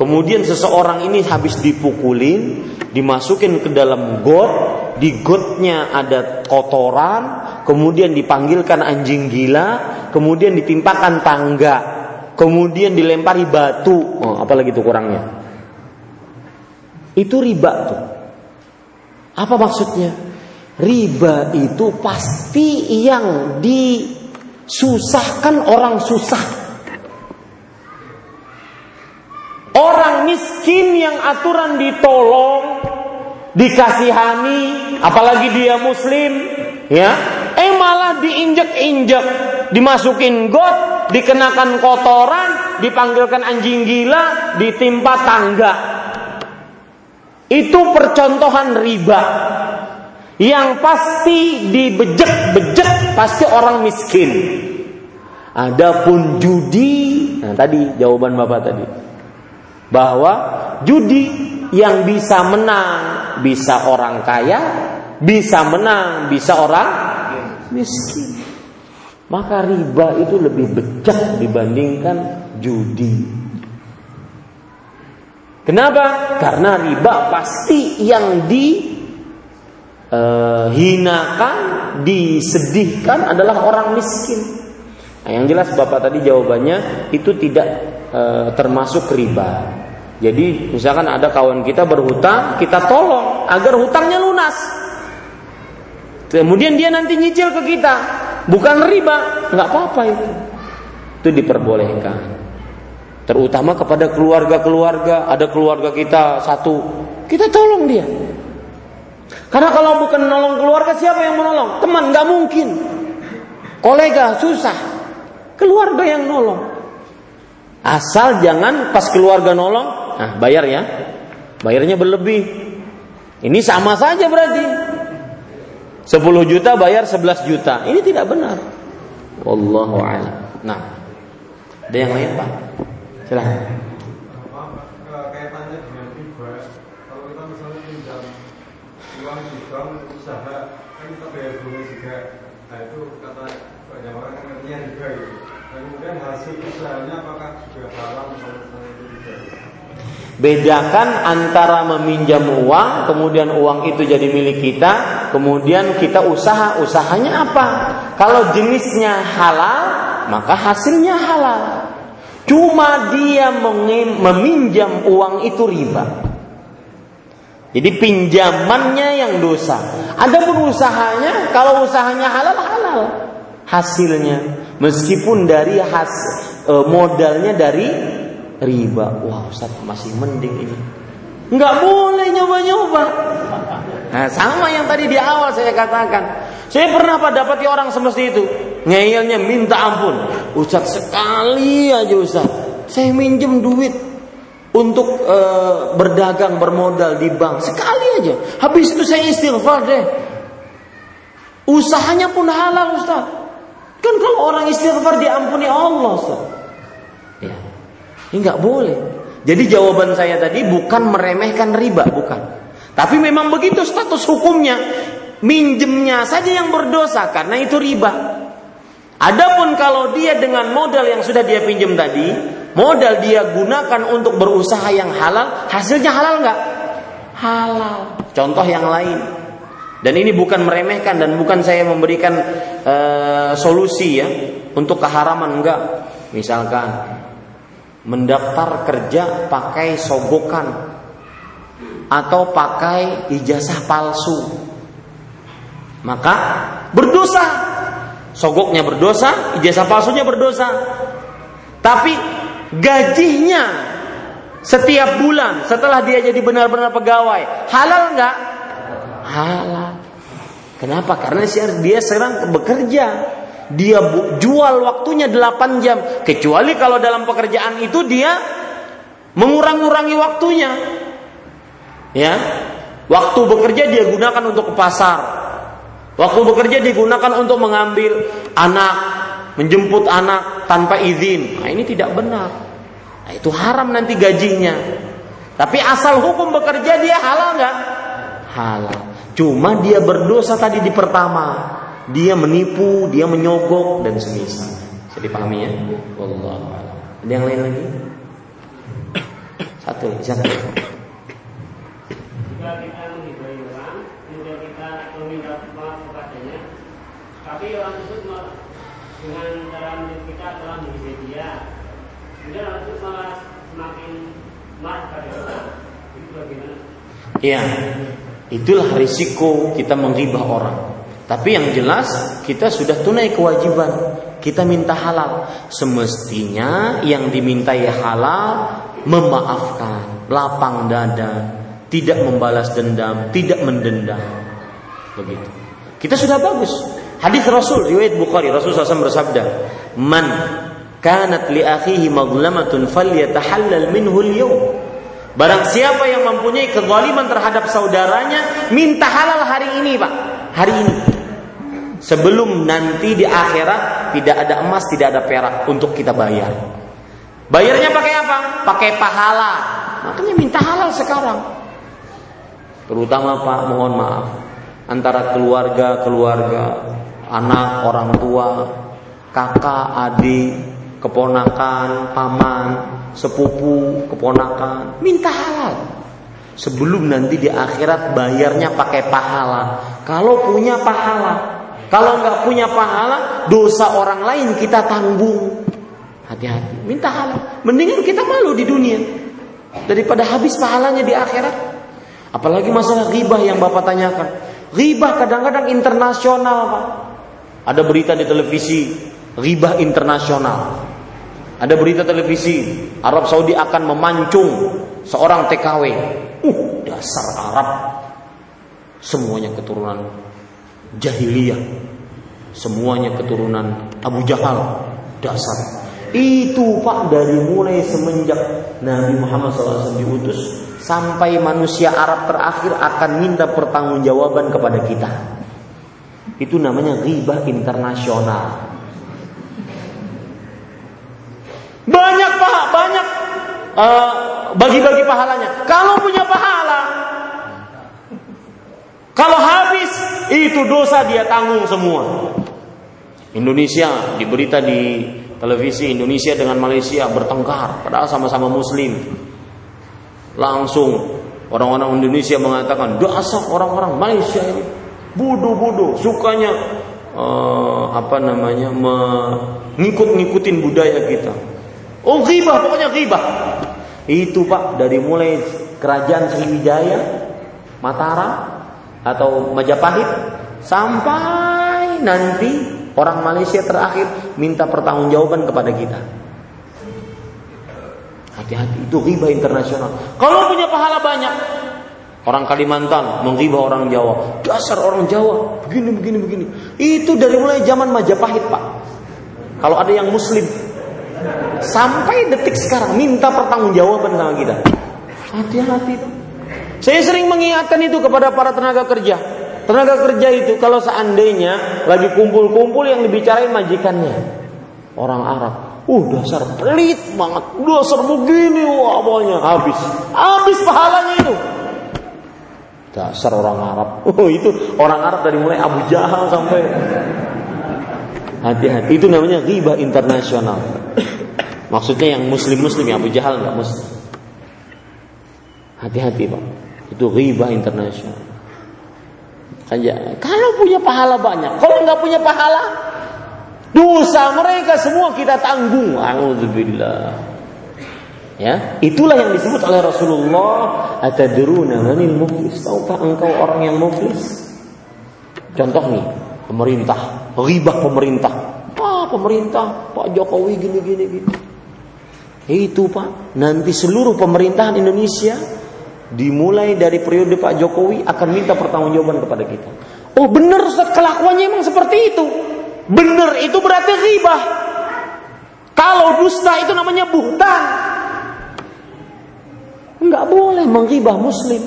kemudian seseorang ini habis dipukulin, dimasukin ke dalam got, di gotnya ada kotoran, kemudian dipanggilkan anjing gila, kemudian ditimpakan tangga, kemudian dilempari batu, oh, apalagi itu kurangnya. Itu riba tuh. Apa maksudnya? Riba itu pasti yang disusahkan orang susah. Orang miskin yang aturan ditolong, dikasihani, apalagi dia muslim, ya, eh malah diinjek-injek, dimasukin got, dikenakan kotoran, dipanggilkan anjing gila, ditimpa tangga. Itu percontohan riba. Yang pasti dibejek-bejek pasti orang miskin. Adapun judi, nah tadi jawaban Bapak tadi bahwa judi yang bisa menang bisa orang kaya, bisa menang bisa orang miskin. Maka riba itu lebih bejat dibandingkan judi. Kenapa? Karena riba pasti yang dihinakan, disedihkan adalah orang miskin. Nah, yang jelas Bapak tadi jawabannya itu tidak e, termasuk riba. Jadi misalkan ada kawan kita berhutang, kita tolong agar hutangnya lunas. Kemudian dia nanti nyicil ke kita, bukan riba, nggak apa-apa itu. Itu diperbolehkan. Terutama kepada keluarga-keluarga, ada keluarga kita satu, kita tolong dia. Karena kalau bukan nolong keluarga, siapa yang menolong? Teman, nggak mungkin. Kolega susah, keluarga yang nolong. Asal jangan pas keluarga nolong, Nah, bayar ya. Bayarnya berlebih. Ini sama saja berarti. 10 juta bayar 11 juta. Ini tidak benar. Wallahu a'lam. Nah. Ada yang lain, Pak? Silahkan.
Kaitannya dengan riba, kalau kita misalnya pinjam uang di bank usaha, kan kita bayar bunga juga. Nah itu kata banyak orang kan artinya riba itu. Dan kemudian hasil usahanya apakah juga haram misalnya itu riba?
Bedakan antara meminjam uang, kemudian uang itu jadi milik kita, kemudian kita usaha, usahanya apa? Kalau jenisnya halal, maka hasilnya halal. Cuma dia meminjam uang itu riba. Jadi pinjamannya yang dosa. Adapun usahanya, kalau usahanya halal halal hasilnya. Meskipun dari has e, modalnya dari riba. Wah Ustaz masih mending ini. Nggak boleh nyoba-nyoba. Nah, sama yang tadi di awal saya katakan. Saya pernah dapati orang semesti itu. Ngeyelnya minta ampun. Ustaz sekali aja Ustaz. Saya minjem duit untuk e, berdagang bermodal di bank sekali aja. Habis itu saya istighfar deh. Usahanya pun halal Ustaz. Kan kalau orang istighfar diampuni Allah Ustaz. Ini nggak boleh. Jadi jawaban saya tadi bukan meremehkan riba, bukan. Tapi memang begitu status hukumnya. minjemnya saja yang berdosa karena itu riba. Adapun kalau dia dengan modal yang sudah dia pinjam tadi, modal dia gunakan untuk berusaha yang halal, hasilnya halal nggak? Halal. Contoh yang lain. Dan ini bukan meremehkan dan bukan saya memberikan uh, solusi ya untuk keharaman enggak. Misalkan mendaftar kerja pakai sogokan atau pakai ijazah palsu maka berdosa. Sogoknya berdosa, ijazah palsunya berdosa. Tapi gajinya setiap bulan setelah dia jadi benar-benar pegawai, halal nggak? Halal. Kenapa? Karena dia sekarang bekerja. Dia jual waktunya 8 jam. Kecuali kalau dalam pekerjaan itu dia mengurang-urangi waktunya. Ya. Waktu bekerja dia gunakan untuk ke pasar, Waktu bekerja digunakan untuk mengambil anak, menjemput anak tanpa izin. Nah, ini tidak benar. Nah, itu haram nanti gajinya. Tapi asal hukum bekerja dia halal nggak? Halal. Cuma dia berdosa tadi di pertama. Dia menipu, dia menyogok dan semisal. Bisa dipahami ya? Wallah. Ada yang lain lagi? Satu, jangan.
tapi orang tersebut dengan cara mendidik kita telah mendidik dia kemudian orang tersebut malah semakin marah pada kita itu bagaimana?
Iya, itulah risiko kita menggibah orang. Tapi yang jelas kita sudah tunai kewajiban. Kita minta halal. Semestinya yang dimintai halal memaafkan, lapang dada, tidak membalas dendam, tidak mendendam. Begitu. Kita sudah bagus. Hadis Rasul riwayat Bukhari Rasul SAW bersabda, "Man kanat li akhihi madlamatun falyatahallal minhu al-yawm." Barang siapa yang mempunyai kezaliman terhadap saudaranya, minta halal hari ini, Pak. Hari ini. Sebelum nanti di akhirat tidak ada emas, tidak ada perak untuk kita bayar. Bayarnya pakai apa? Pakai pahala. Makanya minta halal sekarang. Terutama Pak, mohon maaf. Antara keluarga-keluarga anak, orang tua, kakak, adik, keponakan, paman, sepupu, keponakan, minta halal. Sebelum nanti di akhirat bayarnya pakai pahala. Kalau punya pahala, kalau nggak punya pahala, dosa orang lain kita tanggung. Hati-hati, minta halal. Mendingan kita malu di dunia daripada habis pahalanya di akhirat. Apalagi masalah ghibah yang Bapak tanyakan. Ghibah kadang-kadang internasional, Pak. Ada berita di televisi ribah internasional. Ada berita televisi Arab Saudi akan memancung seorang TKW. Uh, dasar Arab. Semuanya keturunan jahiliyah. Semuanya keturunan Abu Jahal. Dasar. Itu Pak dari mulai semenjak Nabi Muhammad SAW diutus sampai manusia Arab terakhir akan minta pertanggungjawaban kepada kita. Itu namanya ghibah internasional. Banyak pak, banyak uh, bagi-bagi pahalanya. Kalau punya pahala, kalau habis itu dosa dia tanggung semua. Indonesia di berita di televisi Indonesia dengan Malaysia bertengkar padahal sama-sama muslim. Langsung orang-orang Indonesia mengatakan dasar orang-orang Malaysia ini bodoh-bodoh, sukanya uh, apa namanya mengikut-ngikutin budaya kita. Oh ghibah, pokoknya ghibah. Itu Pak dari mulai kerajaan Sriwijaya, Mataram atau Majapahit sampai nanti orang Malaysia terakhir minta pertanggungjawaban kepada kita. Hati-hati, itu ghibah internasional. Kalau punya pahala banyak, Orang Kalimantan menghibah orang Jawa. Dasar orang Jawa, begini begini begini. Itu dari mulai zaman Majapahit, Pak. Kalau ada yang muslim sampai detik sekarang minta pertanggungjawaban sama kita. Hati-hati. Saya sering mengingatkan itu kepada para tenaga kerja. Tenaga kerja itu kalau seandainya lagi kumpul-kumpul yang dibicarain majikannya. Orang Arab. Uh dasar pelit banget. Dasar begini wah habis. Habis pahalanya itu. Dasar orang Arab. Oh, itu orang Arab dari mulai Abu Jahal sampai hati-hati. Itu namanya ghibah internasional. Maksudnya yang muslim-muslim ya Abu Jahal nggak muslim. Hati-hati Pak. Itu ghibah internasional. Saja. Kalau punya pahala banyak, kalau nggak punya pahala, dosa mereka semua kita tanggung. Alhamdulillah. Ya, itulah yang disebut oleh Rasulullah, "Atadruna manil muflis?" Tahukah engkau orang yang muflis? Contoh nih, pemerintah, ribah pemerintah. Ah, pemerintah, Pak Jokowi gini gini gini. Itu Pak, nanti seluruh pemerintahan Indonesia dimulai dari periode Pak Jokowi akan minta pertanggungjawaban kepada kita. Oh benar kelakuannya emang seperti itu. Benar itu berarti ribah. Kalau dusta itu namanya buhtan. Enggak boleh menghibah muslim.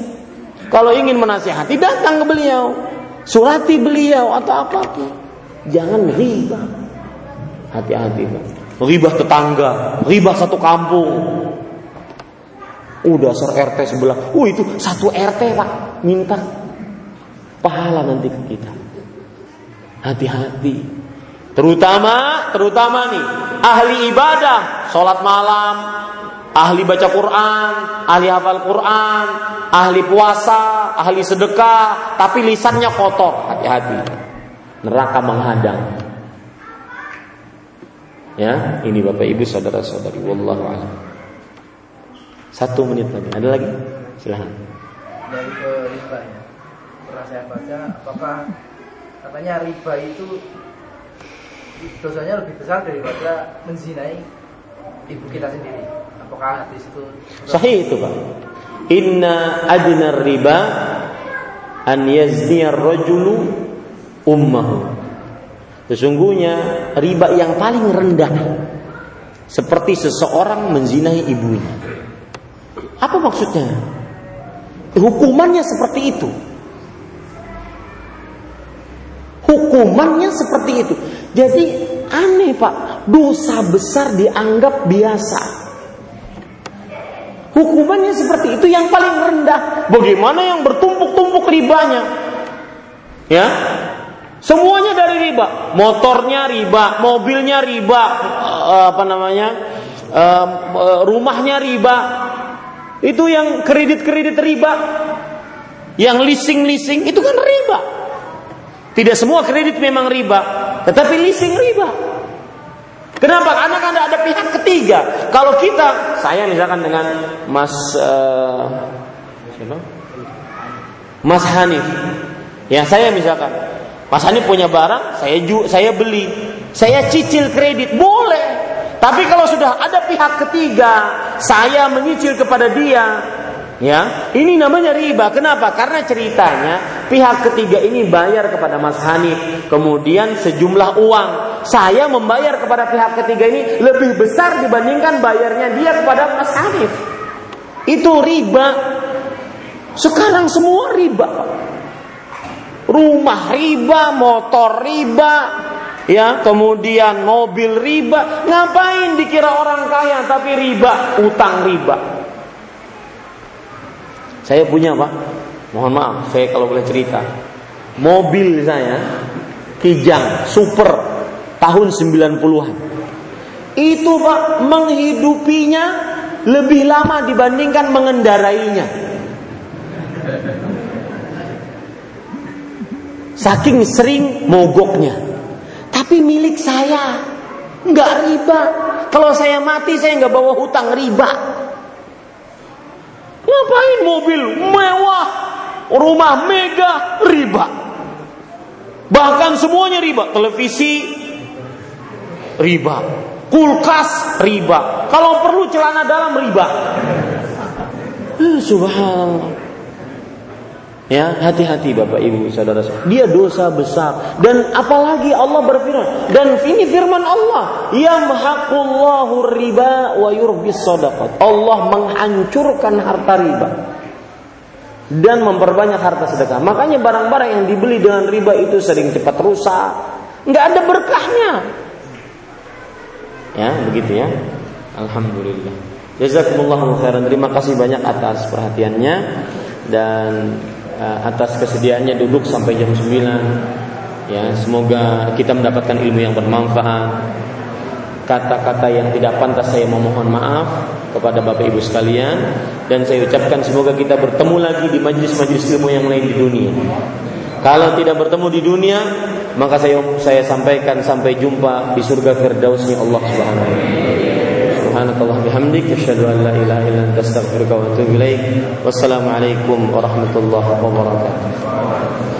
Kalau ingin menasihati datang ke beliau, surati beliau atau apa pun. Jangan ribah. Hati-hati, Ribah tetangga, ribah satu kampung. Udah ser RT sebelah. Oh itu satu RT pak minta pahala nanti ke kita. Hati-hati. Terutama, terutama nih ahli ibadah, sholat malam, ahli baca Quran, ahli hafal Quran, ahli puasa, ahli sedekah, tapi lisannya kotor. Hati-hati. Neraka menghadang. Ya, ini Bapak Ibu saudara-saudari, wallahu a'lam. Satu menit lagi. Ada lagi? Silahkan.
Dari ke riba ya. Pernah saya baca apakah katanya riba itu dosanya lebih besar daripada menzinai ibu kita sendiri. Apakah hadis itu
Sahih itu, Pak. Inna adna riba an yazniya rajulu ummahu. Sesungguhnya riba yang paling rendah seperti seseorang menzinahi ibunya. Apa maksudnya? Hukumannya seperti itu. Hukumannya seperti itu. Jadi aneh Pak, dosa besar dianggap biasa. Hukumannya seperti itu yang paling rendah. Bagaimana yang bertumpuk-tumpuk ribanya? Ya, semuanya dari riba. Motornya riba, mobilnya riba, eh, apa namanya, eh, rumahnya riba. Itu yang kredit-kredit riba, yang leasing-leasing itu kan riba. Tidak semua kredit memang riba, tetapi leasing riba. Kenapa? Karena kan ada pihak ketiga. Kalau kita, saya misalkan dengan Mas uh? Mas Hanif. Ya saya misalkan, Mas Hanif punya barang, saya saya beli, saya cicil kredit boleh. Tapi kalau sudah ada pihak ketiga, saya menyicil kepada dia, Ya, ini namanya riba. Kenapa? Karena ceritanya pihak ketiga ini bayar kepada Mas Hanif, kemudian sejumlah uang. Saya membayar kepada pihak ketiga ini lebih besar dibandingkan bayarnya dia kepada Mas Hanif. Itu riba. Sekarang semua riba. Rumah riba, motor riba, ya kemudian mobil riba. Ngapain dikira orang kaya tapi riba, utang riba. Saya punya pak, mohon maaf, saya kalau boleh cerita. Mobil saya, Kijang, super, tahun 90-an. Itu pak, menghidupinya lebih lama dibandingkan mengendarainya. Saking sering mogoknya. Tapi milik saya, nggak riba. Kalau saya mati saya nggak bawa hutang riba. Ngapain mobil mewah, rumah mega, riba. Bahkan semuanya riba, televisi riba, kulkas riba. Kalau perlu celana dalam riba. Eh, subhanallah. Ya, hati-hati Bapak Ibu Saudara. Dia dosa besar dan apalagi Allah berfirman dan ini firman Allah, yamhaqullahu riba wa yurbis. Allah menghancurkan harta riba dan memperbanyak harta sedekah. Makanya barang-barang yang dibeli dengan riba itu sering cepat rusak, nggak ada berkahnya. Ya, begitu ya. Alhamdulillah. Jazakumullah khairan. Terima kasih banyak atas perhatiannya dan atas kesediaannya duduk sampai jam 9. Ya, semoga kita mendapatkan ilmu yang bermanfaat. Kata-kata yang tidak pantas saya memohon maaf kepada Bapak Ibu sekalian dan saya ucapkan semoga kita bertemu lagi di majlis-majlis ilmu yang lain di dunia. Kalau tidak bertemu di dunia, maka saya saya sampaikan sampai jumpa di surga firdausnya Allah Subhanahu wa taala. Bihamdik asyhadu an la. Wassalamualaikum warahmatullahi wabarakatuh.